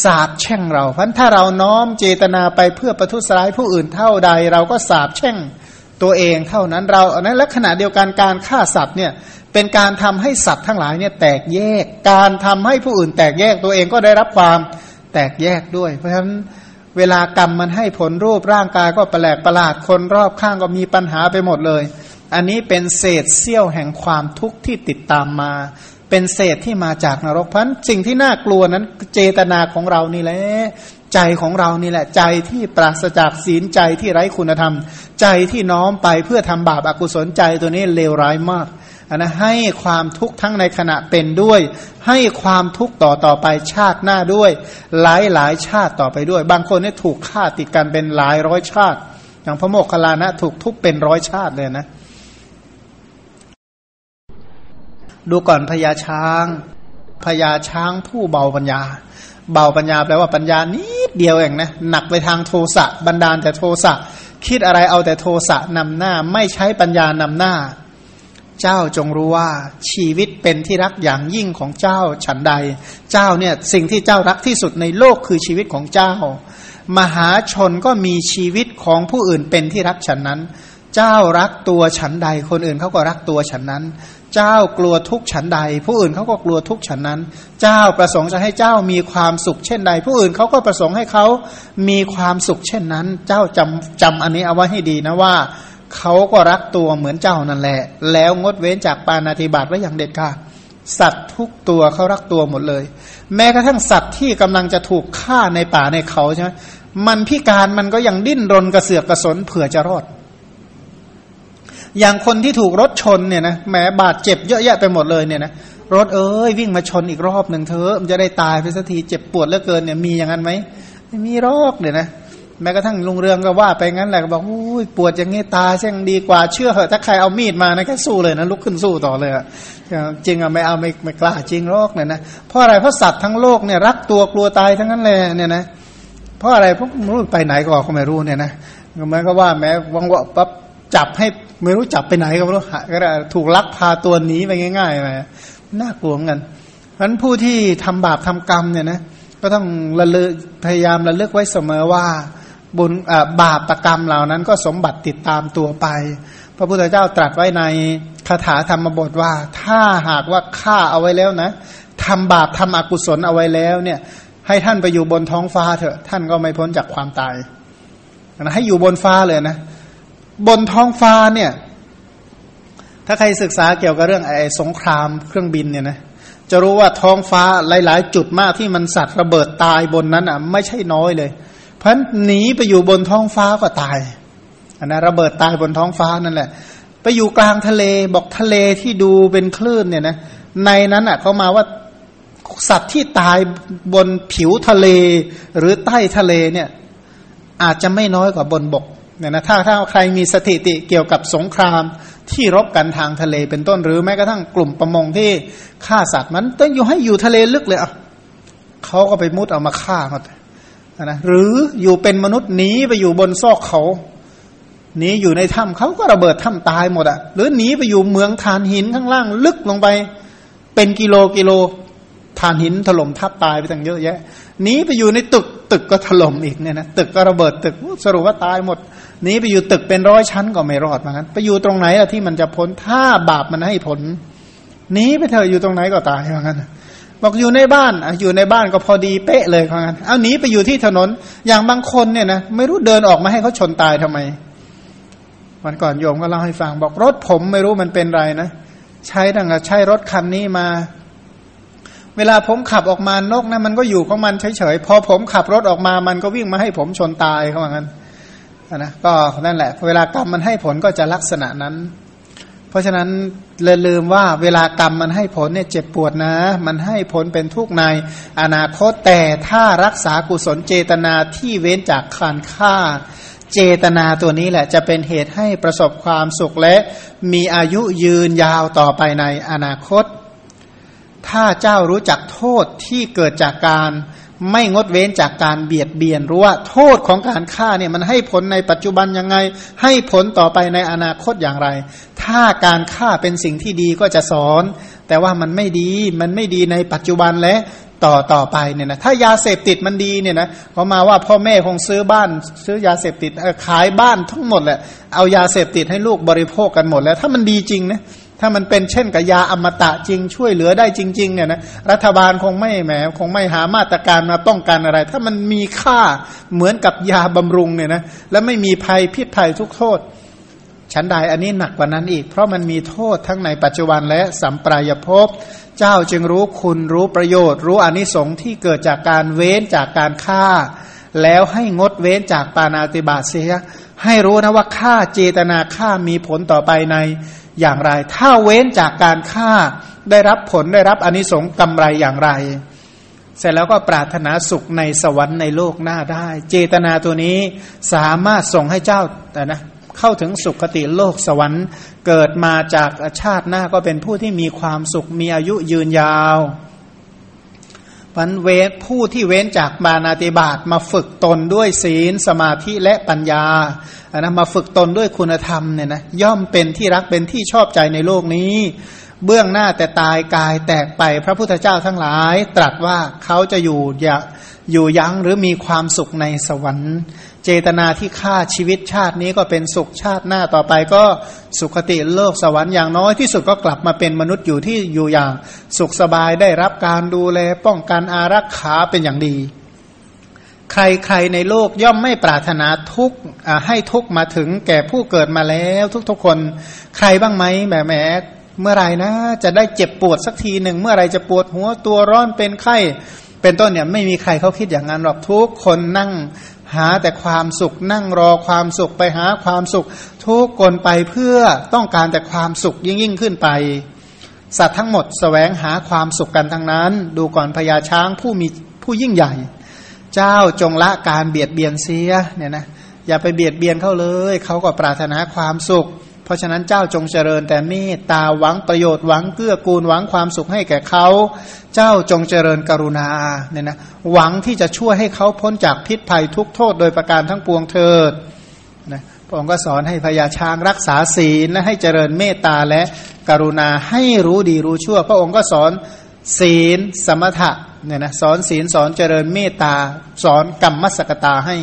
สาบแช่งเราเพันถ้าเราน้อมเจตนาไปเพื่อประทุษร้ายผู้อื่นเท่าใด เราก็สาบแช่งตัวเองเท่านั้นเราอันนั้นและขณะเดียวกันการฆ่าสัตว์เนี่ยเป็นการทำให้สัตว์ทั้งหลายเนี่ยแตกแยก การทำให้ผู้อื่นแตกแยกตัวเองก็ได้รับความแตกแยกด้วย เพราะฉะนั้นเวลากรรมมันให้ผลรูปร่างกายก็แปลกประหลาดคนรอบข้างก็มีปัญหาไปหมดเลย อันนี้เป็นเศษเสี้ยวแห่งความทุกข์ที่ติดตามมา เป็นเศษที่มาจากนรกพันสิ่งที่น่ากลัวนั้นเจตนาของเรานี่แหละใจของเรานี่แหละ ใจที่ปราศจากศีลใจที่ไร้คุณธรรม ใจที่น้อมไปเพื่อทำบาปอากุศลใจตัวนี้เลวร้ายมากนนะให้ความทุกข์ทั้งในขณะเป็นด้วย ให้ความทุกข์ต่อต่อไปชาติหน้าด้วย หลายหลายชาติต่อไปด้วย บางคนนี่ถูกฆ่าติดกันเป็นหลายร้อยชาติ อย่างพระโมคคัลลานะถูกทุกเป็นร้อยชาติเลยนะ ดูก่อนพญาช้างพญาช้างผู้เบาปัญญา เบาปัญญาแปลว่าปัญญานิดเดียวเองนะหนักไปทางโทสะบันดาลแต่โทสะคิดอะไรเอาแต่โทสะนำหน้า ไม่ใช้ปัญญานำหน้า เจ้าจงรู้ว่าชีวิตเป็นที่รักอย่างยิ่งของเจ้าฉันใด เจ้าเนี่ยสิ่งที่เจ้ารักที่สุดในโลกคือชีวิตของเจ้า มหาชนก็มีชีวิตของผู้อื่นเป็นที่รักฉันนั้น เจ้ารักตัวฉันใด คนอื่นเขาก็รักตัวฉันนั้น เจ้ากลัวทุกฉันใด ผู้อื่นเขาก็กลัวทุกฉันนั้น เจ้าประสงค์จะให้เจ้ามีความสุขเช่นใด ผู้อื่นเขาก็ประสงค์ให้เขามีความสุขเช่นนั้น เจ้าจำจำอันนี้เอาไว้ให้ดีนะว่าเขาก็รักตัวเหมือนเจ้านั่นแหละ แล้วงดเว้นจากปานาธิบาตไว้อย่างเด็ดขาดสัตว์ทุกตัวเขารักตัวหมดเลย แม้กระทั่งสัตว์ที่กำลังจะถูกฆ่าในป่าในเขาใช่ไหมมันพิการมันก็ยังดิ้นรนกระเสือกกระสนเผื่อจะรอด อย่างคนที่ถูกรถชนเนี่ยนะแหมบาดเจ็บเยอะแยะไปหมดเลยเนี่ยนะรถเอ้ยวิ่งมาชนอีกรอบหนึ่งเธอมันจะได้ตายไปสักทีเจ็บปวดเหลือเกินเนี่ยมีอย่างนั้นไหมไม่มีรอกเนี่ยนะแม้กระทั่งลุงเรืองก็ว่าไปงั้นแหละก็บอกอุ้ยปวดอย่างงี้ตาเช่งดีกว่าเชื่อเหอะถ้าใครเอามีดมานะแค่สู้เลยนะลุกขึ้นสู้ต่อเลยอะจริงอะไม่เอาไม่ไม่กล้าจริงโรคเนี่ยนะเพราะอะไรเพราะสัตว์ทั้งโลกเนี่ยรักตัวกลัวตายทั้งนั้นเลยเนี่ยนะเพราะอะไรเพราะรู้ไปไหนก็ก็ไม่รู้เนี่ยนะแม้ก็ว่าแม้วังว่าปั๊บ จับให้ไม่รู้จับไปไหนก็ไม่รู้ก็ถูกลักพาตัวหนีไปง่ายๆไปน่ากลัวกันเพราะนั้นผู้ที่ทำบาปทำกรรมเนี่ยนะก็ต้องระลึกพยายามระลึกไว้เสมอว่าบุญบาปประกรรมเหล่านั้นก็สมบัติติดตามตัวไป พระพุทธเจ้าตรัสไว้ในคาถาธรรมบทว่า ถ้าหากว่าฆ่าเอาไว้แล้วนะทำบาปทำอกุศลเอาไว้แล้วเนี่ย ให้ท่านไปอยู่บนท้องฟ้าเถอะ ท่านก็ไม่พ้นจากความตายนะให้อยู่บนฟ้าเลยนะ บนท้องฟ้าเนี่ย ถ้าใครศึกษาเกี่ยวกับเรื่องไอ้สงครามเครื่องบินเนี่ยนะจะรู้ว่าท้องฟ้าหลาย ๆ จุดมากที่มันสัตว์ระเบิดตายบนนั้นอะ ไม่ใช่น้อยเลย เพราะหนีไปอยู่บนท้องฟ้าก็ตายอันนะระเบิดตายบนท้องฟ้านั่นแหละ ไปอยู่กลางทะเลบอกทะเลที่ดูเป็นคลื่นเนี่ยนะในนั้นอะเขามาว่าสัตว์ที่ตายบนผิวทะเลหรือใต้ทะเลเนี่ย อาจจะไม่น้อยกว่าบนบก เนี่ยนะถ้าถ้าใครมีสถิติเกี่ยวกับสงครามที่รบกันทางทะเลเป็นต้นหรือแม้กระทั่งกลุ่มประมงที่ฆ่าสัตว์มันต้องอยู่ให้อยู่ทะเลลึกเลยอะเขาก็ไปมุดเอามาฆ่าหมดนะหรืออยู่เป็นมนุษย์หนีไปอยู่บนซอกเขาหนีอยู่ในถ้ำเขาก็ระเบิดถ้ำตายหมดอะหรือหนีไปอยู่เมืองฐานหินข้างล่างลึกลงไป เป็นกิโลกิโลฐานหินถล่มทับตายไปตั้งเยอะแยะ หนีไปอยู่ในตึกตึกก็ถล่มอีกเนี่ยนะตึกก็ระเบิดตึกสรุปว่าตายหมดหนีไปอยู่ตึกเป็นร้อยชั้นก็ไม่รอดเหมือนกันไปอยู่ตรงไหนอะที่มันจะพ้นถ้าบาปมันให้ผลหนีไปเถอะอยู่ตรงไหนก็ตายเหมือนกันบอกอยู่ในบ้านอยู่ในบ้านก็พอดีเป๊ะเลยเหมือนกันเอาหนีไปอยู่ที่ถนนอย่างบางคนเนี่ยนะไม่รู้เดินออกมาให้เขาชนตายทำไมวันก่อนโยมก็เล่าให้ฟังบอกรถผมไม่รู้มันเป็นไรนะใช้ดังใช้รถคันนี้มา เวลาผมขับออกมานกนะมันก็อยู่ของมันเฉยๆพอผมขับรถออกมามันก็วิ่งมาให้ผมชนตายเขาว่างั้นนะก็นั่นแหละ เวลากรรมมันให้ผลก็จะลักษณะนั้น เพราะฉะนั้นเลยลืมว่าเวลากรรมมันให้ผลเนี่ยเจ็บปวดนะ มันให้ผลเป็นทุกข์ในอนาคตแต่ถ้ารักษากุศลเจตนาที่เว้นจากคานฆ่าเจตนาตัวนี้แหละจะเป็นเหตุให้ประสบความสุขและมีอายุยืนยาวต่อไปในอนาคต ถ้าเจ้ารู้จักโทษที่เกิดจากการไม่งดเว้นจากการเบียดเบียนรู้ว่าโทษของการฆ่าเนี่ยมันให้ผลในปัจจุบันยังไง ให้ผลต่อไปในอนาคตอย่างไร ถ้าการฆ่าเป็นสิ่งที่ดีก็จะสอน แต่ว่ามันไม่ดีมันไม่ดีในปัจจุบันและต่อต่อไปเนี่ยนะถ้ายาเสพติดมันดีเนี่ยนะเขามาว่าพ่อแม่คงซื้อบ้าน ซื้อยาเสพติดขายบ้านทั้งหมดแหละเอายาเสพติดให้ลูกบริโภคกันหมดแล้ว ถ้ามันดีจริงนะ ถ้ามันเป็นเช่นกับยาอมตะจริง ช่วยเหลือได้จริง ๆ เนี่ยนะรัฐบาลคงไม่แหมคงไม่หามาตรการมาป้องกันอะไร ถ้ามันมีค่าเหมือนกับยาบำรุงเนี่ยนะและไม่มีภัยพิษภัยทุกโทษชั้นใดอันนี้หนักกว่านั้นอีก เพราะมันมีโทษทั้งในปัจจุบันและสัมปรายภพ เจ้าจึงรู้คุณรู้ประโยชน์ รู้อนิสงส์ที่เกิดจากการเว้นจากการฆ่า แล้วให้งดเว้นจากปานาติบาเสียให้รู้นะว่าฆ่าเจตนาฆ่ามีผลต่อไปใน อย่างไร ถ้าเว้นจากการฆ่าได้รับผลได้รับอนิสงส์กำไรอย่างไร เสร็จแล้วก็ปรารถนาสุขในสวรรค์ในโลกหน้าได้ เจตนาตัวนี้สามารถส่งให้เจ้าแต่นะเข้าถึงสุขติโลกสวรรค์ เกิดมาจากชาติหน้าก็เป็นผู้ที่มีความสุขมีอายุยืนยาว พันเวทผู้ที่เว้นจากมานาติบาตมาฝึกตนด้วยศีลสมาธิและปัญญาอันนะมาฝึกตนด้วยคุณธรรมเนี่ยนะย่อมเป็นที่รักเป็นที่ชอบใจในโลกนี้ เบื้องหน้าแต่ตายกายแตกไปพระพุทธเจ้าทั้งหลาย ตรัสว่าเขาจะอยู่อย่าอยู่ยั้งหรือมีความสุขในสวรรค์ เจตนาที่ฆ่าชีวิตชาตินี้ก็เป็นสุขชาติหน้าต่อไปก็สุขติโลกสวรรค์อย่างน้อยที่สุดก็กลับมาเป็นมนุษย์อยู่ที่อยู่อย่างสุขสบายได้รับการดูแลป้องกันอารักขาเป็นอย่างดี ใครๆในโลกย่อมไม่ปรารถนาทุกให้ทุกมาถึงแก่ผู้เกิดมาแล้วทุกๆคน ใครบ้างไหมแหมแหมเมื่อไรนะ จะได้เจ็บปวดสักทีหนึ่งเมื่อไรจะปวดหัวตัวร้อนเป็นไข้เป็นต้นเนี่ยไม่มีใครเขาคิดอย่างนั้นหรอกทุกคนนั่ง หาแต่ความสุขนั่งรอความสุขไปหาความสุข ทุกคนไปเพื่อต้องการแต่ความสุขยิ่งยิ่งขึ้นไป สัตว์ทั้งหมดสแสวงหาความสุขกันทั้งนั้น ดูก่อนพญาช้างผู้มีผู้ยิ่งใหญ่ เจ้าจงละการเบียดเบียนเสียเนี่ยนะอย่าไปเบียดเบียนเขาเลย เขาก็ปรารถนาความสุข เพราะฉะนั้นเจ้าจงเจริญแต่เมตตาหวังประโยชน์หวังเกื้อกูลหวังความสุขให้แก่เขา เจ้าจงเจริญกรุณาเนี่ยนะหวังที่จะช่วยให้เขาพ้นจากพิษภัยทุกโทษโดยประการทั้งปวงเถิดนะพระองค์ก็สอนให้พญาช้างรักษาศีลและให้เจริญเมตตาและกรุณาให้รู้ดีรู้ชั่ว พระองค์ก็สอนศีลสมถะเนี่ยนะสอนศีลสอนเจริญเมตตา สอนกรรมมสกตาให้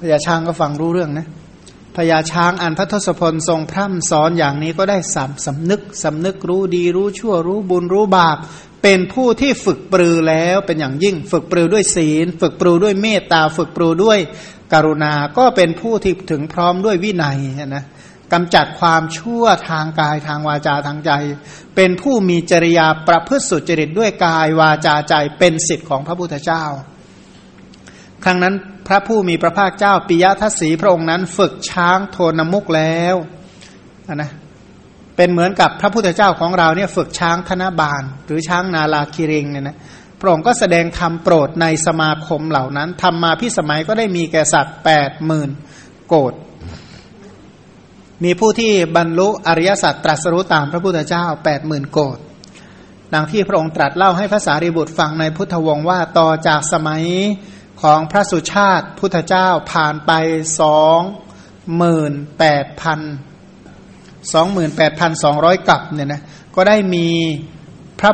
พญาช้างก็ฟังรู้เรื่องนะ พญาช้างอันพระทศพลทรงพร่ำสอนอย่างนี้ก็ได้สำสำนึกสำนึกรู้ดีรู้ชั่วรู้บุญรู้บาปเป็นผู้ที่ฝึกปรือแล้วเป็นอย่างยิ่งฝึกปรือด้วยศีล ฝึกปรือด้วยเมตตาฝึกปรือด้วยกรุณา ก็เป็นผู้ที่ถึงพร้อมด้วยวินัยนะกำจัดความชั่วทางกายทางวาจาทางใจ เป็นผู้มีจริยาประพฤติสุจริตด้วยกายวาจาใจเป็นสิทธิ์ของพระพุทธเจ้า ครั้งนั้นพระผู้มีพระภาคเจ้าปิยทัศสีพระองค์นั้น ฝึกช้างโทนมุกแล้วนะเป็นเหมือนกับพระพุทธเจ้าของเราเนี่ยฝึกช้างธนบาล หรือช้างนาลาคิริงเนี่ยนะพระองค์ก็แสดงธรรมโปรดในสมาคมเหล่านั้นทำมาพิสมัยก็ได้มีแก่สัตว์แปดหมื่นโกดมีผู้ที่บรรลุอริยสัจตรัสรู้ตามพระพุทธเจ้าแปดหมื่นโกดดังที่พระองค์ตรัสเล่าให้ภาษาริบุตรฟังในพุทธวงศ์ว่าต่อจากสมัย ของพระสุชาติพุทธเจ้าผ่านไปสองหมื่นแปดพันสองหมื่นแปดพันสองร้อยกับเนี่ยนะก็ได้มีพระ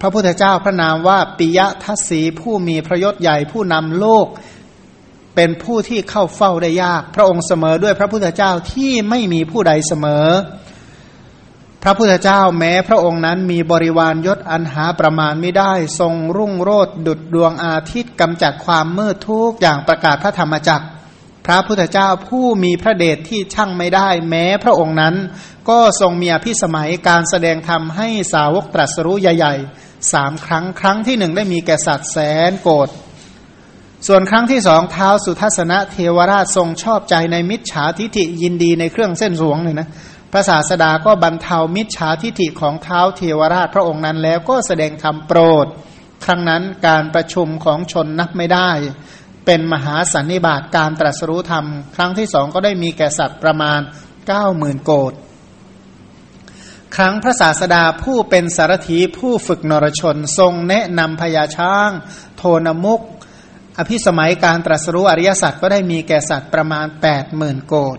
พระพุทธเจ้าพระนามว่าปิยะทัศสีผู้มีพระยศใหญ่ผู้นำโลกเป็นผู้ที่เข้าเฝ้าได้ยาก พระองค์เสมอด้วยพระพุทธเจ้าที่ไม่มีผู้ใดเสมอ พระพุทธเจ้าแม้พระองค์นั้นมีบริวารยศอันหาประมาณไม่ได้ ทรงรุ่งโรดดุดดวงอาทิตย์กำจัดความมืดทุกอย่างประกาศพระธรรมจักร พระพุทธเจ้าผู้มีพระเดชที่ช่างไม่ได้ แม้พระองค์นั้น ก็ทรงมีอภิสมัยการแสดงธรรมให้สาวกตรัสรู้ใหญ่ๆสามครั้งครั้งที่หนึ่งได้มีแก่สัตว์แสนโกรธส่วนครั้งที่สองเท้าสุทัศนะเทวราชทรงชอบใจในมิจฉาทิฐิยินดีในเครื่องเส้นสวงเลยนะ พระศาสดาก็บรรเทามิจฉาทิฐิของเท้าเทวราชพระองค์นั้นแล้วก็แสดงธรรมโปรด ครั้งนั้นการประชุมของชนนับไม่ได้ เป็นมหาสันนิบาตการตรัสรู้ธรรม ครั้งที่สองก็ได้มีแก่สัตว์ประมาณเก้าหมื่นโกดครั้งพระศาสดาผู้เป็นสารถีผู้ฝึกนรชนทรงแนะนำพญาช้าง โทนมุก อภิสมัยการตรัสรู้อริยสัจก็ได้มีแก่สัตว์ประมาณแปดหมื่นโกด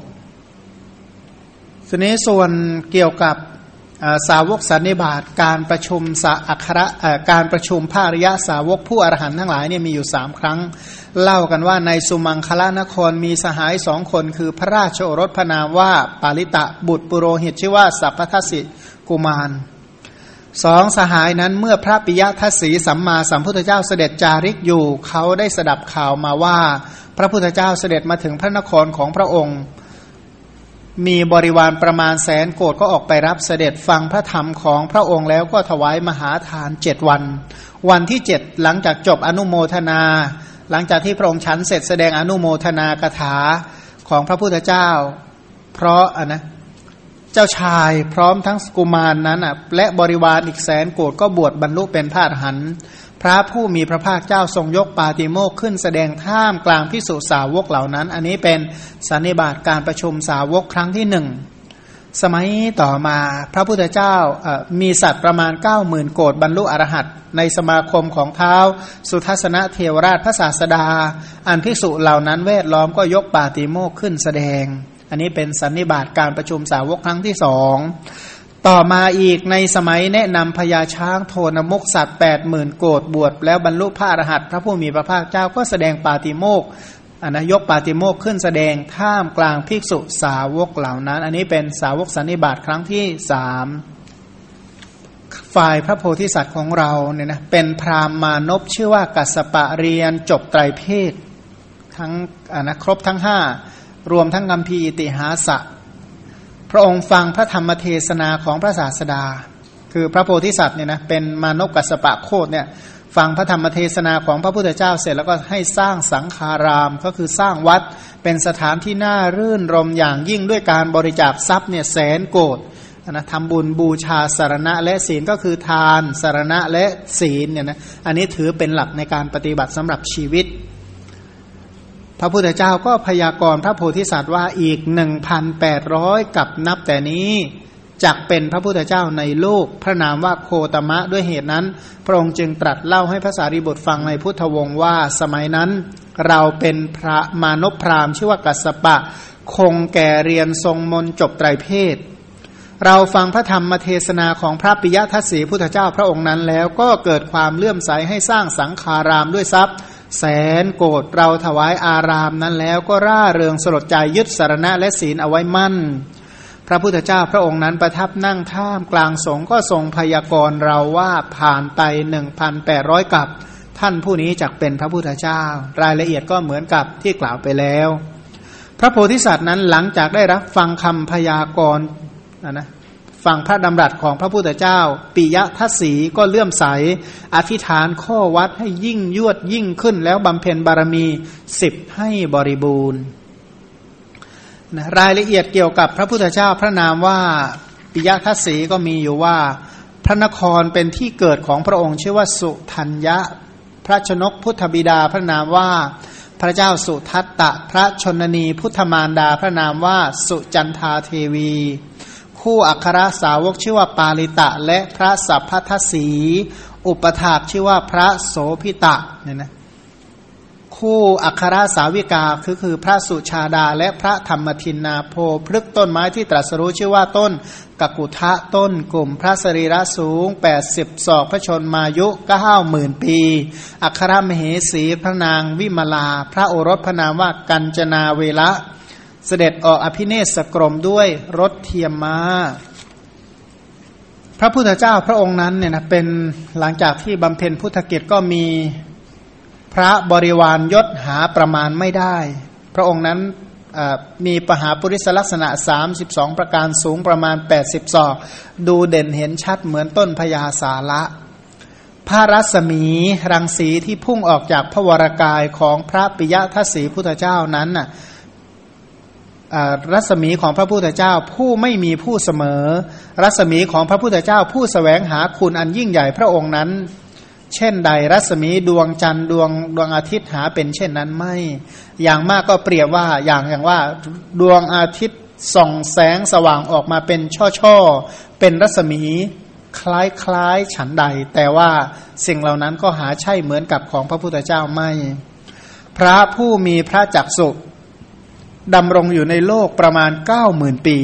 ทีนี้ส่วนเกี่ยวกับสาวกสันนิบาตการประชุมสาอัคระการประชุมภาริยะสาวกผู้อรหันต์ทั้งหลายเนี่ยมีอยู่สามครั้ง เล่ากันว่าในสุมังคลานครมีสหายสองคนคือพระราชโอรสพนามว่าปาลิตะบุตรปุโรหิตชื่อว่าสัพพทัสสิกุมารสองสหายนั้นเมื่อพระปิยทัศสีสัมมาสัมพุทธเจ้าเสด็จจาริกอยู่ เขาได้สดับข่าวมาว่า พระพุทธเจ้าเสด็จมาถึงพระนครของพระองค์ มีบริวารประมาณแสนโกดก็ออกไปรับเสด็จฟังพระธรรมของพระองค์แล้วก็ถวายมหาทานเจ็ดวัน วันที่เจ็ดหลังจากจบอนุโมทนา หลังจากที่พระองค์ฉันเสร็จแสดงอนุโมทนากถาของพระพุทธเจ้า เพราะอะนะเจ้าชายพร้อมทั้งสกุมารนนั้นอะและบริวารอีกแสนโกดก็บวชบรรลุเป็นพระอรหันต์ พระผู้มีพระภาคเจ้าทรงยกปาติโมกขึ้นแสดงท่ามกลางพิสุสาวกเหล่านั้น อันนี้เป็นสันนิบาตการประชุมสาวกครั้งที่หนึ่งสมัยต่อมาพระพุทธเจ้ามีสัตว์ประมาณ9ก้าหมื่นโกดบรรลุอรหัตในสมาคมของเท้า สุทัศนเทวราชพระศาสดา อันพิสุเหล่านั้นเวทล้อมก็ยกปาติโมกขึ้นแสดง อันนี้เป็นสันนิบาตการประชุมสาวกครั้งที่สอง ต่อมาอีกในสมัยแนะนำพญาช้างโทนมกสัตว์แปดหมื่นโกดบวชแล้วบรรลุพระอรหันต์พระผู้มีพระภาคเจ้าก็แสดงปาติโมกอันนยกปาติโมกขึ้นแสดงท่ามกลางภิกษุสาวกเหล่านั้น อันนี้เป็นสาวกสันนิบาตครั้งที่สามฝ่ายพระโพธิสัตว์ของเราเนี่ยนะเป็นพราหมานพชื่อว่ากัสปะเรียนจบไตรเพศทั้งอนะครบทั้งห้ารวมทั้งกัมพีอิติหาสะ พระองค์ฟังพระธรรมเทศนาของพระศาสดา คือพระโพธิสัตว์เนี่ยนะเป็นมานกัสปะโคดเนี่ยฟังพระธรรมเทศนาของพระพุทธเจ้าเสร็จแล้วก็ให้สร้างสังฆาราม ก็คือสร้างวัดเป็นสถานที่น่ารื่นรมอย่างยิ่งด้วยการบริจาคทรัพย์เนี่ยแสนโกดนะทำบุญบูชาสารณะและศีลก็คือทานสารณะและศีลเนี่ยนะอันนี้ถือเป็นหลักในการปฏิบัติสำหรับชีวิต พระพุทธเจ้าก็พยากรณ์พระโพธิสัตว์ว่าอีกหนึ่งพันแปดร้อยกับนับแต่นี้จักเป็นพระพุทธเจ้าในโลก พระนามว่าโคตมะด้วยเหตุนั้น พระองค์จึงตรัสเล่าให้พระสารีบุตรฟังในพุทธวงศ์ว่า สมัยนั้น เราเป็นพระมานพพรามชื่อว่ากัสปะ คงแก่เรียนทรงมนจบไตรเพศ เราฟังพระธรรมเทศนาของพระปิยทัศสีพุทธเจ้าพระองค์นั้นแล้วก็เกิดความเลื่อมใสให้สร้างสังขารามด้วยทรัพย์ แสนโกรธเราถวายอารามนั้นแล้วก็ร่าเริงสลดใจยึดสารณะและศีลเอาไว้มั่น พระพุทธเจ้าพระองค์นั้นประทับนั่งท่ามกลางสงฆ์ก็ทรงพยากรณ์เราว่าผ่านไปหนึ่งพันแปดร้อยกับ ท่านผู้นี้จักเป็นพระพุทธเจ้า รายละเอียดก็เหมือนกับที่กล่าวไปแล้ว พระโพธิสัตว์นั้นหลังจากได้รับฟังคำพยากรณ์นะนะ ฟังพระดำรัสของพระพุทธเจ้า ปิยทัศสีก็เลื่อมใส อธิษฐานข้อวัดให้ยิ่งยวดยิ่งขึ้นแล้วบำเพ็ญบารมีสิบให้บริบูรณ์นะรายละเอียดเกี่ยวกับพระพุทธเจ้าพระนามว่าปิยทัศสีก็มีอยู่ว่า พระนครเป็นที่เกิดของพระองค์ชื่อว่าสุทัญญะ พระชนกพุทธบิดาพระนามว่าพระเจ้าสุทัตตะ พระชนนีพุทธมารดาพระนามว่าสุจันทาเทวี คู่อัครสาวกชื่อว่าปาลิตะ และพระสัพพทสี อุปถากชื่อว่าพระโสพิตะเนี่ยนะคู่อัครสาวิกาคือคือพระสุชาดา และพระธรรมทินนาโพพฤกต้นไม้ที่ตรัสรู้ชื่อว่าต้นกกุทะต้นกลุ่มพระสรีระสูง 80ศอกพระชนมายุก็ห้าหมื่นปี อัครมเหสีพระนางวิมลา พระโอรสพระนามว่ากัญจนาเวละ เสด็จออกอภิเนศกรมด้วยรถเทียมมาพระพุทธเจ้าพระองค์นั้นเนี่ยนะเป็นหลังจากที่บำเพ็ญพุทธกิจก็มีพระบริวารยศหาประมาณไม่ได้ พระองค์นั้นมีปหาปุริสลักษณะ 32 ประการสูงประมาณ 80 ศอก ดูเด่นเห็นชัดเหมือนต้นพญาสาละพระรัศมีรังสีที่พุ่งออกจากพระวรากายของพระปิยทัศสีพุทธเจ้านั้นน่ะ รัศมีของพระพุทธเจ้าผู้ไม่มีผู้เสมอ รัศมีของพระพุทธเจ้าผู้สแสวงหาคุณอันยิ่งใหญ่พระองค์นั้น เช่นใดรัศมีดวงจันทร์ดวงดวงอาทิตย์หาเป็นเช่นนั้นไม่ อย่างมากก็เปรียบว่าอย่างอย่างว่าดวงอาทิตย์ส่องแสงสว่างออกมาเป็นช่อๆเป็นรัศมีคล้ายๆฉันใด แต่ว่าสิ่งเหล่านั้นก็หาใช่เหมือนกับของพระพุทธเจ้าไม่ พระผู้มีพระจักสุ ดำรงอยู่ในโลกประมาณเก้าหมื่นปี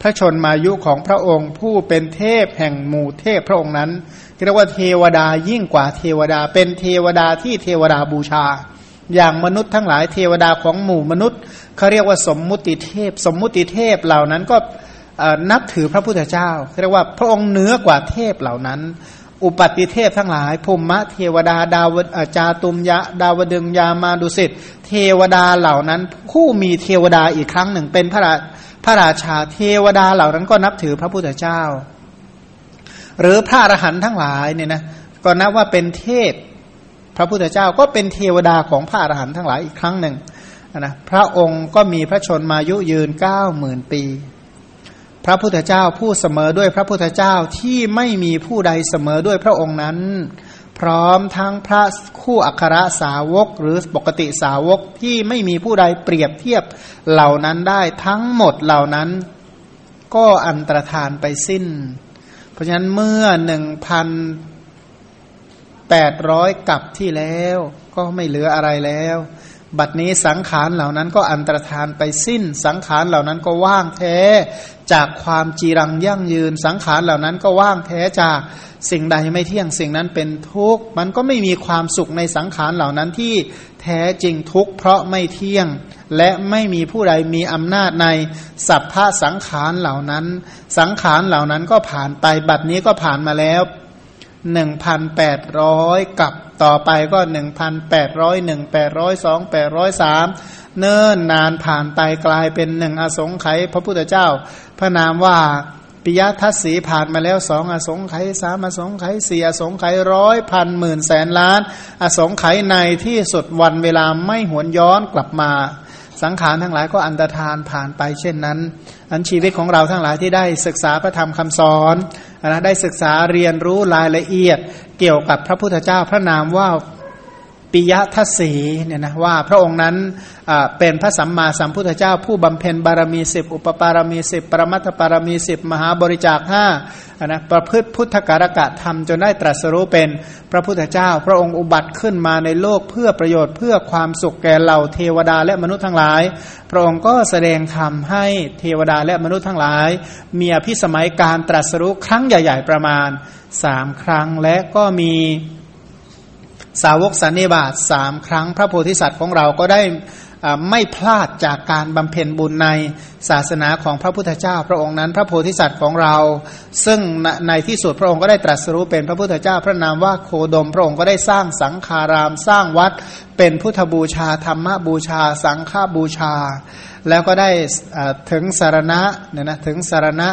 พระชนมายุของพระองค์ผู้เป็นเทพแห่งหมู่เทพพระองค์นั้นเรียกว่าเทวดายิ่งกว่าเทวดา เป็นเทวดาที่เทวดาบูชา อย่างมนุษย์ทั้งหลายเทวดาของหมู่มนุษย์เขาเรียกว่าสมมุติเทพ สมมุติเทพเหล่านั้นก็นับถือพระพุทธเจ้าเรียกว่าพระองค์เหนือกว่าเทพเหล่านั้น อุปัติเทพทั้งหลายภูมิเทวดาดาวจาตุมยะ ดาวดึงยามาดุสิตเทวดาเหล่านั้น ผู้มีเทวดาอีกครั้งหนึ่ง เป็นพระราพระราชาเทวดาเหล่านั้นก็นับถือพระพุทธเจ้า หรือพระอรหันต์ทั้งหลายเนี่ยนะก็นับว่าเป็นเทพพระพุทธเจ้าก็เป็นเทวดาของพระอรหันต์ทั้งหลายอีกครั้งหนึ่งนะพระองค์ก็มีพระชนมายุยืนเก้าหมื่นปี พระพุทธเจ้าผู้เสมอด้วยพระพุทธเจ้าที่ไม่มีผู้ใดเสมอด้วยพระองค์นั้น พร้อมทั้งพระคู่อัครสาวกหรือปกติสาวกที่ไม่มีผู้ใดเปรียบเทียบเหล่านั้นได้ทั้งหมดเหล่านั้น ก็อันตรธานไปสิ้น เพราะฉะนั้นเมื่อหนึ่งพันแปดร้อยกับที่แล้ว ก็ไม่เหลืออะไรแล้ว บัดนี้สังขารเหล่านั้นก็อันตรธานไปสิ้น สังขารเหล่านั้นก็ว่างแท้จากความจีรังยั่งยืน สังขารเหล่านั้นก็ว่างแท้จากสิ่งใดไม่เที่ยงสิ่งนั้นเป็นทุกข์มันก็ไม่มีความสุขในสังขารเหล่านั้นที่แท้จริงทุกข์เพราะไม่เที่ยง และไม่มีผู้ใดมีอำนาจในสัพพะสังขารเหล่านั้น สังขารเหล่านั้นก็ผ่านไปบัดนี้ก็ผ่านมาแล้ว หนึ่งพันแปดร้อยกับต่อไปก็หนึ่งพันแปดร้อยหนึ่งแปดร้อยสองแปดร้อยสามเนิ่นนานผ่านไปกลายเป็นหนึ่งอสงไขยพระพุทธเจ้า พระนามว่าปิยทัศสีผ่านมาแล้วสองอสงไขยสามอสงไขยสี่อสงไขยร้อยพันหมื่นแสนล้าน อสงไขยในที่สุดวันเวลาไม่หวนย้อนกลับมา สังขารทั้งหลายก็อันตรธานผ่านไปเช่นนั้น อันชีวิตของเราทั้งหลายที่ได้ศึกษาพระธรรมคำสอนนะได้ศึกษาเรียนรู้รายละเอียด เกี่ยวกับพระพุทธเจ้าพระนามว่า ปิยทัศีเนี่ยนะว่าพระองค์นั้นเป็นพระสัมมาสัมพุทธเจ้า ผู้บำเพ็ญบารมีสิบอุปปารมีสิบปรมัตถปารมีสิบมหาบริจาคห้านะประพฤติพุทธการกะธรรมจนได้ตรัสรู้เป็นพระพุทธเจ้า พระองค์อุบัติขึ้นมาในโลกเพื่อประโยชน์เพื่อความสุขแก่เหล่าเทวดาและมนุษย์ทั้งหลาย พระองค์ก็แสดงธรรมให้เทวดาและมนุษย์ทั้งหลาย มีอภิสมัยการตรัสรู้ครั้งใหญ่ ๆ ประมาณสามครั้งและก็มี สาวกสันนิบาตสามครั้งพระโพธิสัตว์ของเราก็ได้ไม่พลาดจากการบำเพ็ญบุญในศาสนาของพระพุทธเจ้า พระองค์นั้น พระโพธิสัตว์ของเรา ซึ่งในที่สุดพระองค์ก็ได้ตรัสรู้เป็นพระพุทธเจ้าพระนามว่าโคดม พระองค์ก็ได้สร้างสังฆาราม สร้างวัด เป็นพุทธบูชาธรรมบูชา สังฆบูชา แล้วก็ได้ถึงสารณะเนี่ยนะถึงสารณะ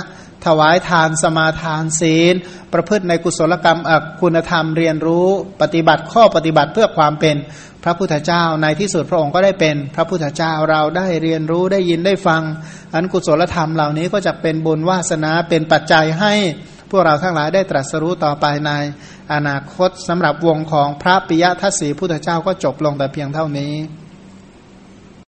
ถวายทานสมาทานศีล ประพฤติในกุศลกรรมคุณธรรมเรียนรู้ปฏิบัติข้อปฏิบัติเพื่อความเป็นพระพุทธเจ้าในที่สุดพระองค์ก็ได้เป็น พระพุทธเจ้าเราได้เรียนรู้ได้ยินได้ฟัง อันกุศลธรรมเหล่านี้ก็จะเป็นบุญวาสนาเป็นปัจจัยให้พวกเราทั้งหลายได้ตรัสรู้ต่อไปในอนาคตสำหรับวงของพระปิยทัศสีพุทธเจ้าก็จบลงแต่เพียงเท่านี้